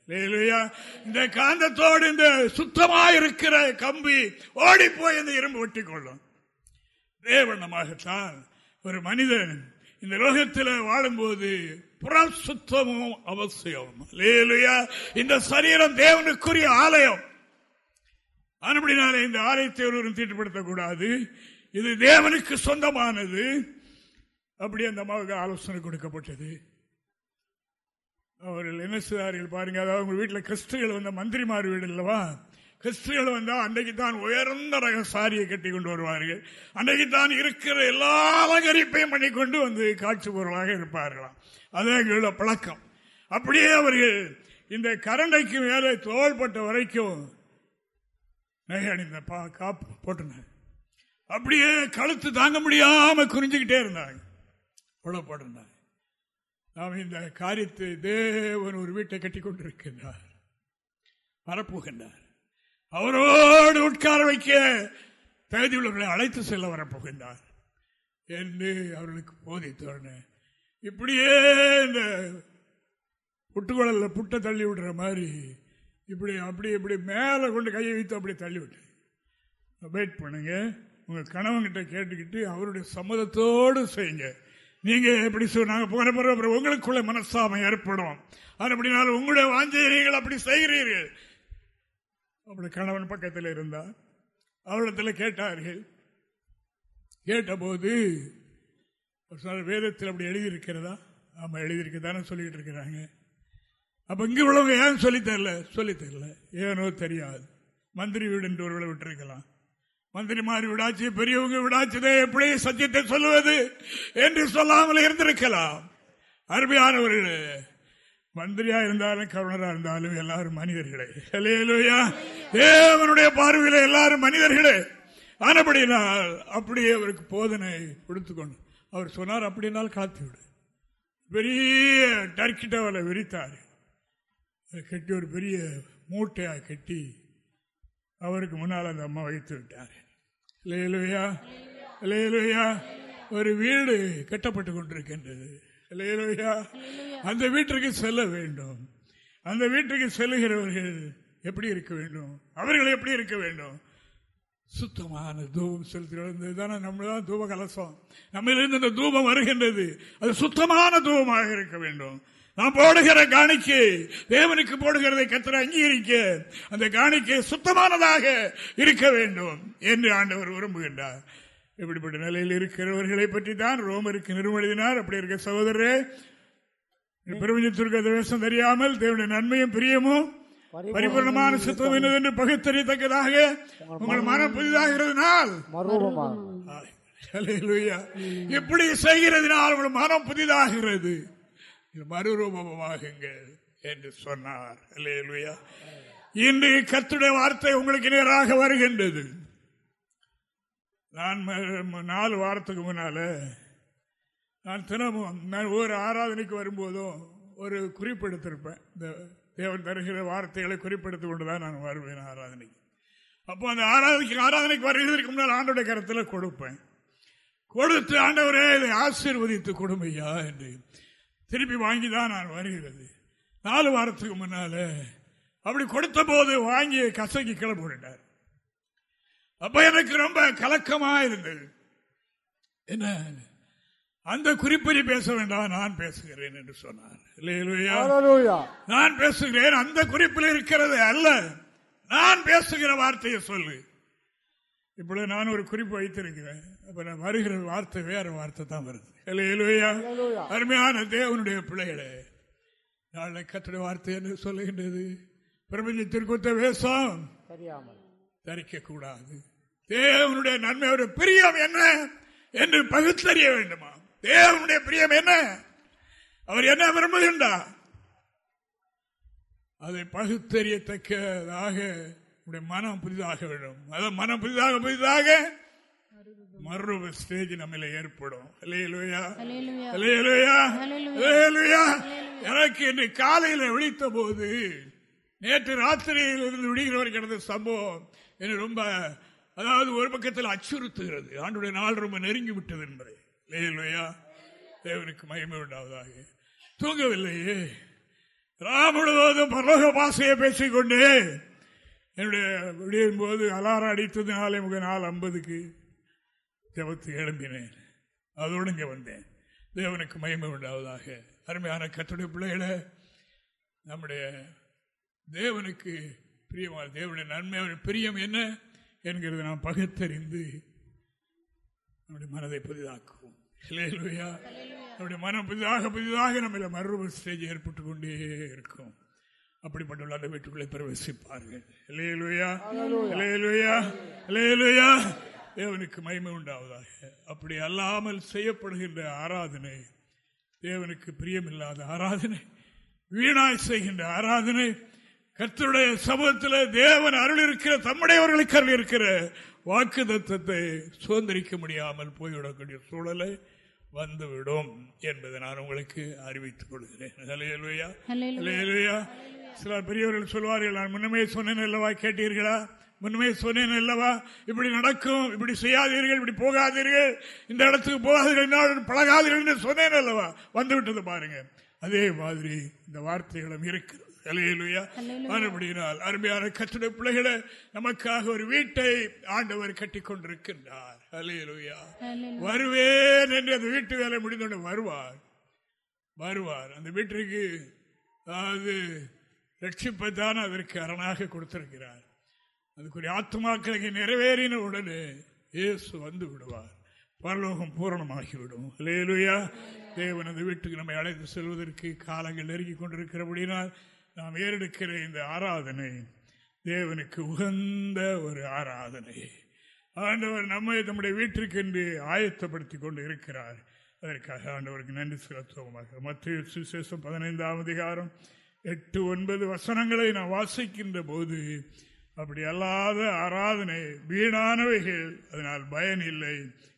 இந்த காந்தத்தோடு இந்த சுத்தமாக இருக்கிற கம்பி ஓடி போய் இந்த இரும்பு ஒட்டிக்கொள்ளும் தேவண்ணமாகத்தான் ஒரு மனிதன் இந்த லோகத்தில் வாழும்போது புற சுத்தமும் அவசியம் இந்த சரீரம் தேவனுக்குரிய ஆலயம். அப்படினாலே இந்த ஆலயத்தை ஒருவரும் தீட்டுப்படுத்தக்கூடாது. இது தேவனுக்கு சொந்தமானது. அப்படி அந்த அம்மாவுக்கு ஆலோசனை கொடுக்கப்பட்டது. அவர்கள் என்ன செய்தார்கள் பாருங்க அதாவது உங்க வீட்டில் கிறிஸ்துகள் வந்த மந்திரிமார் வீடு இல்லவா? கிறிஸ்துகள் வந்தால் அன்றைக்கு தான் உயர்ந்த ரக சாரியை கட்டி கொண்டு வருவார்கள். அன்றைக்கு தான் இருக்கிற எல்லா அலங்கரிப்பையும் பண்ணி கொண்டு வந்து காட்சி பொருளாக இருப்பார்களாம். அதே பழக்கம். அப்படியே அவர்கள் இந்த கரண்டைக்கு மேலே தோள்பட்ட வரைக்கும் நகை அணிந்த காப்பு போட்டுனாங்க அப்படியே கழுத்து தாங்க முடியாம குறிஞ்சுக்கிட்டே இருந்தாங்க. புலப்பட்டிருந்தாங்க நாம் இந்த காரியத்தை தேவன் ஒரு வீட்டை கட்டி கொண்டிருக்கின்றார். வரப்போகின்றார். அவரோடு உட்கார வைக்க தகுதியுள்ளவர்களை அழைத்து செல்ல வரப்போகின்றார். என்று அவர்களுக்கு போதித்தோன்னு இப்படியே இந்த புட்டுக்குழல்ல புட்டை தள்ளி விடுற மாதிரி இப்படி அப்படி இப்படி மேலே கொண்டு கையை வைத்து அப்படி தள்ளி விட்டு. வெயிட் பண்ணுங்க. உங்கள் கணவன்கிட்ட கேட்டுக்கிட்டு அவருடைய சம்மதத்தோடு செய்யுங்க. நீங்க எப்படி சொன்னாங்க போன பிறகு உங்களுக்குள்ள மனசாமம் ஏற்படும். அப்படினாலும் உங்களுடைய வாஞ்சையை நீங்கள் அப்படி செய்கிறீர்கள். அப்படி கணவன் பக்கத்தில் இருந்தார் அவரிடத்தில் கேட்டார்கள். கேட்டபோது வேதத்தில் அப்படி எழுதியிருக்கிறதா? ஆமா எழுதியிருக்கதானே சொல்லிட்டு இருக்கிறாங்க. அப்போ இங்கே உள்ளவங்க ஏன் சொல்லித்தரல சொல்லித்தரல ஏனோ தெரியாது. மந்திரி வீடு என்று ஒருவரை விட்டுருக்கலாம். மந்திரிமாரி விடாச்சு பெரியவங்க விடாச்சதே எப்படி சத்தியத்தை சொல்லுவது என்று சொல்லாமல் இருந்திருக்கலாம். அருமையானவர்கள் மந்திரியா இருந்தாலும் கவர்னரா இருந்தாலும் எல்லாரும் மனிதர்களே. தேவனுடைய பார்வையில் எல்லாரும் மனிதர்களே. ஆனப்படினால் அப்படியே அவருக்கு போதனை கொடுத்துக்கொண்டு அவர் சொன்னார் அப்படினால் காத்து விடு பெரிய டர்க்கிட்ட டவலை விரித்தார் கட்டி ஒரு பெரிய மூட்டையா கட்டி அவருக்கு முன்னால் அந்த அம்மா வைத்து விட்டார். லேலுயா லேலுயா ஒரு வீடு கட்டப்பட்டு கொண்டிருக்கின்றது. லேலுயா அந்த வீட்டிற்கு செல்ல வேண்டும். அந்த வீட்டுக்கு செல்லுகிறவர்கள் எப்படி இருக்க வேண்டும்? அவர்கள் எப்படி இருக்க வேண்டும்? சுத்தமான தூபம் செலுத்தி தானே நம்ம தூப கலசம் நம்மளிருந்து இந்த தூபம் வருகின்றது. அது சுத்தமான தூபமாக இருக்க வேண்டும். நாம் போடுகிற காணிக்கை தேவனுக்கு போடுகிறதை கத்திர அங்கீகரிக்க அந்த காணிக்கை சுத்தமானதாக இருக்க வேண்டும் என்று ஆண்டவர் விரும்புகின்றார். இப்படிப்பட்ட நிலையில் இருக்கிறவர்களை பற்றி தான் ரோமருக்கு நிறுவனத்தினார் அப்படி இருக்க சகோதரரே பிரபஞ்சத்திற்கு வேஷம் தெரியாமல் தேவனுடைய நன்மையும் பிரியமும் பரிபூர்ணமான சுத்தம். என்று பகுத்தறியத்தக்கதாக உங்கள் மனம் புதிதாகிறதுனால். எப்படி செய்கிறதுனால் உங்கள் மனம் புதிதாகிறது? மறுரூபமாகுங்கள் என்று சொன்னார். இன்று கத்துடைய வார்த்தை உங்களுக்கு நேராக வருகின்றது. நான் நாலு வாரத்துக்கு முன்னால நான் தினமும் நான் ஒரு ஆராதனைக்கு வரும்போதும் ஒரு குறிப்பெடுத்திருப்பேன். இந்த தேவன் தருகிற வார்த்தைகளை குறிப்பெடுத்துக் கொண்டுதான் நான் வருவேன் ஆராதனைக்கு. அப்போ அந்த ஆராதனைக்கு ஆராதனைக்கு வருகிறதுக்கு முன்னால் ஆண்டோட கருத்தில் கொடுப்பேன். கொடுத்து ஆண்டவரே இதை ஆசீர்வதித்து கொடுமையா என்று. திருப்பி வாங்கி தான் நான் வருகிறது. நாலு வாரத்துக்கு முன்னால அப்படி கொடுத்த போது வாங்கி கசைக்கு கிளம்பி விட்டார் அப்ப எனக்கு ரொம்ப கலக்கமா இருந்தது. என்ன? அந்த குறிப்பில் பேச வேண்டாம் நான் பேசுகிறேன் என்று சொன்னார். நான் பேசுகிறேன் அந்த குறிப்பில் இருக்கிறது அல்ல. நான் பேசுகிற வார்த்தையை சொல்லு. இப்படி நான் ஒரு குறிப்பு வைத்திருக்கிறேன். அப்ப நான் வருகிற வார்த்தை வேற வார்த்தை தான் வருது. அருமையான தேவனுடைய பிள்ளைகளே நாளை கட்டுரை வார்த்தை என்று சொல்லுகின்றது? பிரபஞ்சத்திற்கு வேஷம். தரிக்க கூடாது தேவனுடைய நன்மை ஒரு பிரியம் என்ன என்று பகுத்தறிய வேண்டுமா? தேவனுடைய பிரியம் என்ன? அவர் என்ன விரும்புகின்றார்? அதை பகுத்தறியத்தக்கதாக மனம் புதிதாக வேண்டும். அதான் மனம் புதிதாக புதிதாக மறு ஸ்டேஜ் நம்மள ஏற்படும். எனக்கு இன்று காலையில் விழித்த போது நேற்று ராத்திரியில் இருந்து விடுகிறவர் கிடந்த சம்பவம் எனக்கு ரொம்ப அதாவது ஒரு பக்கத்தில் அச்சுறுத்துகிறது. ஆண்டுடைய நாள் ரொம்ப நெருங்கி விட்டது என்பதை. இல்லையா தேவனுக்கு மகிமை உண்டாவதாக. தூங்கவில்லையே. ராமுழுவதும் பரலோக பாசையை பேசிக்கொண்டே என்னுடைய விடியும் போது அலாரம் அடித்தது நாளை முக நாள் ஐம்பதுக்கு ஜபத்து எழும்பினேன். அதோடு இங்கே வந்தேன். தேவனுக்கு மயமை உண்டாவதாக. அருமையான கத்துடைய பிள்ளைகளை நம்முடைய தேவனுக்கு பிரியமான தேவனுடைய நன்மை பிரியம் என்ன என்கிறது நாம் பகுத்தறிந்து நம்முடைய மனதை புதிதாக்குவோம். நம்முடைய மனம் புதிதாக புதிதாக நம்ம மறுபடி ஸ்டேஜ் ஏற்பட்டு கொண்டே இருக்கும். அப்படிப்பட்ட அந்த வீட்டுக்குள்ளே பிரவேசிப்பார்கள். தேவனுக்கு மகிமை உண்டாவதாக. அப்படி அல்லாமல் செய்யப்படுகின்ற ஆராதனை தேவனுக்கு பிரியமில்லாத ஆராதனை வீணாய் செய்கின்ற ஆராதனை கத்தருடைய சமூகத்தில் தேவன் அருள் இருக்கிற தம்முடையவர்களுக்கு அருள் இருக்கிற வாக்கு தத்துவத்தை சுதந்திரிக்க முடியாமல் போய்விடக்கூடிய சூழலை வந்துவிடும் என்பதை நான் உங்களுக்கு அறிவித்துக் கொள்கிறேன். சில பெரியவர்கள் சொல்வார்கள் நான் முன்னமே சொன்னேன் அல்லவா கேட்டீர்களா? முன்னமே சொன்னேன் அல்லவா? இப்படி நடக்கும் இப்படி செய்யாதீர்கள் இப்படி போகாதீர்கள் இந்த இடத்துக்கு போகாதீர்கள் பழகாதீர்கள் என்று சொன்னேன் அல்லவா? வந்துவிட்டது பாருங்க. அதே மாதிரி இந்த வார்த்தைகளும் இருக்குது அருமையான கட்டுரை பிள்ளைகளை நமக்காக ஒரு வீட்டை ஆண்டவர் கட்டி கொண்டிருக்கின்றார். அலையலுயா வருவேன் என்று அந்த வீட்டு வேலை முடிந்தோட வருவார். வருவார். அந்த வீட்டிற்கு அதாவது ரட்சிப்பைத்தான் அதற்கு அரணாக கொடுத்திருக்கிறார். அதுக்குரிய ஆத்மாக்களுக்கு நிறைவேறின உடனே இயேசு வந்து விடுவார். பரலோகம் பூரணமாகிவிடும். இல்லையிலுயா தேவனது வீட்டுக்கு நம்மை அழைத்து செல்வதற்கு காலங்கள் நெருங்கி கொண்டிருக்கிறபடினால் நாம் ஏறெடுக்கிற இந்த ஆராதனை தேவனுக்கு உகந்த ஒரு ஆராதனை. ஆண்டவர் நம்மை நம்முடைய வீட்டிற்கென்று ஆயத்தப்படுத்தி கொண்டு இருக்கிறார் அதற்காக ஆண்டவருக்கு நன்றி செலுத்துவமாக. மத்திய சுசேஷம் பதினைந்தாம் அதிகாரம் எட்டு ஒன்பது வசனங்களை நான் வாசிக்கின்ற போது அப்படி அல்லாத ஆராதனை வீணானவைகள். அதனால் பயன் இல்லை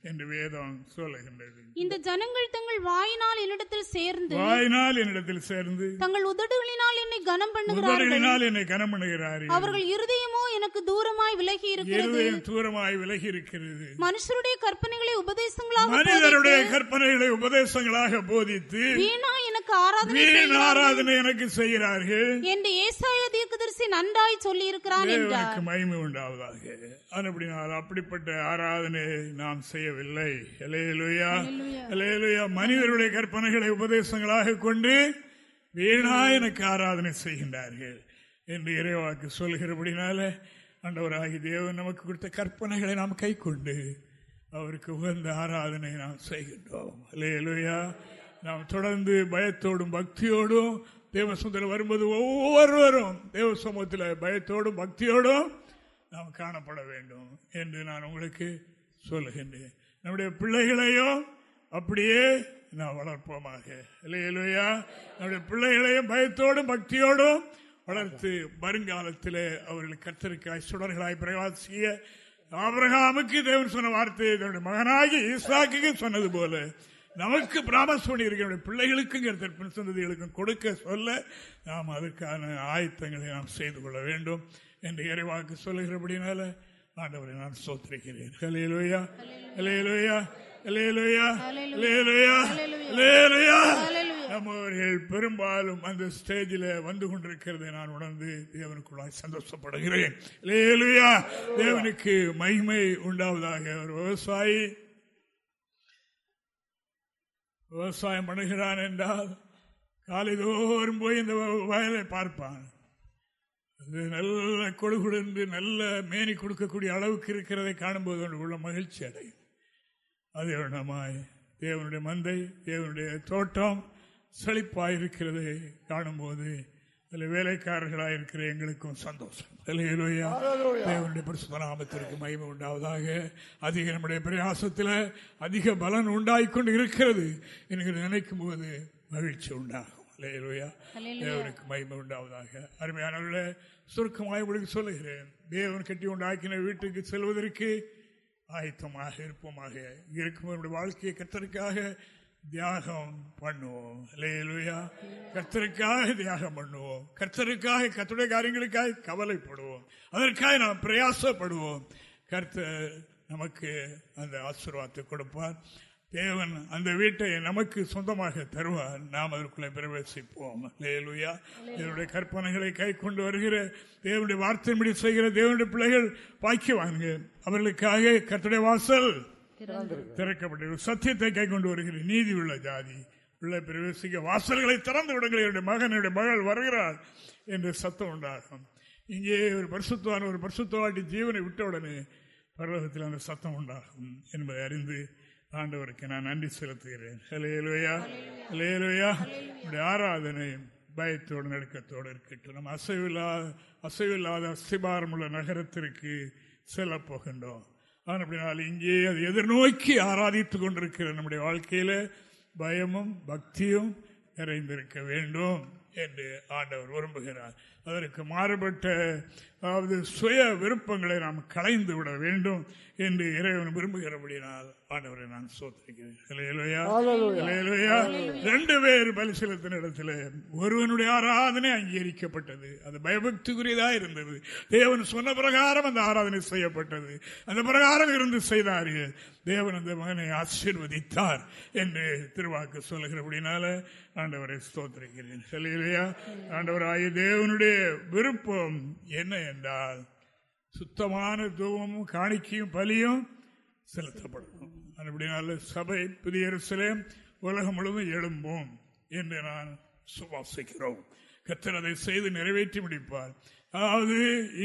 என்று வேதம் சொல்லுகின்றது. இந்த ஜனங்கள் தங்கள் வாயினால் என்னிடத்தில் சேர்ந்து வாயினால் என்னிடத்தில் சேர்ந்து தங்கள் உதடுகளினால் என்னை கனம் பண்ணுகிறார்கள். என்னை கனம் பண்ணுகிறார்கள். அவர்கள் இருதயமோ எனக்கு தூரமாய் விலகி இருக்கிறது. தூரமாய் விலகி இருக்கிறது. மனுஷருடைய கற்பனைகளை உபதேசங்களாக மனிதருடைய கற்பனைகளை உபதேசங்களாக போதித்து வீணா எனக்கு ஆராதனை ஆராதனை எனக்கு செய்கிறார்கள். என்று ஏசாய தீர்க்கதரிசி நன்றாய் சொல்லி இருக்கிறான் என்றார். மகிமை உண்டாவதாக. அப்படிப்பட்ட ஆராதனை நாம் செய்ய செய்யவில்லை மனிதருடைய கற்பனைகளை உபதேசங்களாக கொண்டு வீணா எனக்கு ஆராதனை செய்கின்றார்கள் என்று இறைவாக்கு சொல்கிறபடினால அண்டவராகி தேவன் நமக்கு கொடுத்த கற்பனைகளை நாம் கை கொண்டு அவருக்கு உகந்த ஆராதனை நாம் செய்கின்றோம். இல்லையா நாம் தொடர்ந்து பயத்தோடும் பக்தியோடும் தேவ சுந்தரம் வரும்போது ஒவ்வொருவரும் தேவ சமூகத்தில் பயத்தோடும் பக்தியோடும் நாம் காணப்பட வேண்டும் என்று நான் உங்களுக்கு சொல்லுகின்றேன். நம்முடைய பிள்ளைகளையும் அப்படியே நான் வளர்ப்போமாக. இல்லையா நம்முடைய பிள்ளைகளையும் பயத்தோடும் பக்தியோடும் வளர்த்து வருங்காலத்தில் அவர்கள் கத்தருக்காய் சுடர்களாய் பிரகாசிய ஆபரகாமுக்கு தேவன் சொன்ன வார்த்தையை தன்னுடைய மகனாகி ஈசாக்கு சொன்னது போல நமக்கு பிராமசோனி இருக்கிற பிள்ளைகளுக்கும் சந்ததிகளுக்கும் கொடுக்க சொல்ல நாம் அதற்கான ஆயத்தங்களை நாம் செய்து கொள்ள வேண்டும் என்று இறைவாக்கு சொல்லுகிறபடினால ஆண்டவரை நான் சோத்திருக்கிறேன் hallelujah hallelujah hallelujah hallelujah hallelujah நம்மவர்கள் பெரும்பாலும் அந்த ஸ்டேஜில் வந்து கொண்டிருக்கிறதை நான் உணர்ந்து தேவனுக்குள்ளாய் சந்தோஷப்படுகிறேன். லேலுயா தேவனுக்கு மகிமை உண்டாவதாக ஒரு விவசாயி விவசாயம் பண்ணுகிறான் என்றால் காலைதோறும் போய் இந்த வயலை பார்ப்பான். நல்ல கொழுகுடந்து நல்ல மேனி கொடுக்கக்கூடிய அளவுக்கு இருக்கிறதை காணும்போது உள்ள மகிழ்ச்சி அடையும். அதே வண்ணமாய் தேவனுடைய மந்தை தேவனுடைய தோட்டம் செழிப்பாக இருக்கிறதை காணும்போது அதில் வேலைக்காரர்களாக இருக்கிற எங்களுக்கும் சந்தோஷம். தேவனுடைய பரிசுத்தநாமத்திற்கு மகிமை உண்டாவதாக. அதிக நம்முடைய பிரயாசத்தில் அதிக பலன் உண்டாய்கொண்டு இருக்கிறது என்கிற நினைக்கும் போது மகிழ்ச்சி உண்டாகும். தேவனுக்கு மகிமை உண்டாவதாக. அருமையானவர்களே சுருக்கமாக உங்களுக்கு சொல்லுகிறேன். தேவன் கட்டி உண்டாக்கின வீட்டுக்கு செல்வதற்கு ஆயத்தமாக இருப்போமாக. இருக்கும் நம்முடைய வாழ்க்கையை கத்தருக்காக தியாகம் பண்ணுவோம். இல்லையா கர்த்தருக்காக தியாகம் பண்ணுவோம். கர்த்தருக்காக கத்துடைய காரியங்களுக்காக கவலைப்படுவோம். அதற்காக நாம் பிரயாசப்படுவோம். கர்த்தர் நமக்கு அந்த ஆசீர்வாதத்தை கொடுப்பார். தேவன் அந்த வீட்டை நமக்கு சொந்தமாக தருவார். நாம் அதற்குள்ளே பிரவேசிப்போம். லேலுயா தேவனுடைய கற்பனைகளை கை கொண்டு வருகிற தேவனுடைய வார்த்தையின்படி செய்கிற தேவனுடைய பிள்ளைகள் பாக்கியவாங்க அவர்களுக்காக கர்த்தருடைய வாசல் திறக்கப்பட்டது சத்தியத்தை கை கொண்டு வருகிற நீதி உள்ள ஜாதி. உள்ள பிரவேசிக்க வாசல்களை திறந்து விடுங்கள். என்னுடைய மகன் என்னுடைய மகள் வருகிறார் என்று சத்தம் உண்டாகும். இங்கே ஒரு பரிசுத்தவான் ஒரு பரிசுத்தவாட்டி ஜீவனை விட்ட உடனே பரலோகத்தில் அந்த சத்தம் உண்டாகும் என்பதை அறிந்து ஆண்டவருக்கு நான் நன்றி செலுத்துகிறேன். ஹலேலுயா ஹலேலுயா நம்முடைய ஆராதனை பயத்தோடு நடுக்கத்தோடு இருக்கட்டும். நம்ம அசைவில்லாத அசைவில்லாத அஸ்திபாரம் உள்ள நகரத்திற்கு செல்ல போகின்றோம். ஆனால் அப்படினால் இங்கே அது எதிர்நோக்கி ஆராதித்து கொண்டிருக்கிற நம்முடைய வாழ்க்கையில் பயமும் பக்தியும் நிறைந்திருக்க வேண்டும் என்று ஆண்டவர் விரும்புகிறார். அதற்கு மாறுபட்ட அதாவது சுய விருப்பங்களை நாம் களைந்து விட வேண்டும் என்று இறைவன் விரும்புகிறபடினால் ஆண்டவரை நான் சோத்திருக்கிறேன். ரெண்டு பேர் பலிசலத்தின் இடத்துல ஒருவனுடைய ஆராதனை அங்கீகரிக்கப்பட்டது. அது பயபக்திக்குரியதா இருந்தது. தேவன் சொன்ன பிரகாரம் அந்த ஆராதனை செய்யப்பட்டது. அந்த பிரகாரம் இருந்து செய்தார்கள். தேவன் அந்த மகனை ஆசீர்வதித்தார் என்று திருவாக்கு சொல்லுகிறபடினால ஆண்டவரை ஸ்தோத்திரிக்கிறேன். சொல்லுகிறையா ஆண்டவராய தேவனுடைய விருப்பம் என்ன என்றால் சுத்தமான தூவமும் காணிக்கையும் பலியும் செலுத்தப்படும். அப்படினால சபை புதிய உலகம் முழுவதும் எழும்போம் என்று நான் சுவாசிக்கிறோம். கத்தர் அதை செய்து நிறைவேற்றி முடிப்பார். அதாவது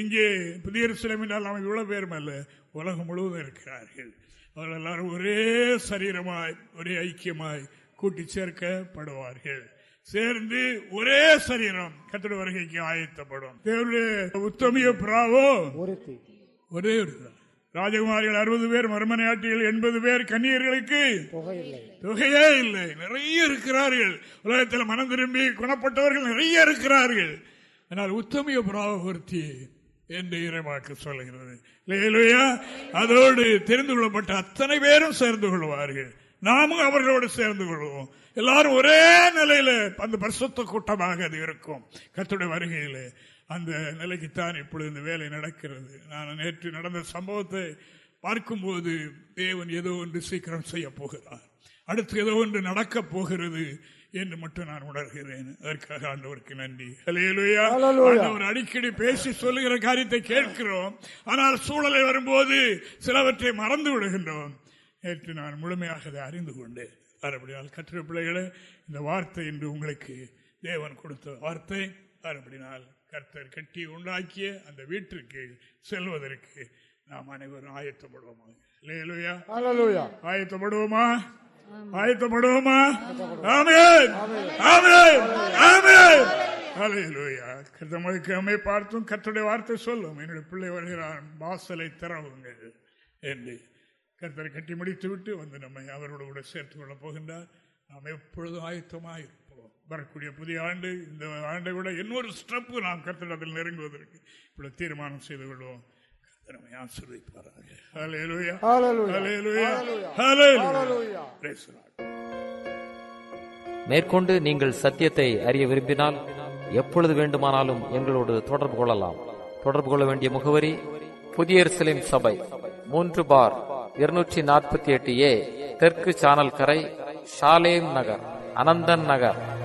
இங்கே புதிய எருசலேம் என்றால் நாம் இவ்வளவு பேரும் அல்ல உலகம் முழுவதும் இருக்கிறார்கள். அவர்கள் எல்லாரும் ஒரே சரீரமாய் ஒரே ஐக்கியமாய் கூட்டி சேர்க்கப்படுவார்கள். சேர்ந்து ஒரே சரீரம் கத்தட வருகைக்கு ஆயத்தப்படும். தேவனுடைய உத்தமிய பிராவோ? ஒரே ஒரு ராஜகுமாரிகள் அறுபது பேர் மர்மனையாட்டிகள் எண்பது பேர் கன்னியர்களுக்கு தொகையே இல்லை. நிறைய இருக்கிறார்கள். உலகத்தில் மனம் திரும்பி குணப்பட்டவர்கள் நிறைய இருக்கிறார்கள். ஆனால் உத்தமிய பிராவபூர்த்தி என்று இறைவாக்கு சொல்லுகிறது. லேலுயா அதோடு தெரிந்து கொள்ளப்பட்ட அத்தனை பேரும் சேர்ந்து கொள்வார்கள். நாமும் அவர்களோடு சேர்ந்து கொள்வோம். எல்லாரும் ஒரே நிலையில அந்த பரிசுத்த கூட்டமாக அது இருக்கும். கத்துடைய வருகையில. அந்த நிலைக்குத்தான் இப்பொழுது இந்த வேலை நடக்கிறது. நான் நேற்று நடந்த சம்பவத்தை பார்க்கும்போது தேவன் ஏதோ ஒன்று சீக்கிரம் செய்ய போகிறார். அடுத்து ஏதோ ஒன்று நடக்கப் போகிறது என்று மட்டும் நான் உணர்கிறேன். அதற்காக ஆண்டவருக்கு நன்றி. ஆண்டவர் அடிக்கடி பேசி சொல்லுகிற காரியத்தை கேட்கிறோம். ஆனால் சூழலை வரும்போது சிலவற்றை மறந்து விடுகின்றோம். நேற்று நான் முழுமையாக அதை அறிந்து கொண்டேன். அப்படினால் கற்ற பிள்ளைகளே இந்த வார்த்தை என்று உங்களுக்கு தேவன் கொடுத்த வார்த்தை. அப்படினால் கர்த்தர் கட்டி உண்டாக்கிய அந்த வீட்டிற்கு செல்வதற்கு நாம் அனைவரும் ஆயத்தப்படுவோமா? ஆயத்தப்படுவோமா ஆயத்தப்படுவோமா? ஆமென். ஆமென். ஆமென். ஹalleluya. கர்த்தமக்கு அம்மை பார்த்தும் கர்த்தருடைய வார்த்தை சொல்லும். என்னுடைய பிள்ளை வருகிறான் வாசலை திறவுங்கள் என்று கர்த்தரை கட்டி முடித்து விட்டு வந்து நம்மை அவரோடு கூட சேர்த்துக் கொள்ளப் போகின்றார். நாம் எப்பொழுதும் ஆயத்தமாக இருப்போம் வரக்கூடிய புதிய ஆண்டு இந்த ஆண்டை விட இன்னொரு ஸ்டெப்பு நாம் கர்த்தரிடத்தில் நெருங்குவதற்கு இப்படி தீர்மானம் செய்து கொள்வோம். ஆசீர்வதிப்பாராக. மேற்கொண்டு நீங்கள் சத்தியத்தை அறிய விரும்பினால் எப்பொழுது வேண்டுமானாலும் எங்களோடு தொடர்பு கொள்ளலாம். தொடர்பு கொள்ள வேண்டிய முகவரி புதிய எருசலேம் சபை மூன்று பார் இருநூற்றி நாற்பத்தி எட்டு ஏ தெற்கு சானல் கரை ஷாலேம் நகர் அனந்தன் நகர்.